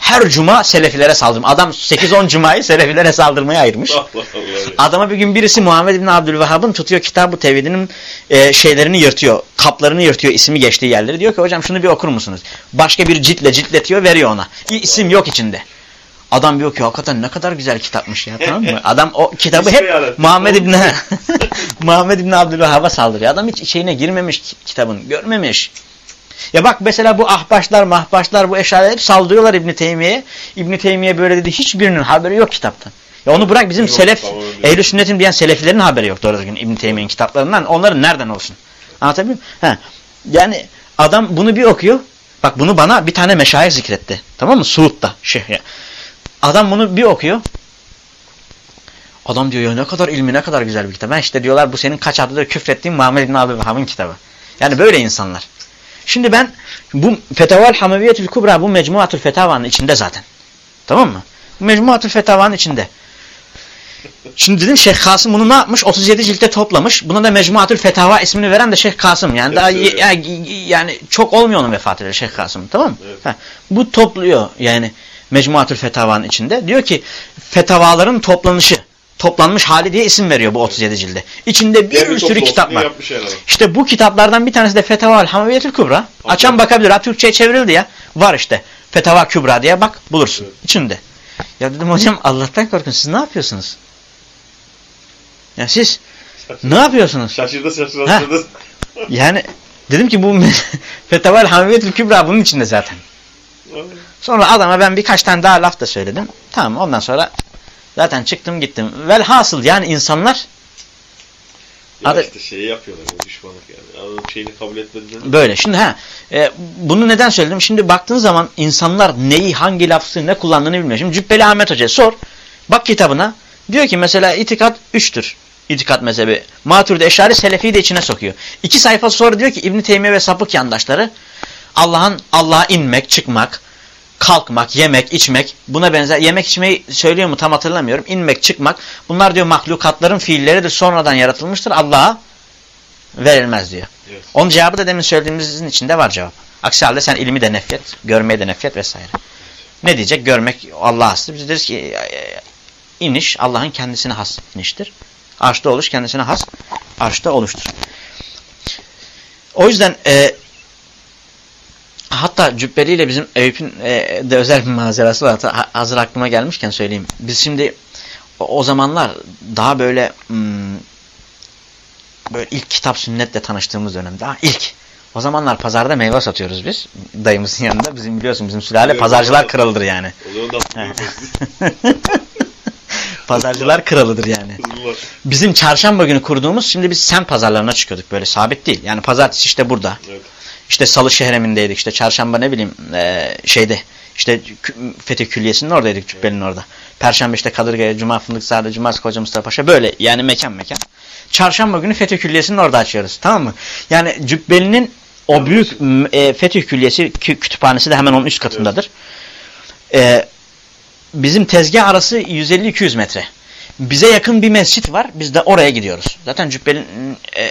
Her cuma selefilere saldırma. Adam 8-10 cumayı selefilere saldırmaya ayırmış. Adama bir gün birisi Muhammed bin Abdülvehhab'ın tutuyor kitabı tevhidinin e, şeylerini yırtıyor. Kaplarını yırtıyor ismi geçtiği yerleri. Diyor ki hocam şunu bir okur musunuz? Başka bir ciltle ciltletiyor veriyor ona. İsim yok içinde. Adam bir okuyor hakikaten ne kadar güzel kitapmış ya tamam mı? Adam o kitabı hep beyan Muhammed İbni Muhammed İbni Abdülvahhab'a saldırıyor. Adam hiç içine girmemiş ki- kitabın. Görmemiş. Ya bak mesela bu ahbaşlar mahbaşlar bu eşyalar hep saldırıyorlar İbni Teymiye'ye. İbni Teymiye böyle dedi hiçbirinin haberi yok kitaptan. Ya onu bırak bizim Yok, selef, ehl sünnetin diyen seleflerin haberi yok doğru düzgün İbni Teymiye'nin kitaplarından. Onların nereden olsun? Anlatabiliyor muyum? Ha. Yani adam bunu bir okuyor. Bak bunu bana bir tane meşayih zikretti. Tamam mı? Suud'da. Şeyh ya. Adam bunu bir okuyor. Adam diyor ya ne kadar ilmi ne kadar güzel bir kitap. Ben işte diyorlar bu senin kaç adada küfrettiğin Muhammed İbni Abdülvahab'ın kitabı. Yani böyle insanlar. Şimdi ben bu Fetaval Hameviyetül Kubra bu Mecmuatül Fetava'nın içinde zaten. Tamam mı? Bu Mecmuatül Fetava'nın içinde. Şimdi dedim Şeyh Kasım bunu ne yapmış? 37 ciltte toplamış. Buna da Mecmuatül Fetava ismini veren de Şeyh Kasım. Yani daha Evet, yani, yani çok olmuyor onun vefatıyla Şeyh Kasım. Tamam mı? Evet. Ha, bu topluyor yani Mecmuatül Fetava'nın içinde. Diyor ki fetavaların toplanışı, toplanmış hali diye isim veriyor bu 37 cilde. İçinde bir Derli sürü kitap var. İşte bu kitaplardan bir tanesi de Fetava Hamaviyetül Kübra. Açan bakabilir. Ha Türkçe'ye çevrildi ya. Var işte. Fetava Kübra diye bak bulursun. Evet. içinde. Ya dedim hocam Allah'tan korkun. Siz ne yapıyorsunuz? Ya siz ne yapıyorsunuz? Şaşırdı şaşırdı. Ha. şaşırdı. Yani dedim ki bu Fetava Hamaviyetül Kübra bunun içinde zaten. Sonra adama ben birkaç tane daha laf da söyledim. Tamam ondan sonra zaten çıktım gittim. Velhasıl yani insanlar Ya Adı- işte şeyi yapıyorlar. ya, Düşmanlık yani. Onun şeyini kabul etmediğinden. Böyle. Şimdi ha e, bunu neden söyledim? Şimdi baktığın zaman insanlar neyi, hangi lafzı ne kullandığını bilmiyor. Şimdi Cübbeli Ahmet Hoca'ya sor. Bak kitabına. Diyor ki mesela itikat üçtür. İtikat mezhebi. Maturidi Eşari Selefi'yi de içine sokuyor. İki sayfa sonra diyor ki İbn Teymiye ve sapık yandaşları Allah'ın Allah'a inmek, çıkmak, kalkmak, yemek, içmek buna benzer. Yemek içmeyi söylüyor mu tam hatırlamıyorum. İnmek, çıkmak. Bunlar diyor mahlukatların fiilleri de sonradan yaratılmıştır. Allah'a verilmez diyor. Evet. Onun cevabı da demin söylediğimizin içinde var cevap. Aksi halde sen ilmi de nefret, görmeyi de nefret vesaire. Ne diyecek? Görmek Allah'a hastır. Biz deriz ki e, e, iniş Allah'ın kendisine has iniştir. Arşta oluş kendisine has, arşta oluştur. O yüzden e, hatta Cübbeli ile bizim Eyüp'ün e, de özel bir manzarası var. Ha- Hazır aklıma gelmişken söyleyeyim. Biz şimdi o, o zamanlar daha böyle hmm, böyle ilk kitap sünnetle tanıştığımız dönem. Daha ilk. O zamanlar pazarda meyve satıyoruz biz. Dayımızın yanında. Bizim biliyorsun bizim sülale pazarcılar kralıdır yani. Pazarcılar kralıdır yani. Bizim çarşamba günü kurduğumuz şimdi biz semt pazarlarına çıkıyorduk böyle sabit değil. Yani pazartesi işte burada. Evet. İşte salı şehremindeydik. İşte çarşamba ne bileyim eee, şeyde işte Fetih Külliyesi'nin oradaydık Cübbeli'nin orada. Perşembe işte Kadırga'ya, Cuma Fındıkzade, Cumartesi Koca Mustafa Paşa böyle yani mekan mekan. Çarşamba günü Fetih Külliyesi'nin orada açıyoruz. Tamam mı? Yani Cübbeli'nin o büyük e, Fetih Külliyesi kü- kütüphanesi de hemen onun üst katındadır. Eee, bizim tezgah arası 150-200 metre. Bize yakın bir mescit var. Biz de oraya gidiyoruz. Zaten Cübbeli'nin e,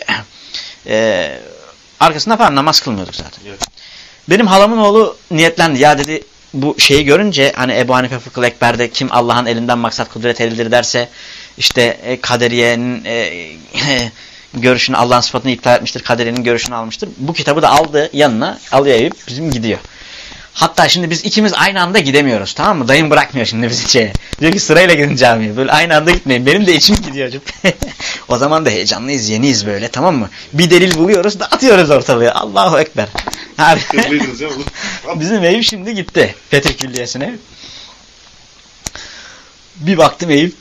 e, arkasında falan namaz kılmıyorduk zaten. Evet. Benim halamın oğlu niyetlendi. Ya dedi bu şeyi görünce hani Ebu Hanife Fıkhıl Ekber'de kim Allah'ın elinden maksat kudret elidir derse işte e, kaderiyenin e, görüşünü Allah'ın sıfatını iptal etmiştir. Kaderiyenin görüşünü almıştır. Bu kitabı da aldı yanına alıyor Eyüp bizim gidiyor. Hatta şimdi biz ikimiz aynı anda gidemiyoruz tamam mı? Dayım bırakmıyor şimdi bizi şeye. Diyor ki sırayla gidin camiye. Böyle aynı anda gitmeyin. Benim de içim gidiyor. o zaman da heyecanlıyız, yeniyiz böyle tamam mı? Bir delil buluyoruz, dağıtıyoruz ortalığı. Allahu Ekber. Bizim Eyüp şimdi gitti Fetih Külliyesi'ne. Bir baktım Eyüp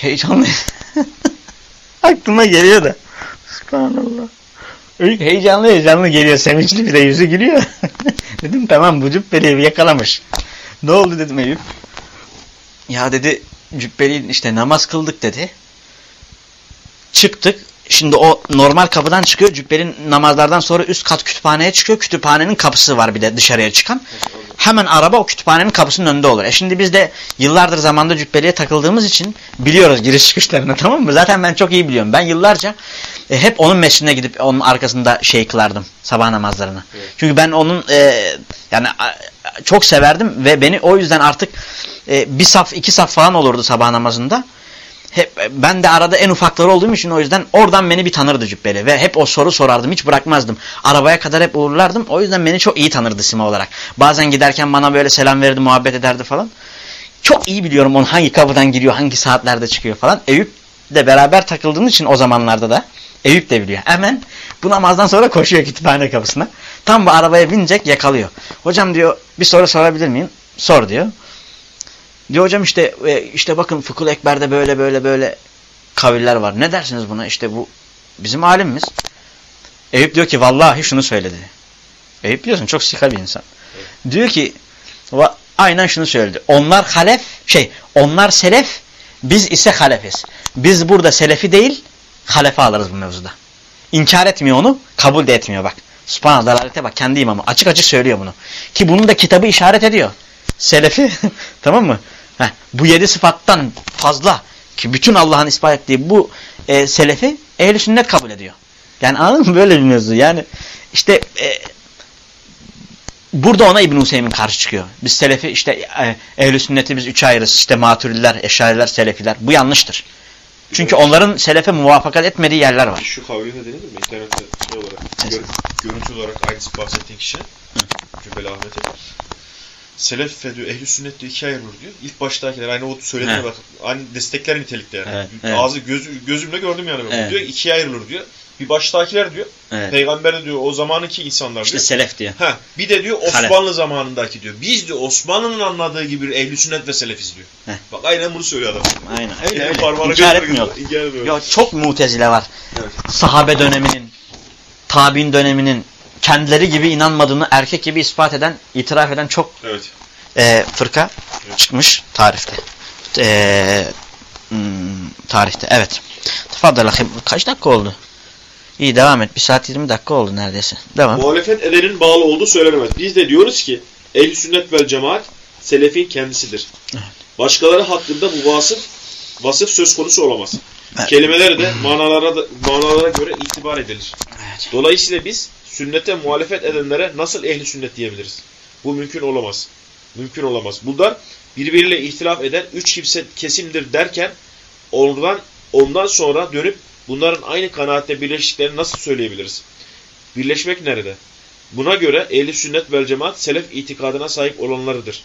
heyecanlı. Aklıma geliyor da. Subhanallah. Eyüp heyecanlı heyecanlı geliyor. Sevinçli bir de yüzü gülüyor. Dedim tamam bu cübbeliyi yakalamış. Ne oldu dedim Eyüp. Ya dedi cübbeli işte namaz kıldık dedi. Çıktık. Şimdi o normal kapıdan çıkıyor. Cübbelin namazlardan sonra üst kat kütüphaneye çıkıyor. Kütüphanenin kapısı var bir de dışarıya çıkan. Hemen araba o kütüphanenin kapısının önünde olur. E şimdi biz de yıllardır zamanda cübbeliye takıldığımız için biliyoruz giriş çıkışlarını tamam mı? Zaten ben çok iyi biliyorum. Ben yıllarca e, hep onun mescidine gidip onun arkasında şey kılardım. Sabah namazlarını. Evet. Çünkü ben onun e, yani çok severdim ve beni o yüzden artık e, bir saf iki saf falan olurdu sabah namazında. Hep ben de arada en ufakları olduğum için o yüzden oradan beni bir tanırdı cübbeli ve hep o soru sorardım hiç bırakmazdım. Arabaya kadar hep uğurlardım o yüzden beni çok iyi tanırdı Sima olarak. Bazen giderken bana böyle selam verirdi muhabbet ederdi falan. çok iyi biliyorum onun hangi kapıdan giriyor, hangi saatlerde çıkıyor falan. Eyüp de beraber takıldığımız için o zamanlarda da Eyüp de biliyor. Hemen bu namazdan sonra koşuyor kütüphane kapısına. Tam bu arabaya binecek yakalıyor. Hocam diyor bir soru sorabilir miyim? Sor diyor. Diyor hocam işte e, işte bakın Fıkhul Ekber'de böyle böyle böyle kaviller var. Ne dersiniz buna? İşte bu bizim alimimiz. Eyüp diyor ki vallahi şunu söyledi. Eyüp biliyorsun çok sika bir insan. Diyor ki aynen şunu söyledi. Onlar halef şey onlar selef biz ise halefiz. Biz burada selefi değil halefe alırız bu mevzuda. İnkar etmiyor onu kabul de etmiyor bak. Subhanallah dalalete bak kendi imamı açık açık söylüyor bunu. Ki bunun da kitabı işaret ediyor. Selefi tamam mı? Heh, bu yedi sıfattan fazla ki bütün Allah'ın ispat ettiği bu e, selefi ehli sünnet kabul ediyor. Yani anladın mı böyle bir mevzu. Yani işte e, burada ona İbn Hüseyin karşı çıkıyor. Biz selefi işte e, ehli sünneti biz üçe ayırırız. İşte maturiler, eşariler, selefiler. Bu yanlıştır. Çünkü onların selefe muvafakat etmediği yerler var. Şu da denedin mi? İnternette şey olarak, gör, görüntü olarak aynısı bahsettiğin kişi. Cübbeli Ahmet'e. Selef ve diyor, ehli sünnet diyor ikiye ayrılır diyor. İlk baştakiler aynı o söylediğine bak. Aynı destekler nitelikte yani. Evet, evet. Ağzı göz, gözümle gördüm yani. Evet. Diyor ikiye ayrılır diyor. Bir baştakiler diyor. Evet. Peygamber de diyor o zamanki insanlar İşte diyor. selef diyor. Ha, bir de diyor Halef. Osmanlı zamanındaki diyor. Biz diyor Osmanlı'nın anladığı gibi ehli sünnet ve selefiz diyor. Heh. Bak aynen bunu söylüyor adam. Aynen öyle Elini öyle. İnkar etmiyor. Ya çok mutezile var. Evet. Sahabe döneminin, tabi'in döneminin kendileri gibi inanmadığını erkek gibi ispat eden, itiraf eden çok Evet. e, fırka Evet. çıkmış tarihte. E, hmm, tarihte evet. Tefaddal akım. Kaç dakika oldu? İyi devam et. 1 saat 20 dakika oldu neredeyse. Devam. Muhalefet edenin bağlı olduğu söylenemez. Biz de diyoruz ki ehl sünnet vel cemaat selefin kendisidir. Evet. Başkaları hakkında bu vasıf vasıf söz konusu olamaz. Evet. Kelimeler de manalara da, manalara göre itibar edilir. Evet. Dolayısıyla biz sünnete muhalefet edenlere nasıl ehli sünnet diyebiliriz? Bu mümkün olamaz. Mümkün olamaz. Bunlar birbiriyle ihtilaf eden üç kimse kesimdir derken ondan ondan sonra dönüp bunların aynı kanaatte birleştiklerini nasıl söyleyebiliriz? Birleşmek nerede? Buna göre ehli sünnet vel cemaat selef itikadına sahip olanlarıdır.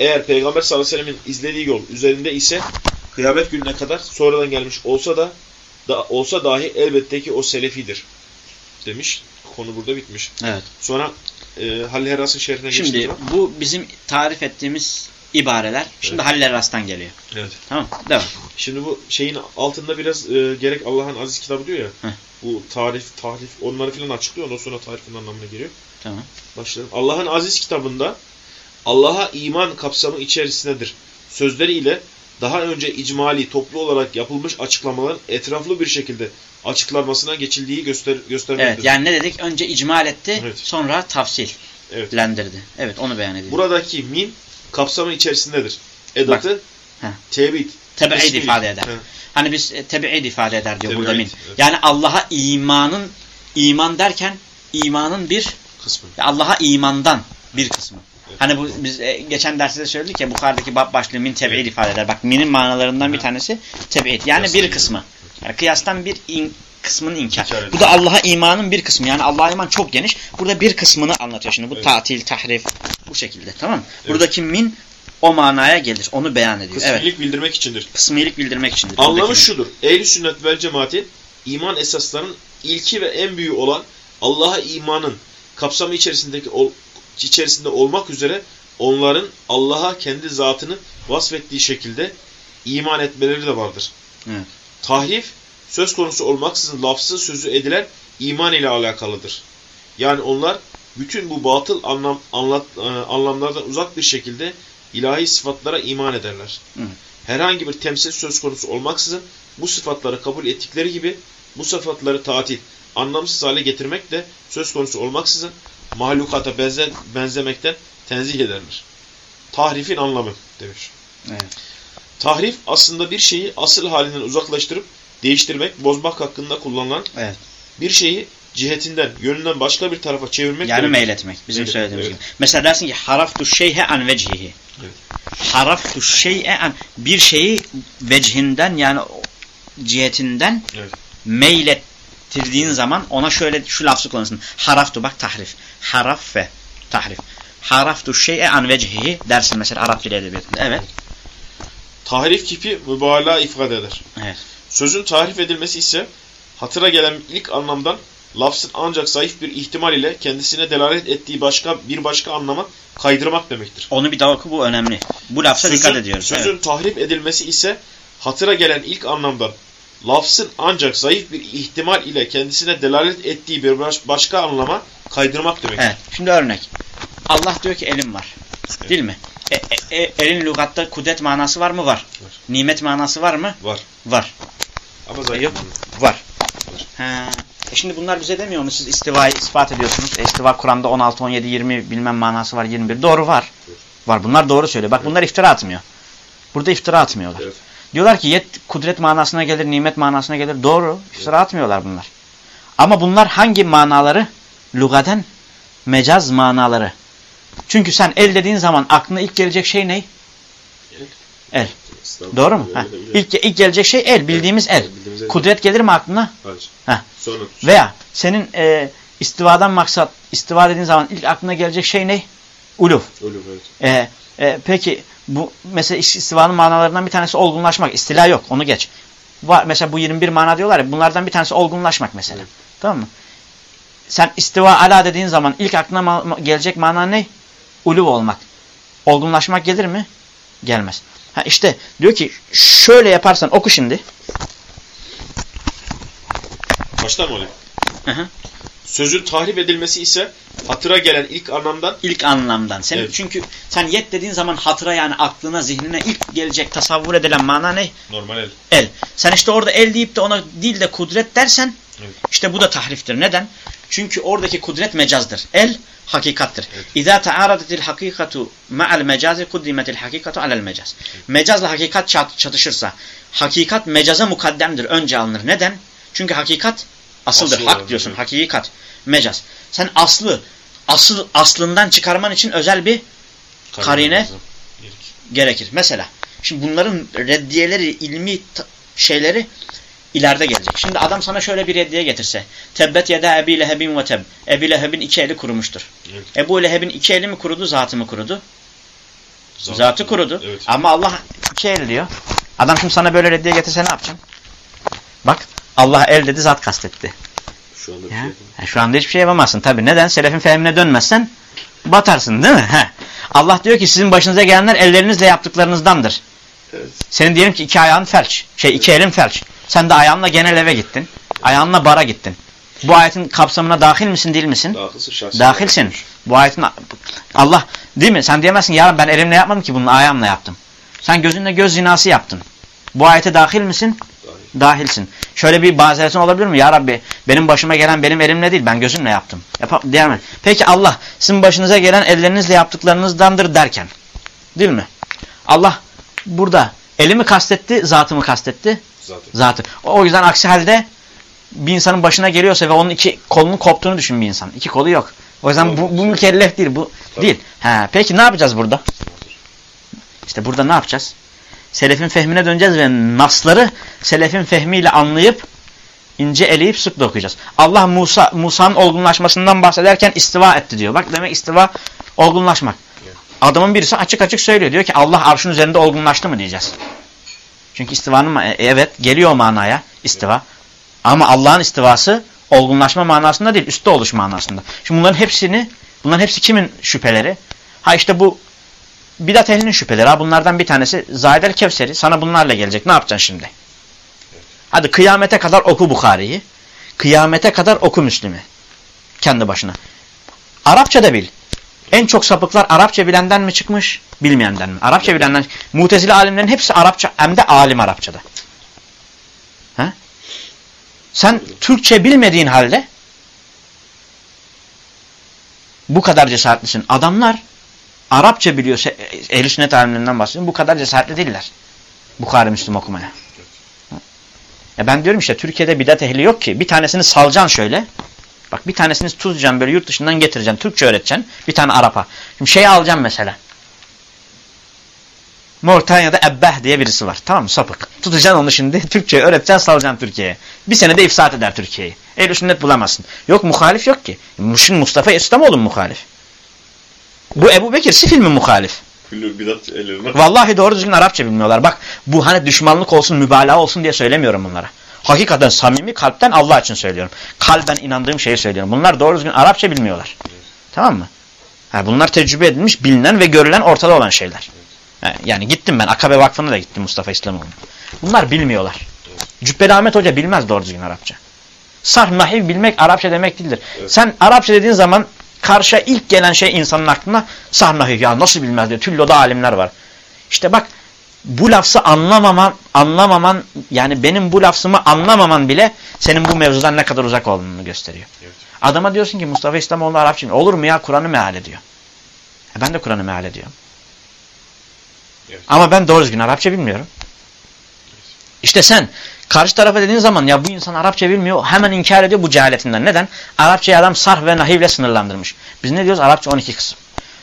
Eğer Peygamber sallallahu aleyhi ve sellemin izlediği yol üzerinde ise kıyamet gününe kadar sonradan gelmiş olsa da, da olsa dahi elbette ki o selefidir demiş. Konu burada bitmiş. Evet. Sonra e, Halil Heras'ın şerhine Şimdi geçtiğimiz zaman. bu bizim tarif ettiğimiz ibareler şimdi Evet. Haller Ras'tan geliyor. Evet. Tamam Devam. Şimdi bu şeyin altında biraz e, gerek Allah'ın aziz kitabı diyor ya. Heh. Bu tarif, tahrif onları filan açıklıyor. Ondan sonra tarifin anlamına geliyor. Tamam. Başlayalım. Allah'ın aziz kitabında Allah'a iman kapsamı içerisindedir. Sözleriyle daha önce icmali toplu olarak yapılmış açıklamaların etraflı bir şekilde açıklanmasına geçildiği göster göstermektedir. Evet yani ne dedik? Önce icmal etti Evet. sonra tafsillendirdi. Evet. Evet onu beyan ediyor. Buradaki min kapsamı içerisindedir. Edatı tebit. Tebeid ifade eder. Heh. Hani biz e, tebeid ifade eder diyor burada Tebeid, min. evet. Yani Allah'a imanın iman derken imanın bir Kısmı. Allah'a imandan bir kısmı. Evet. Hani bu biz e, geçen derste de söyledik ya Bukhari'deki bab başlığı min tebeid ifade eder. Bak minin manalarından bir tanesi tebeid. Yani bir kısmı. Yani kıyastan bir in, kısmını inkar. Bu da Allah'a imanın bir kısmı. Yani Allah'a iman çok geniş. Burada bir kısmını anlatıyor şimdi. Bu Evet. tatil, tahrif bu şekilde. Tamam mı? Evet. Buradaki min o manaya gelir. Onu beyan ediyor. Evet. Kısmilik bildirmek içindir. Kısmilik bildirmek içindir. Anlamı Buradaki şudur. Ehl-i sünnet vel cemaatin iman esaslarının ilki ve en büyüğü olan Allah'a imanın kapsamı içerisindeki ol, içerisinde olmak üzere onların Allah'a kendi zatını vasfettiği şekilde iman etmeleri de vardır. Evet. Tahrif söz konusu olmaksızın lafzı sözü edilen iman ile alakalıdır. Yani onlar bütün bu batıl anlam, anlat, e, anlamlardan uzak bir şekilde ilahi sıfatlara iman ederler. Evet. Herhangi bir temsil söz konusu olmaksızın bu sıfatları kabul ettikleri gibi bu sıfatları tatil, anlamsız hale getirmek de söz konusu olmaksızın mahlukata benze, benzemekten tenzih ederler. Tahrifin anlamı demiş. Evet. Tahrif aslında bir şeyi asıl halinden uzaklaştırıp değiştirmek, bozmak hakkında kullanılan Evet. bir şeyi cihetinden, yönünden başka bir tarafa çevirmek Yani meyletmek. Bizim Evet, söylediğimiz evet. gibi. Mesela dersin ki haraftu şeyhe an vecihi. Evet. Haraftu şey'e an bir şeyi vecihinden yani cihetinden Evet. Meylettirdiğin zaman ona şöyle şu lafzı kullanırsın. Haraftu bak tahrif. Haraf ve tahrif. Haraftu şey'e an vecihi dersin mesela Arap dili edebiyatında. Evet. Tahrif kipi mübalağa ifade eder. Evet. Sözün tahrif edilmesi ise hatıra gelen ilk anlamdan lafzın ancak zayıf bir ihtimal ile kendisine delalet ettiği başka bir başka anlama kaydırmak demektir. Onu bir daha oku bu önemli. Bu lafza Sözün, dikkat ediyoruz. sözün Evet. tahrif edilmesi ise hatıra gelen ilk anlamdan lafzın ancak zayıf bir ihtimal ile kendisine delalet ettiği bir baş- başka anlama kaydırmak demektir. evet. Şimdi örnek. Allah diyor ki elim var. Değil mi? E, e, e, elin lügatta kudret manası var mı? Var. Var. Nimet manası var mı? Var. Var. Ama E, zayıf. yok. Var. Ha. E şimdi bunlar bize demiyor mu? Siz istivayı ispat ediyorsunuz. E, istiva Kur'an'da 16, 17, 20 bilmem manası var. 21. Doğru var. Evet. Var. Bunlar doğru söylüyor. Bak bunlar iftira atmıyor. Burada iftira atmıyorlar. Evet. Diyorlar ki yet kudret manasına gelir, nimet manasına gelir. Doğru. İftira atmıyorlar bunlar. Ama bunlar hangi manaları? Lugaden mecaz manaları. Çünkü sen el dediğin zaman aklına ilk gelecek şey ne? El. Doğru mu? Ha. İlk, ilk gelecek şey el. Bildiğimiz el. Bildiğimiz el. Kudret gelir mi aklına? Hayır. Heh. Sonra Veya senin e, istivadan maksat, istiva dediğin zaman ilk aklına gelecek şey ne? Uluf. ölüm evet. E, e, peki bu mesela istivanın manalarından bir tanesi olgunlaşmak. İstila yok. Onu geç. Var, mesela bu 21 mana diyorlar ya bunlardan bir tanesi olgunlaşmak mesela. Tamam mı? Sen istiva ala dediğin zaman ilk aklına ma- gelecek mana ne? Uluv olmak. Olgunlaşmak gelir mi? Gelmez. Ha işte diyor ki şöyle yaparsan oku şimdi. Baştan mı olayım? Hı hı. Sözün tahrif edilmesi ise hatıra gelen ilk anlamdan İlk anlamdan. Senin Evet. çünkü sen yet dediğin zaman hatıra yani aklına, zihnine ilk gelecek tasavvur edilen mana ne? normal el. El. Sen işte orada el deyip de ona değil de kudret dersen Evet. işte bu da tahriftir. Neden? Çünkü oradaki kudret mecazdır. El hakikattır. Evet. İza taaradetil hakikatu ma'al mecazi kuddimetil hakikatu alel mecaz. Mecazla hakikat çat- çatışırsa hakikat mecaza mukaddemdir. Önce alınır. Neden? Çünkü hakikat asıldır. Asıl Hak diyorsun. evet. Hakikat. Mecaz. Sen aslı asıl aslından çıkarman için özel bir Karine? gerekir. Mesela şimdi bunların reddiyeleri, ilmi şeyleri ileride gelecek. Şimdi adam sana şöyle bir reddiye getirse. Tebbet yeda Ebi Lehebin ve teb. Ebi Leheb'in iki eli kurumuştur. Evet. Ebu Leheb'in iki eli mi kurudu, zatı mı kurudu? Zatı, Zatı kurudu. Evet. Ama Allah iki el diyor. Adam şimdi sana böyle reddiye getirse ne yapacaksın? Bak Allah el dedi, zat kastetti. Şu anda Ya. şey Şu anda hiçbir şey yapamazsın. Tabi neden? Selefin fehmine dönmezsen batarsın değil mi? He. Allah diyor ki sizin başınıza gelenler ellerinizle yaptıklarınızdandır. Evet. Senin diyelim ki iki ayağın felç. Şey iki elin felç. Sen de ayağınla genel eve gittin. Ayağınla bara gittin. Bu ayetin kapsamına dahil misin değil misin? Dahilsin. Dahilsin. Bu ayetin Allah değil mi? Sen diyemezsin ya ben elimle yapmadım ki bunu ayağımla yaptım. Sen gözünle göz zinası yaptın. Bu ayete dahil misin? Dahil. Dahilsin. Şöyle bir bazeretin olabilir mi? Ya Rabbi benim başıma gelen benim elimle değil ben gözümle yaptım. Yap diyemem. Peki Allah sizin başınıza gelen ellerinizle yaptıklarınızdandır derken. Değil mi? Allah burada elimi kastetti, zatımı kastetti. Zaten. Zatı. O yüzden aksi halde bir insanın başına geliyorsa ve onun iki kolunun koptuğunu düşün bir insan. İki kolu yok. O yüzden bu, bu mükellef değil. Bu Tabii. değil. Ha, peki ne yapacağız burada? İşte burada ne yapacağız? Selefin fehmine döneceğiz ve nasları selefin fehmiyle anlayıp ince eleyip sık dokuyacağız. Allah Musa Musa'nın olgunlaşmasından bahsederken istiva etti diyor. Bak demek istiva olgunlaşmak. Adamın birisi açık açık söylüyor. Diyor ki Allah arşın üzerinde olgunlaştı mı diyeceğiz. Çünkü istivanın e, evet geliyor manaya istiva. Ama Allah'ın istivası olgunlaşma manasında değil, üstte oluş manasında. Şimdi bunların hepsini, bunların hepsi kimin şüpheleri? Ha işte bu bidat ehlinin şüpheleri. Ha bunlardan bir tanesi Zahid el-Kevseri. Sana bunlarla gelecek. Ne yapacaksın şimdi? Hadi kıyamete kadar oku Bukhari'yi. Kıyamete kadar oku Müslim'i. Kendi başına. Arapça da bil. En çok sapıklar Arapça bilenden mi çıkmış, bilmeyenden mi? Arapça bilenden. Mutezile alimlerin hepsi Arapça, hem de alim Arapçada. Ha? Sen Türkçe bilmediğin halde bu kadar cesaretlisin. Adamlar Arapça biliyorsa, ehl sünnet alimlerinden bahsediyorum, bu kadar cesaretli değiller. Bukhari Müslüm okumaya. Ya ben diyorum işte Türkiye'de bidat ehli yok ki. Bir tanesini salacaksın şöyle. Bak bir tanesini tutacaksın böyle yurt dışından getireceksin. Türkçe öğreteceksin. Bir tane Arap'a. Şimdi şey alacağım mesela. Moritanya'da Ebbeh diye birisi var. Tamam mı? Sapık. Tutacaksın onu şimdi. Türkçe öğreteceksin salacaksın Türkiye'ye. Bir senede ifsat eder Türkiye'yi. Ehl-i sünnet bulamazsın. Yok muhalif yok ki. Şimdi Mustafa İslamoğlu mu muhalif? Bu Ebu Bekir Sifil mi muhalif? Vallahi doğru düzgün Arapça bilmiyorlar. Bak bu hani düşmanlık olsun, mübalağa olsun diye söylemiyorum bunlara. Hakikaten samimi kalpten Allah için söylüyorum. Kalben inandığım şeyi söylüyorum. Bunlar doğru düzgün Arapça bilmiyorlar. Tamam mı? Ha, bunlar tecrübe edilmiş, bilinen ve görülen ortada olan şeyler. Ha, yani gittim ben. Akabe Vakfı'na da gittim Mustafa İslamoğlu'na. Bunlar bilmiyorlar. Cübbeli Ahmet Hoca bilmez doğru düzgün Arapça. Sarf nahiv bilmek Arapça demek değildir. Evet. Sen Arapça dediğin zaman karşıya ilk gelen şey insanın aklına sarf nahiv. Ya nasıl bilmez diyor. Tüllo'da alimler var. İşte bak bu lafzı anlamaman, anlamaman yani benim bu lafzımı anlamaman bile senin bu mevzudan ne kadar uzak olduğunu gösteriyor. Evet. Adama diyorsun ki Mustafa İslamoğlu bilmiyor. Olur mu ya Kur'an'ı meal ediyor. E ben de Kur'an'ı meal ediyorum. Evet. Ama ben doğru düzgün Arapça bilmiyorum. İşte sen karşı tarafa dediğin zaman ya bu insan Arapça bilmiyor hemen inkar ediyor bu cehaletinden. Neden? Arapçayı adam sarf ve nahivle sınırlandırmış. Biz ne diyoruz? Arapça 12 kısım.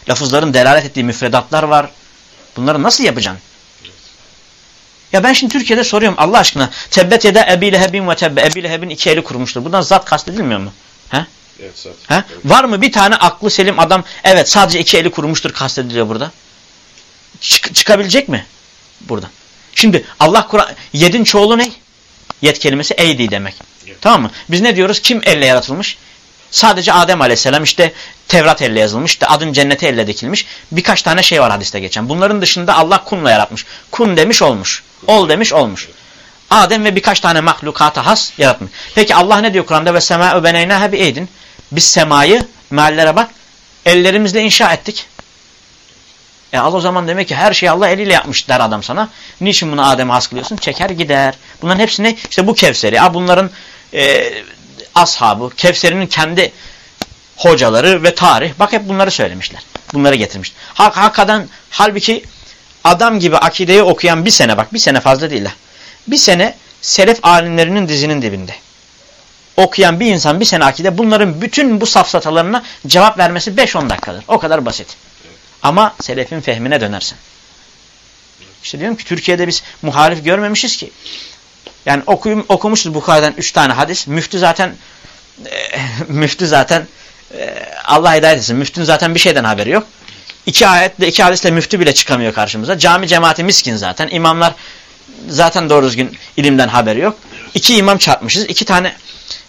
Lafızların delalet ettiği müfredatlar var. Bunları nasıl yapacaksın? Ya ben şimdi Türkiye'de soruyorum Allah aşkına. Tebbet yede Ebi Lehebin ve tebbe. Ebi Lehebin iki eli kurmuştur. Buradan zat kastedilmiyor mu? He? Evet zaten. He? Evet. Var mı bir tane aklı selim adam evet sadece iki eli kurumuştur kastediliyor burada? Çık- çıkabilecek mi? Buradan. Şimdi Allah Kur'an yedin çoğulu ne? Yet kelimesi eydi demek. Evet. Tamam mı? Biz ne diyoruz? Kim elle yaratılmış? Sadece Adem Aleyhisselam işte Tevrat elle yazılmış, işte adın cennete elle dikilmiş. Birkaç tane şey var hadiste geçen. Bunların dışında Allah kunla yaratmış. Kun demiş olmuş. Ol demiş olmuş. Adem ve birkaç tane mahlukata has yaratmış. Peki Allah ne diyor Kur'an'da? Ve semâ beneyna bi eydin. Biz semayı, meallere bak, ellerimizle inşa ettik. E al o zaman demek ki her şeyi Allah eliyle yapmış der adam sana. Niçin bunu Adem'e has kılıyorsun? Çeker gider. Bunların hepsini işte bu Kevser'i. Ha bunların e, ashabı, Kevser'in kendi hocaları ve tarih. Bak hep bunları söylemişler. Bunları getirmiş. Hak, hakikaten halbuki adam gibi akideyi okuyan bir sene bak bir sene fazla değil. Bir sene selef alimlerinin dizinin dibinde. Okuyan bir insan bir sene akide bunların bütün bu safsatalarına cevap vermesi 5-10 dakikadır. O kadar basit. Ama selefin fehmine dönersen. İşte diyorum ki Türkiye'de biz muhalif görmemişiz ki. Yani okuyum, okumuşuz Bukhari'den 3 tane hadis. Müftü zaten e, müftü zaten e, Allah hidayet etsin. Müftünün zaten bir şeyden haberi yok. İki ayetle, iki hadisle müftü bile çıkamıyor karşımıza. Cami cemaati miskin zaten. İmamlar zaten doğru düzgün ilimden haberi yok. İki imam çarpmışız. iki tane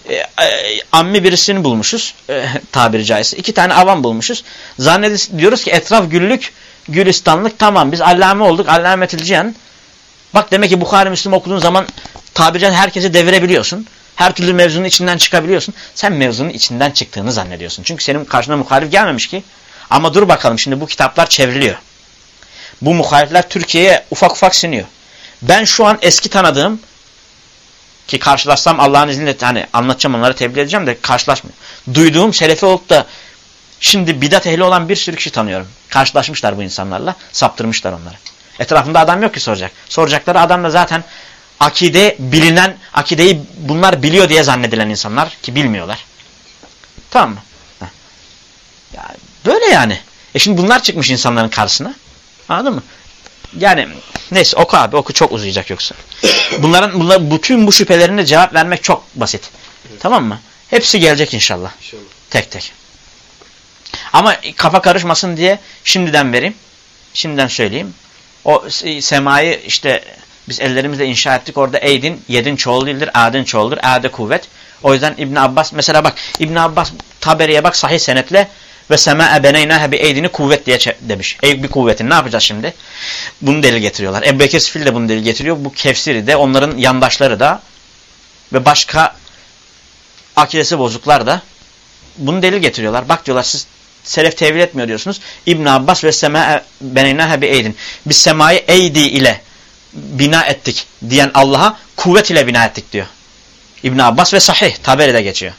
e, e, ammi birisini bulmuşuz. E, tabiri caizse. İki tane avam bulmuşuz. Zannediyoruz diyoruz ki etraf güllük, gülistanlık tamam. Biz allame olduk. Allametül cihan. Bak demek ki Bukhari Müslüm okuduğun zaman tabiri caizse herkesi devirebiliyorsun. Her türlü mevzunun içinden çıkabiliyorsun. Sen mevzunun içinden çıktığını zannediyorsun. Çünkü senin karşına muhalif gelmemiş ki. Ama dur bakalım şimdi bu kitaplar çevriliyor. Bu muhalifler Türkiye'ye ufak ufak siniyor. Ben şu an eski tanıdığım ki karşılaşsam Allah'ın izniyle hani anlatacağım onları tebliğ edeceğim de karşılaşmıyor. Duyduğum selefi olup da şimdi bidat ehli olan bir sürü kişi tanıyorum. Karşılaşmışlar bu insanlarla, saptırmışlar onları. Etrafında adam yok ki soracak. Soracakları adam da zaten akide bilinen, akideyi bunlar biliyor diye zannedilen insanlar ki bilmiyorlar. Tamam mı? Ya böyle yani. E şimdi bunlar çıkmış insanların karşısına. Anladın mı? Yani neyse oku abi oku çok uzayacak yoksa. Bunların bunlar bütün bu şüphelerine cevap vermek çok basit. Tamam mı? Hepsi gelecek inşallah. İnşallah. Tek tek. Ama kafa karışmasın diye şimdiden vereyim. Şimdiden söyleyeyim. O semayı işte biz ellerimizle inşa ettik. Orada eydin, yedin çoğul değildir, adin çoğuldur. Ade kuvvet. O yüzden İbn Abbas mesela bak İbn Abbas Taberi'ye bak sahih senetle ve sema beneynaha bi eydini kuvvet diye demiş. Ey bir kuvvetin ne yapacağız şimdi? Bunu delil getiriyorlar. Ebu Bekir Sifil de bunu delil getiriyor. Bu Kefsiri de onların yandaşları da ve başka akidesi bozuklar da bunu delil getiriyorlar. Bak diyorlar siz selef tevil etmiyor diyorsunuz. İbn Abbas ve sema beneynaha bi eydin. Biz semayı eydi ile bina ettik diyen Allah'a kuvvet ile bina ettik diyor. İbn Abbas ve sahih taberi geçiyor.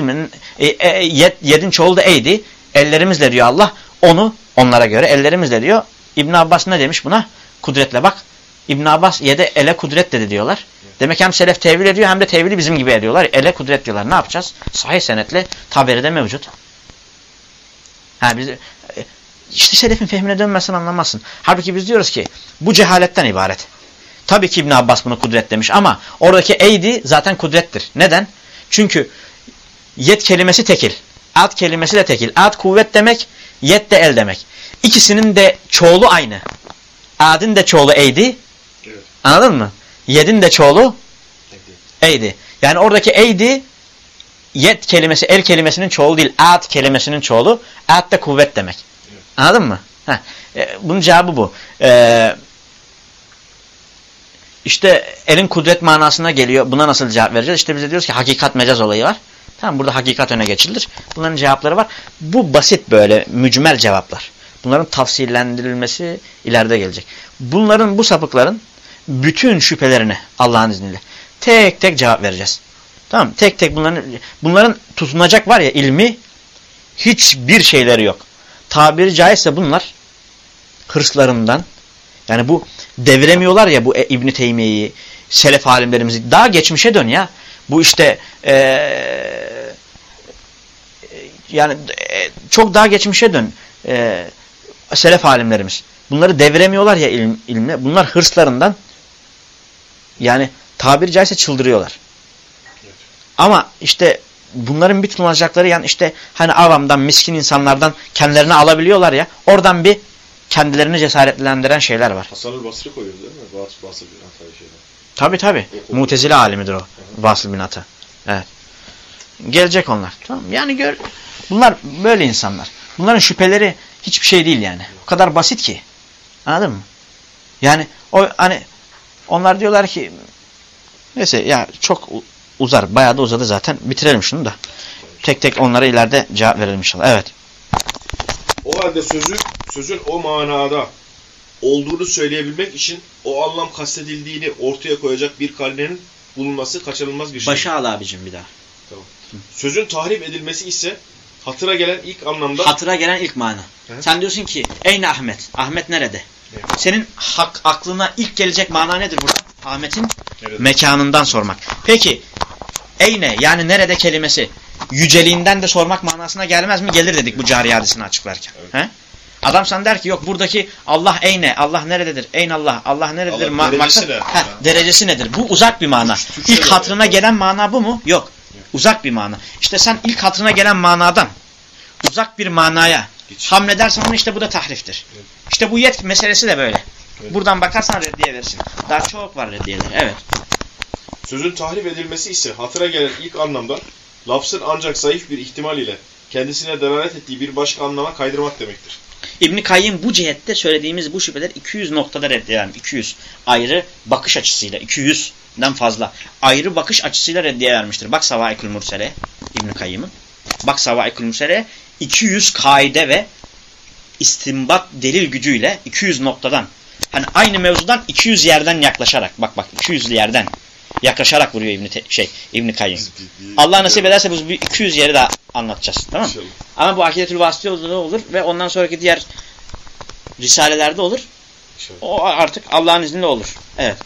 Mi? E, e, yed, yedin çoğulu da eydi. Ellerimizle diyor Allah. Onu onlara göre ellerimizle diyor. İbn Abbas ne demiş buna? Kudretle bak. İbn Abbas yede ele kudret dedi diyorlar. Demek hem selef tevil ediyor hem de tevili bizim gibi ediyorlar. Ele kudret diyorlar. Ne yapacağız? Sahih senetle taberi de mevcut. Ha biz işte selefin fehmine dönmezsen anlamazsın. Halbuki biz diyoruz ki bu cehaletten ibaret. Tabii ki İbn Abbas bunu kudret demiş ama oradaki eydi zaten kudrettir. Neden? Çünkü yet kelimesi tekil. Ad kelimesi de tekil. Ad kuvvet demek, yet de el demek. İkisinin de çoğulu aynı. Ad'in de çoğulu eydi. Evet. Anladın mı? Yed'in de çoğulu eydi. Yani oradaki eydi yet kelimesi el kelimesinin çoğulu değil. Ad kelimesinin çoğulu. Ad de kuvvet demek. Evet. Anladın mı? Heh. E, bunun cevabı bu. Ee, işte elin kudret manasına geliyor. Buna nasıl cevap vereceğiz? İşte biz de diyoruz ki hakikat mecaz olayı var. Tamam burada hakikat öne geçirilir. Bunların cevapları var. Bu basit böyle mücmel cevaplar. Bunların tafsillendirilmesi ileride gelecek. Bunların bu sapıkların bütün şüphelerine Allah'ın izniyle tek tek cevap vereceğiz. Tamam Tek tek bunların bunların tutunacak var ya ilmi hiçbir şeyleri yok. Tabiri caizse bunlar hırslarından yani bu deviremiyorlar ya bu e, İbn-i Teymiye'yi, selef alimlerimizi. Daha geçmişe dön ya. Bu işte ee, yani e, çok daha geçmişe dön. E, selef alimlerimiz. Bunları deviremiyorlar ya ilim, ilmle. Bunlar hırslarından yani tabiri caizse çıldırıyorlar. Ama işte bunların bir tutunacakları yani işte hani avamdan, miskin insanlardan kendilerini alabiliyorlar ya. Oradan bir kendilerini cesaretlendiren şeyler var. Hasan-ül Basri koyuyor değil mi? Bas, Basri bir şeyler. Tabi tabi. Mutezile alimidir o. Vasıl bin Ata. Evet. Gelecek onlar. Tamam Yani gör bunlar böyle insanlar. Bunların şüpheleri hiçbir şey değil yani. O kadar basit ki. Anladın mı? Yani o hani onlar diyorlar ki neyse ya çok uzar. Bayağı da uzadı zaten. Bitirelim şunu da. Tek tek onlara ileride cevap verelim inşallah. Evet. O halde sözü, sözün o manada olduğunu söyleyebilmek için o anlam kastedildiğini ortaya koyacak bir karinenin bulunması kaçınılmaz bir şey. Başa al abicim bir daha. Sözün tahrip edilmesi ise hatıra gelen ilk anlamda Hatıra gelen ilk mana. Evet. Sen diyorsun ki ey Ahmet? Ahmet nerede? Evet. Senin hak, aklına ilk gelecek mana nedir burada? Ahmet'in Evet. mekanından sormak. Peki eyne yani nerede kelimesi yüceliğinden de sormak manasına gelmez mi? Gelir dedik bu cari hadisini açıklarken. Evet. He? Adam sana der ki yok buradaki Allah eyne, Allah nerededir? Eyn Allah, Allah nerededir? Allah Ma- derecesi ne? Heh, derecesi nedir? Bu uzak bir mana. Türkçe İlk hatırına gelen mana bu mu? Yok. Uzak bir mana. İşte sen ilk hatırına gelen manadan uzak bir manaya Geç. hamledersen onu işte bu da tahriftir. Evet. İşte bu yet meselesi de böyle. Evet. Buradan bakarsan reddiye verirsin. Daha çok var reddiyeler. Evet. sözün tahrip edilmesi ise hatıra gelen ilk anlamda lafzın ancak zayıf bir ihtimal ile kendisine delalet ettiği bir başka anlama kaydırmak demektir. İbn Kayyim bu cihette söylediğimiz bu şüpheler 200 noktada reddiye 200 ayrı bakış açısıyla 200'den fazla ayrı bakış açısıyla reddiye vermiştir. Bak Savaikül Mursele İbn Kayyim'in. Bak Savaikül Mursele 200 kaide ve istinbat delil gücüyle 200 noktadan hani aynı mevzudan 200 yerden yaklaşarak bak bak 200 yerden yaklaşarak vuruyor İbn şey İbn Kayyim. Allah nasip ederse biz bir 200 yeri daha anlatacağız. Tamam mı? Ama bu akidetül vasıtı olur ve ondan sonraki diğer risalelerde olur. O artık Allah'ın izniyle olur. Evet.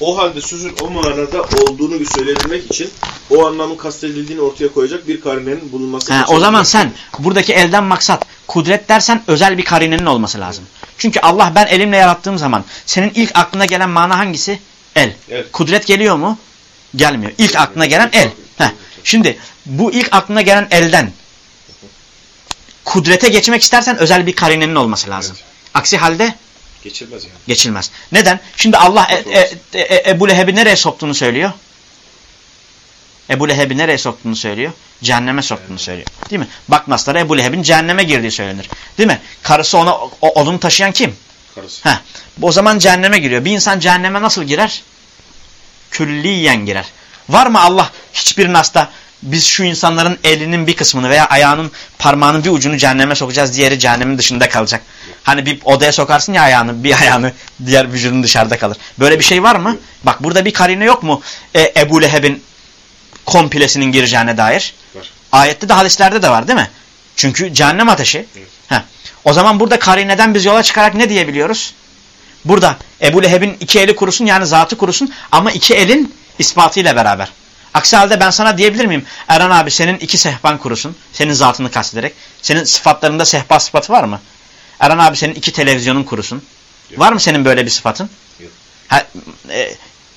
O halde sözün o manada olduğunu söyleyebilmek için o anlamın kastedildiğini ortaya koyacak bir karinenin bulunması. Ha, o zaman sen buradaki elden maksat kudret dersen özel bir karinenin olması lazım. Çünkü Allah ben elimle yarattığım zaman senin ilk aklına gelen mana hangisi? El. Evet. Kudret geliyor mu? Gelmiyor. İlk aklına gelen el. Heh. Şimdi bu ilk aklına gelen elden kudrete geçmek istersen özel bir karinenin olması lazım. Aksi halde Geçilmez yani. geçilmez. Neden? Şimdi Allah e, e, e, Ebu Leheb'i nereye soktuğunu söylüyor. Ebu Leheb'i nereye soktuğunu söylüyor. Cehenneme soktuğunu söylüyor. Değil mi? Bak naslara Ebu Leheb'in cehenneme girdiği söylenir. Değil mi? Karısı ona o- odun taşıyan kim? Karısı. Heh. O zaman cehenneme giriyor. Bir insan cehenneme nasıl girer? Külliyen girer. Var mı Allah hiçbir nasta biz şu insanların elinin bir kısmını veya ayağının parmağının bir ucunu cehenneme sokacağız diğeri cehennemin dışında kalacak. Hani bir odaya sokarsın ya ayağını bir ayağını diğer vücudun dışarıda kalır. Böyle bir şey var mı? Bak burada bir karine yok mu? E, Ebu Leheb'in komplesinin gireceğine dair. Var. Ayette de hadislerde de var değil mi? Çünkü cehennem ateşi. Evet. Heh. O zaman burada karineden biz yola çıkarak ne diyebiliyoruz? Burada Ebu Leheb'in iki eli kurusun yani zatı kurusun ama iki elin ispatıyla beraber. Aksi halde ben sana diyebilir miyim? Erhan abi senin iki sehpan kurusun. Senin zatını kastederek. Senin sıfatlarında sehpa sıfatı var mı? Erhan abi senin iki televizyonun kurusun. Yok. Var mı senin böyle bir sıfatın? Yok. Ha, e,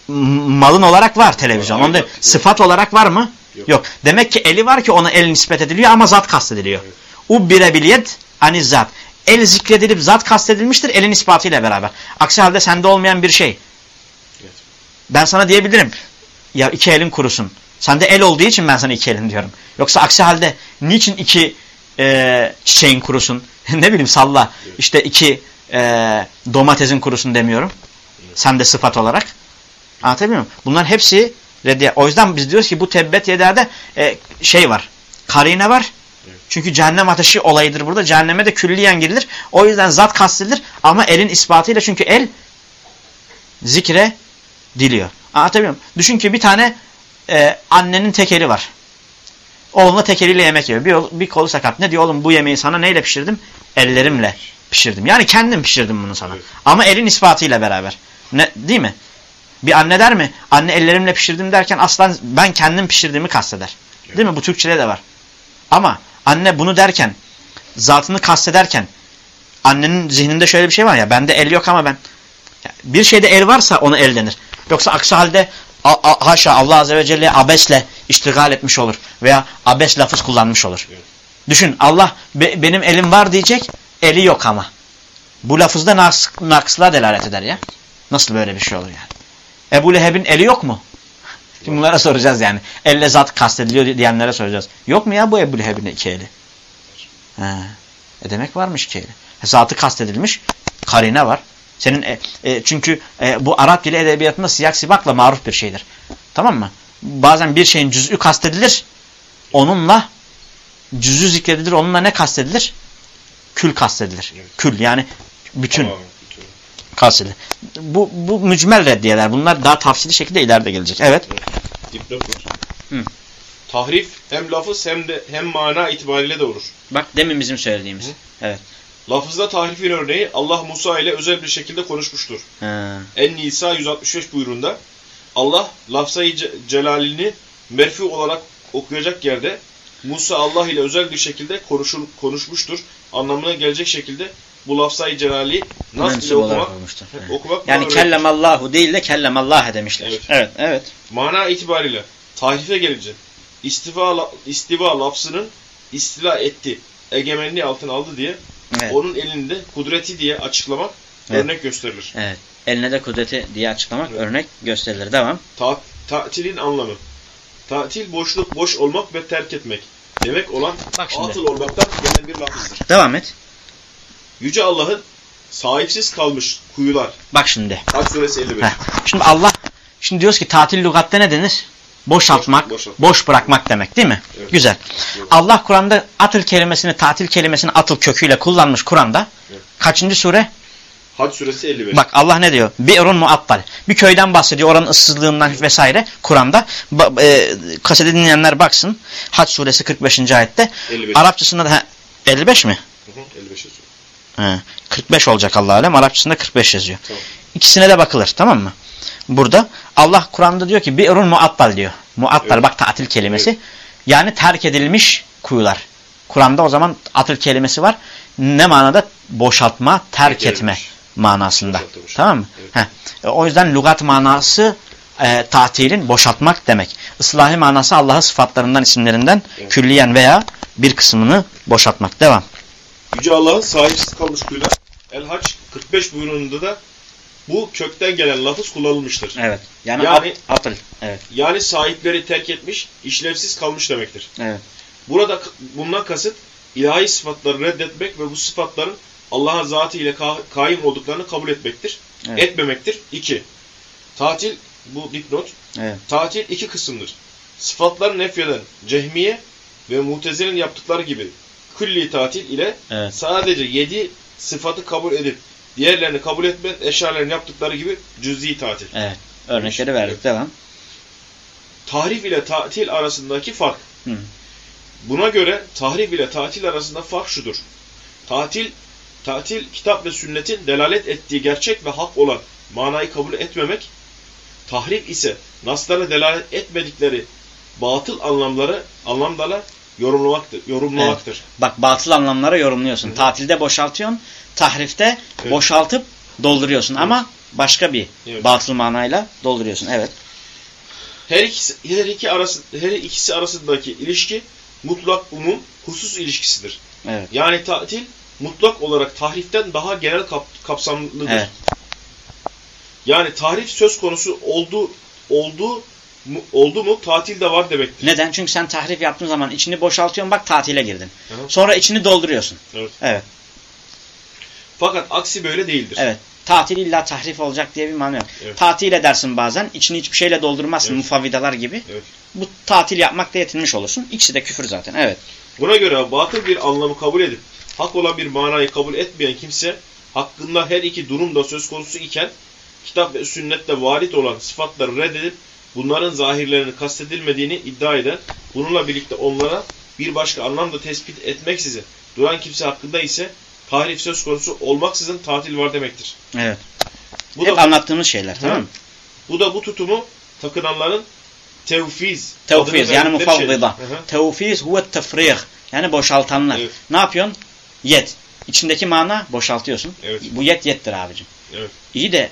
malın olarak var televizyon. Onda sıfat olarak var mı? Yok. Yok. Demek ki eli var ki ona el nispet ediliyor ama zat kastediliyor. Evet. Ubbire bil yed ani zat. El zikredilip zat kastedilmiştir elin ispatıyla beraber. Aksi halde sende olmayan bir şey. Evet. Ben sana diyebilirim. Ya iki elin kurusun. Sende el olduğu için ben sana iki elin diyorum. Yoksa aksi halde niçin iki e, çiçeğin kurusun? ne bileyim salla. Evet. İşte iki e, domatesin kurusun demiyorum. Sen de sıfat olarak. Anlatabiliyor muyum? Bunların hepsi reddiye. O yüzden biz diyoruz ki bu tebbet yederde e, şey var. Karine var. Çünkü cehennem ateşi olayıdır burada. Cehenneme de külliyen girilir. O yüzden zat kastedilir ama elin ispatıyla çünkü el zikre diliyor. Anlatabiliyor muyum? Düşün ki bir tane e, annenin tek eli var. Oğluna tek eliyle yemek yiyor. Bir, bir kolu sakat. Ne diyor oğlum bu yemeği sana neyle pişirdim? Ellerimle pişirdim. Yani kendim pişirdim bunu sana. Evet. Ama elin ispatıyla beraber. Ne, değil mi? Bir anne der mi? Anne ellerimle pişirdim derken aslan ben kendim pişirdiğimi kasteder. Değil mi? Bu Türkçede de var. Ama anne bunu derken zatını kastederken annenin zihninde şöyle bir şey var ya bende el yok ama ben bir şeyde el varsa ona el denir. Yoksa aksi halde a, a, haşa Allah Azze ve Celle abesle iştigal etmiş olur. Veya abes lafız kullanmış olur. Evet. Düşün Allah be- benim elim var diyecek eli yok ama. Bu lafızda naks, naksla delalet eder ya. Nasıl böyle bir şey olur yani? Ebu Leheb'in eli yok mu? Şimdi bunlara soracağız yani. Elle zat kastediliyor diyenlere soracağız. Yok mu ya bu Ebu Leheb'in iki eli? He. E demek varmış iki eli. E, Zatı kastedilmiş. Karine var. Senin e, e, çünkü e, bu Arap dili edebiyatında siyak sibakla maruf bir şeydir. Tamam mı? Bazen bir şeyin cüz'ü kastedilir. Onunla cüz'ü zikredilir. Onunla ne kastedilir? Kül kastedilir. Evet. Kül yani bütün Tamamen kastedilir. Bu, bu mücmel reddiyeler. Bunlar daha tafsili şekilde ileride gelecek. Evet. Dipnot var. Hı. Tahrif hem lafız hem de hem mana itibariyle de olur. Bak demin bizim söylediğimiz. Hı. Evet. Lafızda tahrifin örneği Allah Musa ile özel bir şekilde konuşmuştur. En-Nisa 165 buyruğunda Allah lafzayı ce- celalini merfi olarak okuyacak yerde Musa Allah ile özel bir şekilde konuşur, konuşmuştur. Anlamına gelecek şekilde bu lafzayı celali nasıl ile okumak, Evet. okumak Yani kellemallahu değil de kellemallahe demişler. Evet. Evet. Evet. Mana itibariyle tahrife gelince istiva, istiva lafzının istila etti, egemenliği altına aldı diye Evet. onun elinde kudreti diye açıklamak Evet. örnek gösterilir. evet. Eline de kudreti diye açıklamak Evet. örnek gösterilir. Devam. Ta tatilin anlamı. Tatil boşluk, boş olmak ve terk etmek. Demek olan Bak şimdi. atıl olmaktan gelen bir lafızdır. Devam et. Yüce Allah'ın sahipsiz kalmış kuyular. Bak şimdi. Hac suresi 55. Heh. Şimdi Allah şimdi diyoruz ki tatil lügatta ne denir? Boşaltmak, Boş- boşalt- boş bırakmak demek değil mi? Evet. Güzel. Evet. Allah Kur'an'da atıl kelimesini, tatil kelimesini atıl köküyle kullanmış Kur'an'da. Evet. Kaçıncı sure? Hac suresi 55. Bak Allah ne diyor? Bi'run muattal. Bir köyden bahsediyor oranın ıssızlığından vesaire Kur'an'da. Ba- e, kasete dinleyenler baksın. Hac suresi 45. ayette. 55. Arapçasında da he, 55 mi? Hı hı, 55 yazıyor. He, 45 olacak Allah alem. Arapçasında 45 yazıyor. Tamam. İkisine de bakılır tamam mı? Burada Allah Kur'an'da diyor ki bi'run muattal diyor. Muattal Evet. bak tatil kelimesi. Yani terk edilmiş kuyular. Kur'an'da o zaman atıl kelimesi var. Ne manada? Boşaltma, terk Terk etme manasında. Boşaltılmış. Tamam mı? Evet. Heh. O yüzden lügat manası e, tatilin boşaltmak demek. Islahi manası Allah'ın sıfatlarından, isimlerinden Evet. külliyen veya bir kısmını boşaltmak. Devam. Yüce Allah'ın sahipsiz kalmış kuyular. El Hac 45 buyruğunda da bu kökten gelen lafız kullanılmıştır. Evet. Yani, Yani- at- atıl. Evet. Yani sahipleri terk etmiş, işlevsiz kalmış demektir. Evet. Burada bundan kasıt ilahi sıfatları reddetmek ve bu sıfatların Allah'ın zatı ile ka- kaim olduklarını kabul etmektir. Evet. Etmemektir. 2. Tatil, bu dipnot. Evet. Tatil iki kısımdır. Sıfatları nefyeden cehmiye ve mutezilerin yaptıkları gibi külli tatil ile Evet. sadece yedi sıfatı kabul edip diğerlerini kabul etmeyen eşyaların yaptıkları gibi cüz'i tatil. Evet. Örnekleri verdik. Devam. Tahrif ile tatil arasındaki fark. Hı. Buna göre tahrif ile tatil arasında fark şudur. Tatil, tatil kitap ve sünnetin delalet ettiği gerçek ve hak olan manayı kabul etmemek, tahrif ise naslara delalet etmedikleri batıl anlamları anlamlara yorumlamaktır. yorumlamaktır. Bak batıl anlamlara yorumluyorsun. Tatilde boşaltıyorsun. Tahrifte Evet. boşaltıp dolduruyorsun. Evet. Ama başka bir Evet. batıl manayla dolduruyorsun. Evet. Her ikisi, her iki arası, her ikisi arasındaki ilişki mutlak umum husus ilişkisidir. Evet. Yani tatil mutlak olarak tahriften daha genel kap, kapsamlıdır. Evet. Yani tahrif söz konusu oldu oldu mu, oldu mu tatil de var demektir. Neden? Çünkü sen tahrif yaptığın zaman içini boşaltıyorsun bak tatile girdin. Hı. Sonra içini dolduruyorsun. Evet. Evet. Fakat aksi böyle değildir. Evet. Tatil illa tahrif olacak diye bir mana yok. Evet. Tatil edersin bazen. içini hiçbir şeyle doldurmazsın. Evet. Mufavvidalar gibi. Evet. Bu tatil yapmakta yetinmiş olursun. İkisi de küfür zaten. Evet. Buna göre batıl bir anlamı kabul edip hak olan bir manayı kabul etmeyen kimse hakkında her iki durum da söz konusu iken kitap ve sünnette varit olan sıfatları reddedip bunların zahirlerini kastedilmediğini iddia eden bununla birlikte onlara bir başka anlam da tespit etmeksizin duran kimse hakkında ise tahrif söz konusu olmaksızın tatil var demektir. Evet. Bu Hep da, anlattığımız şeyler. Tamam mı? bu da bu tutumu takınanların tevfiz. Tevfiz yani mufavvida. Hı. Tevfiz huve tefrih. Yani boşaltanlar. Evet. Ne yapıyorsun? Yet. İçindeki mana boşaltıyorsun. Evet. Bu yet yettir abicim. Evet. İyi de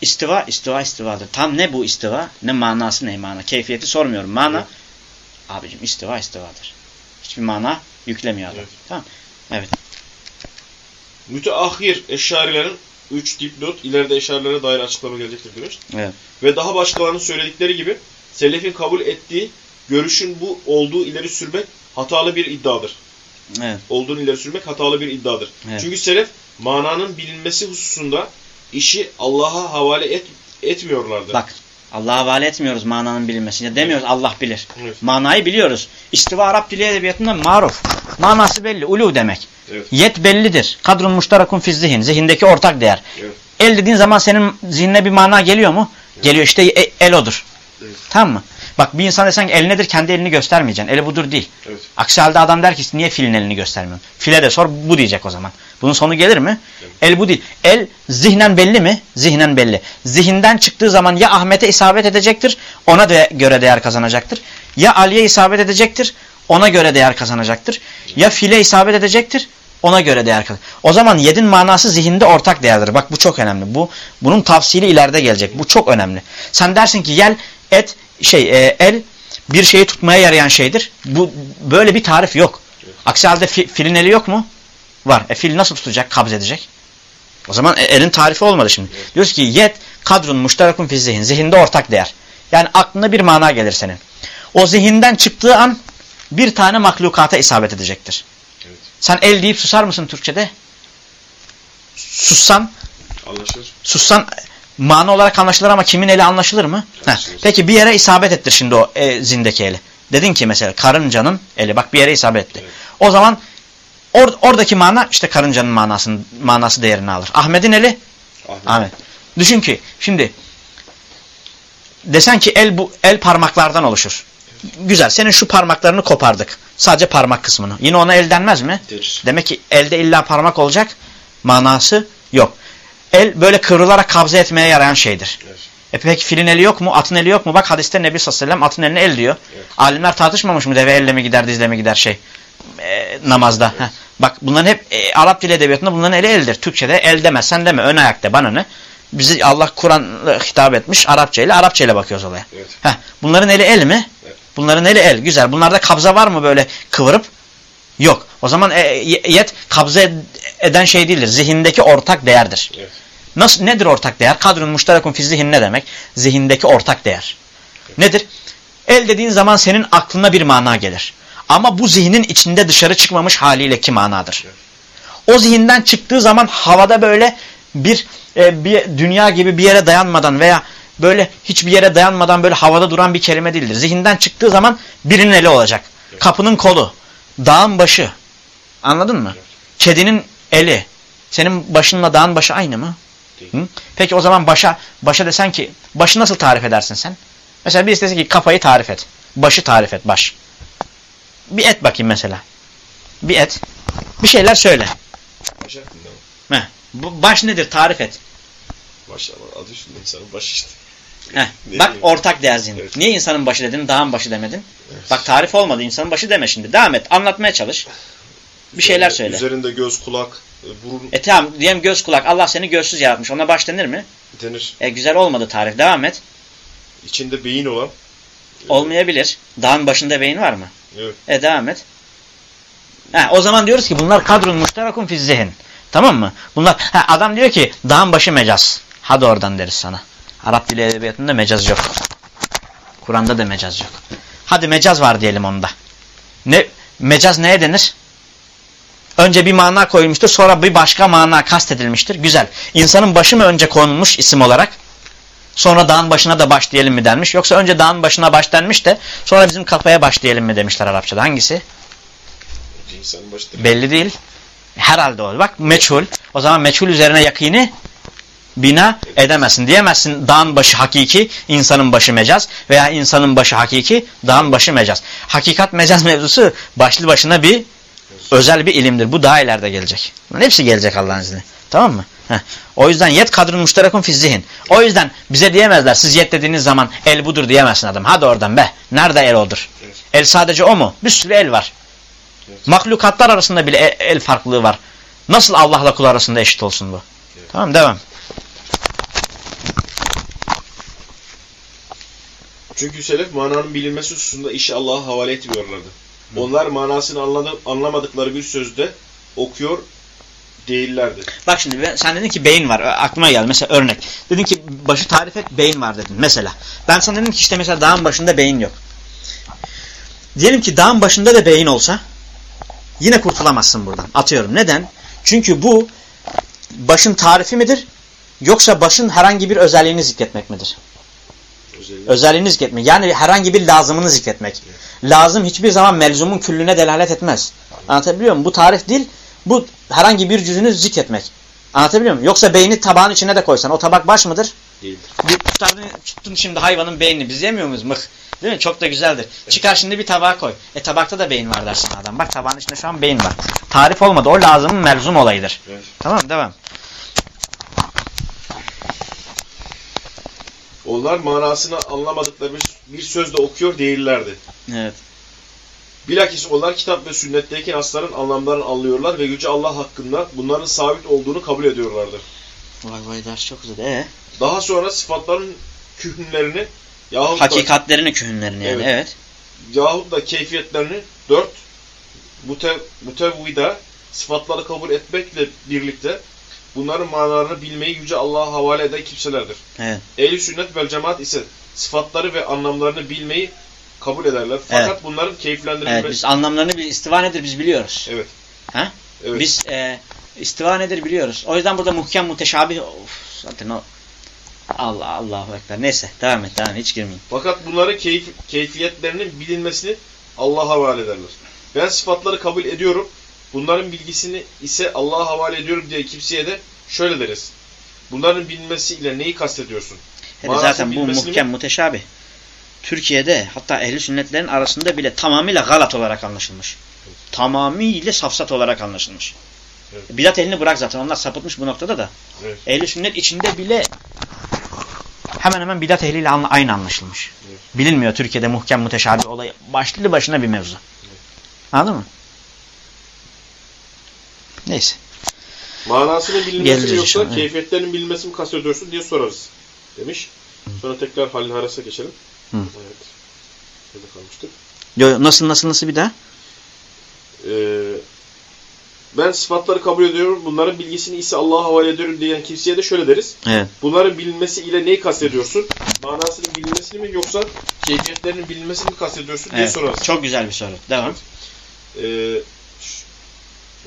istiva istiva istivadır. Tam ne bu istiva? Ne manası ne mana? Keyfiyeti sormuyorum. Mana Evet. abicim istiva istivadır. Hiçbir mana yüklemiyor adam. Evet. Tamam. Evet. Müteahhir eşarilerin 3 dipnot ileride eşarilere dair açıklama gelecektir demiş. Evet. Ve daha başkalarının söyledikleri gibi selefin kabul ettiği görüşün bu olduğu ileri sürmek hatalı bir iddiadır. Evet. Olduğunu ileri sürmek hatalı bir iddiadır. Evet. Çünkü selef mananın bilinmesi hususunda işi Allah'a havale et, etmiyorlardı. Bak Allah'a havale etmiyoruz mananın bilinmesini. Demiyoruz Allah bilir. Evet. Manayı biliyoruz. İstiva Arap dili edebiyatında maruf. Manası belli. Ulu demek. Evet. Yet bellidir. Kadrun muştarakun fiz zihin. Zihindeki ortak değer. Evet. El dediğin zaman senin zihnine bir mana geliyor mu? Geliyor işte e- el odur. Evet. Tamam mı? Bak bir insan desen ki el nedir? Kendi elini göstermeyeceksin. Eli budur değil. Evet. Aksi halde adam der ki niye filin elini göstermiyorsun? File de sor bu diyecek o zaman. Bunun sonu gelir mi? Evet. El bu değil. El zihnen belli mi? Zihnen belli. Zihinden çıktığı zaman ya Ahmet'e isabet edecektir, ona de göre değer kazanacaktır. Ya Ali'ye isabet edecektir, ona göre değer kazanacaktır. Ya file isabet edecektir, ona göre değer kazanacaktır. O zaman yedin manası zihinde ortak değerdir. Bak bu çok önemli. Bu bunun tafsili ileride gelecek. Bu çok önemli. Sen dersin ki yel, et, şey, e, el bir şeyi tutmaya yarayan şeydir. Bu böyle bir tarif yok. Aksi halde fi, filin eli yok mu? Var. E fil nasıl tutacak, kabz edecek? O zaman e, elin tarifi olmadı şimdi. Diyoruz ki yet kadrun muştarakun fi zihin. Zihinde ortak değer. Yani aklına bir mana gelir senin. O zihinden çıktığı an bir tane mahlukata isabet edecektir. Evet. Sen el deyip susar mısın Türkçe'de? Sussan, Anlaşılır. sussan mana olarak anlaşılır ama kimin eli anlaşılır mı? Heh. Peki bir yere isabet ettir şimdi o e, zindeki eli. Dedin ki mesela karıncanın eli bak bir yere isabet etti. Evet. O zaman or, oradaki mana işte karıncanın manasının manası değerini alır. Ahmet'in eli Ahmet. Ahmet. Düşün ki şimdi desen ki el bu el parmaklardan oluşur. Güzel. Senin şu parmaklarını kopardık. Sadece parmak kısmını. Yine ona el denmez mi? Demek ki elde illa parmak olacak. Manası yok. El böyle kıvrılarak kabze etmeye yarayan şeydir. Evet. E peki filin eli yok mu? Atın eli yok mu? Bak hadiste Nebi sallallahu aleyhi ve sellem atın eline el diyor. Evet. Alimler tartışmamış mı deve elle mi gider dizle mi gider şey e, namazda. Evet. Heh. Bak bunların hep e, Arap dili edebiyatında bunların eli eldir. Türkçe'de el demezsen deme ön ayak de bana ne. Bizi Allah Kur'an'la hitap etmiş Arapça ile Arapça ile bakıyoruz olaya. Evet. Heh. Bunların eli el mi? Evet. Bunların eli el. Güzel. Bunlarda kabza var mı böyle kıvırıp? Yok. O zaman e, ye- yet kabza ed- eden şey değildir. Zihindeki ortak değerdir. Evet. Nasıl nedir ortak değer? Kadrun muştarakun fi zihin ne demek? Zihindeki ortak değer. Nedir? El dediğin zaman senin aklına bir mana gelir. Ama bu zihnin içinde dışarı çıkmamış haliyle ki manadır. O zihinden çıktığı zaman havada böyle bir, e, bir dünya gibi bir yere dayanmadan veya böyle hiçbir yere dayanmadan böyle havada duran bir kelime değildir. Zihinden çıktığı zaman birinin eli olacak. Kapının kolu, dağın başı. Anladın mı? Kedinin eli. Senin başınla dağın başı aynı mı? Hı? Peki o zaman başa başa desen ki başı nasıl tarif edersin sen? Mesela birisi dese ki kafayı tarif et. Başı tarif et baş. Bir et bakayım mesela. Bir et. Bir şeyler söyle. Baş hakkında mı? Heh. Baş nedir tarif et. Baş adı üstünde insanın başı işte. Heh. Bak ortak değer zihni. Evet. Niye insanın başı dedin dağın başı demedin? Evet. Bak tarif olmadı insanın başı deme şimdi. Devam et anlatmaya çalış. Bir şeyler söyle. Üzerinde göz, kulak, e, burun E tamam diyelim göz kulak. Allah seni gözsüz yaratmış. Ona baş denir mi? denir. E güzel olmadı tarif. Devam et. İçinde beyin olan Olmayabilir. Dağın başında beyin var mı? Evet. E devam et. Ha, o zaman diyoruz ki bunlar kadrun müşterakun fi zihin. Tamam mı? Bunlar ha, adam diyor ki dağın başı mecaz. Hadi oradan deriz sana. Arap dili edebiyatında mecaz yok. Kur'an'da da mecaz yok. Hadi mecaz var diyelim onda. Ne mecaz neye denir? Önce bir mana koyulmuştur, sonra bir başka mana kastedilmiştir. Güzel. İnsanın başı mı önce konulmuş isim olarak? Sonra dağın başına da baş diyelim mi denmiş? Yoksa önce dağın başına baş denmiş de sonra bizim kafaya baş diyelim mi demişler Arapçada. Hangisi? Belli değil. Herhalde o. Bak meçhul. O zaman meçhul üzerine yakini bina edemezsin. Diyemezsin dağın başı hakiki, insanın başı mecaz veya insanın başı hakiki, dağın başı mecaz. Hakikat mecaz mevzusu başlı başına bir özel bir ilimdir. Bu daha ileride gelecek. Bunların hepsi gelecek Allah'ın izniyle. Tamam mı? Heh. O yüzden yet kadrun müşterekun fizzihin. O yüzden bize diyemezler siz yet dediğiniz zaman el budur diyemezsin adam. Hadi oradan be. Nerede el odur? El sadece o mu? Bir sürü el var. Mahlukatlar arasında bile el, el farklılığı var. Nasıl Allah'la kul arasında eşit olsun bu? Tamam devam. Çünkü selef mananın bilinmesi hususunda işi Allah'a havale etmiyorlardı. Onlar manasını anladı, anlamadıkları bir sözde okuyor değillerdi. Bak şimdi ben- sen dedin ki beyin var. Aklıma geldi. Mesela örnek. Dedin ki başı tarif et beyin var dedin. Mesela. Ben sana dedim ki işte mesela dağın başında beyin yok. Diyelim ki dağın başında da beyin olsa yine kurtulamazsın buradan. Atıyorum. Neden? Çünkü bu başın tarifi midir? Yoksa başın herhangi bir özelliğini zikretmek midir? Özellikle. Özelliğini zikretmek. Yani herhangi bir lazımını zikretmek. Lazım hiçbir zaman melzumun küllüne delalet etmez. Anlatabiliyor muyum? Bu tarif değil, bu herhangi bir cüzünü zikretmek. Anlatabiliyor muyum? Yoksa beyni tabağın içine de koysan o tabak baş mıdır? Değildir. Bir tutardın, tuttun şimdi hayvanın beynini. Biz yemiyor muyuz mıh? Değil mi? Çok da güzeldir. Çıkar şimdi bir tabağa koy. E tabakta da beyin var dersin adam. Bak tabağın içinde şu an beyin var. Tarif olmadı. O lazımın melzum olayıdır. Evet. Tamam devam. Onlar manasını anlamadıkları bir, bir sözde okuyor değillerdi. Evet. Bilakis onlar kitap ve sünnetteki nasların anlamlarını anlıyorlar ve Yüce Allah hakkında bunların sabit olduğunu kabul ediyorlardı. Vay vay ders çok uzadı. Ee? Daha sonra sıfatların kühünlerini yahut da, Hakikatlerini kühünlerini yani. Evet. Evet. yahut da keyfiyetlerini dört müte, mütevvida sıfatları kabul etmekle birlikte bunların manalarını bilmeyi Yüce Allah'a havale eden kimselerdir. Evet. Ehli sünnet vel cemaat ise sıfatları ve anlamlarını bilmeyi kabul ederler. Fakat Evet. bunların keyiflendirilmesi... Evet, biz anlamlarını biz istiva nedir biz biliyoruz. Evet. Ha? Evet. Biz e, istiva nedir biliyoruz. O yüzden burada muhkem muteşabih of, zaten o Allah Allahu ekber. Neyse devam et devam et hiç girmeyin. Fakat bunların keyif, keyfiyetlerinin bilinmesini Allah'a havale ederler. Ben sıfatları kabul ediyorum. Bunların bilgisini ise Allah'a havale ediyorum diye kimseye de şöyle deriz. Bunların bilinmesiyle neyi kastediyorsun? Hele zaten bu muhkem muteşabih. Türkiye'de hatta ehli sünnetlerin arasında bile tamamıyla galat olarak anlaşılmış. Tamamıyla safsat olarak anlaşılmış. Evet. Bidat elini bırak zaten onlar sapıtmış bu noktada da. Evet. Ehli sünnet içinde bile hemen hemen bidat ehliyle aynı anlaşılmış. Evet. Bilinmiyor Türkiye'de muhkem muteşabih olayı. Başlı başına bir mevzu. Anladın mı? Neyse. Manasının bilinmesi Geleceğiz mi yoksa evet. keyfiyetlerinin bilinmesini mi kastediyorsun diye sorarız. Demiş. Sonra tekrar Halil Haras'a geçelim. Hı. Evet. Şurada kalmıştık. Yo, nasıl nasıl nasıl bir daha? Ee, ben sıfatları kabul ediyorum. Bunların bilgisini ise Allah'a havale ediyorum diyen kimseye de şöyle deriz. Evet. Bunların bilinmesi ile neyi kastediyorsun? Manasının bilinmesini mi yoksa keyfiyetlerinin bilinmesini mi kastediyorsun diye evet. sorarız. Çok güzel bir soru. Devam. Ee, ş-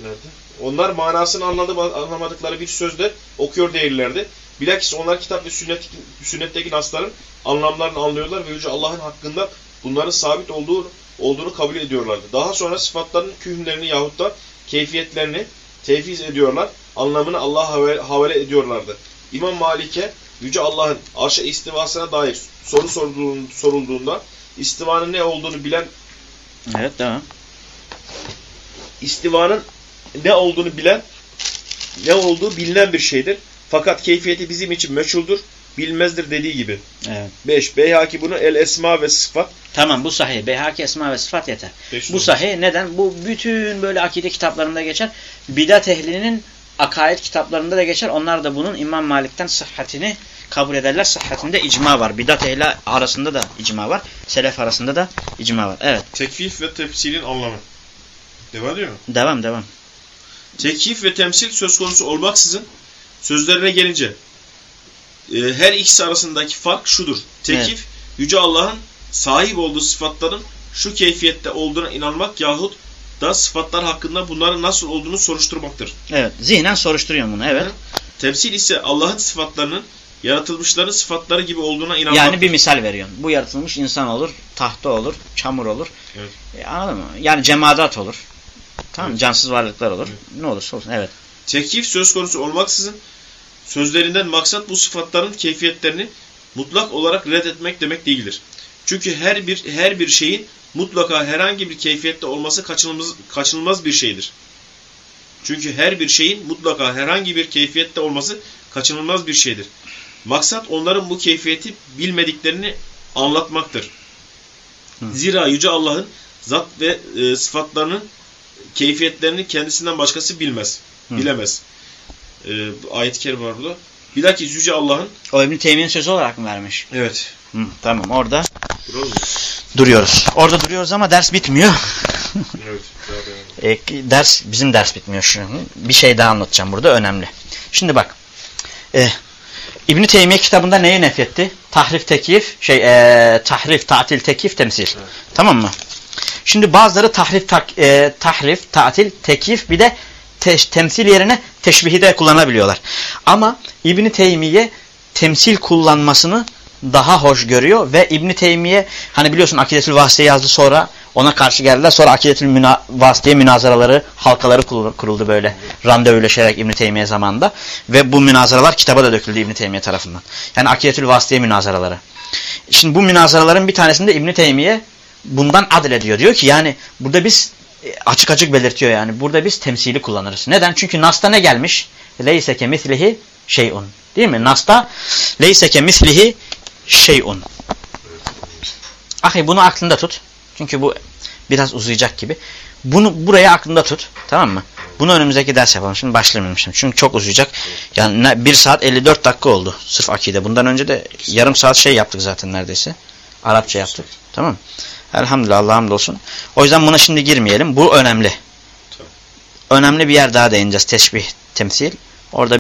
nerede? Onlar manasını anladı, anlamadıkları bir sözde okuyor değillerdi. Bilakis onlar kitap ve sünnet, sünnetteki nasların anlamlarını anlıyorlar ve Yüce Allah'ın hakkında bunların sabit olduğu olduğunu kabul ediyorlardı. Daha sonra sıfatların kühümlerini yahut da keyfiyetlerini tevfiz ediyorlar. Anlamını Allah'a havale, ediyorlardı. İmam Malik'e Yüce Allah'ın arşa istivasına dair soru sorulduğun- sorulduğunda istivanın ne olduğunu bilen Evet devam. istivanın ne olduğunu bilen, ne olduğu bilinen bir şeydir. Fakat keyfiyeti bizim için meçhuldür, bilmezdir dediği gibi. Evet. 5. Beyhaki bunu el esma ve sıfat. Tamam bu sahih. Beyhaki esma ve sıfat yeter. Beş Bu sahih neden? Bu bütün böyle akide kitaplarında geçer. Bidat ehlinin akaid kitaplarında da geçer. Onlar da bunun İmam Malik'ten sıhhatini kabul ederler. Sıhhatinde icma var. Bidat ehli arasında da icma var. Selef arasında da icma var. Evet. Tekfif ve temsilin anlamı. Devam ediyor mu? Devam devam. Tekif ve temsil söz konusu olmaksızın sözlerine gelince e, her ikisi arasındaki fark şudur. Tekif, Yüce Allah'ın sahip olduğu sıfatların şu keyfiyette olduğuna inanmak yahut da sıfatlar hakkında bunların nasıl olduğunu soruşturmaktır. Evet. Zihnen soruşturuyorum bunu. Evet. Temsil ise Allah'ın sıfatlarının yaratılmışların sıfatları gibi olduğuna inanmak. Yani bir misal veriyorsun. Bu yaratılmış insan olur, tahta olur, çamur olur. Evet. E, anladın mı? Yani cemaat olur. Tamam? Evet. Cansız varlıklar olur. Ne olursa olsun. Evet. Tekif söz konusu olmaksızın sözlerinden maksat bu sıfatların keyfiyetlerini mutlak olarak reddetmek demek değildir. Çünkü her bir her bir şeyin mutlaka herhangi bir keyfiyette olması kaçınılmaz, kaçınılmaz bir şeydir. Çünkü her bir şeyin mutlaka herhangi bir keyfiyette olması kaçınılmaz bir şeydir. Maksat onların bu keyfiyeti bilmediklerini anlatmaktır. Hı. Zira Yüce Allah'ın zat ve e, sıfatlarının keyfiyetlerini kendisinden başkası bilmez. Hı. Bilemez. E, ayet-i kerime var burada. Bilakis Yüce Allah'ın O İbn-i Teymiye'nin sözü olarak mı vermiş? evet. Hı, tamam orada Duralım duruyoruz. Orada duruyoruz ama ders bitmiyor. Evet. edelim. E, ders bizim ders bitmiyor şu. an. Bir şey daha anlatacağım burada önemli. Şimdi bak. E, İbn Teymiye kitabında neyi nefetti? Tahrif tekif, şey e, tahrif, tatil, tekif, temsil. Tamam mı? Şimdi bazıları tahrif, tak, e, tahrif, tatil, tekif bir de teş, temsil yerine teşbihi de kullanabiliyorlar. Ama İbn Teymiye temsil kullanmasını daha hoş görüyor ve İbn Teymiye hani biliyorsun Akidetül Vasıta yazdı sonra ona karşı geldiler. Sonra Akidetül Müna Vasıta'ya münazaraları, halkaları kuruldu, böyle randevuleşerek İbn Teymiye zamanında ve bu münazaralar kitaba da döküldü İbn Teymiye tarafından. Yani Akidetül Vasıta'ya münazaraları. Şimdi bu münazaraların bir tanesinde İbn Teymiye bundan adil ediyor. Diyor ki yani burada biz e, açık açık belirtiyor yani. Burada biz temsili kullanırız. Neden? Çünkü Nas'ta ne gelmiş? Leyse ke mislihi şeyun. Değil mi? Nas'ta leyse ke mislihi şeyun. Ahi bunu aklında tut. Çünkü bu biraz uzayacak gibi. Bunu buraya aklında tut. Tamam mı? Bunu önümüzdeki ders yapalım. Şimdi başlamayalım şimdi. Çünkü çok uzayacak. Yani ne- 1 saat 54 dakika oldu. Sırf akide. Bundan önce de yarım saat şey yaptık zaten neredeyse. Arapça yaptık. Tamam mı? Elhamdülillah Allah'a hamdolsun. O yüzden buna şimdi girmeyelim. Bu önemli. Tamam. Önemli bir yer daha değineceğiz. Teşbih, temsil. Orada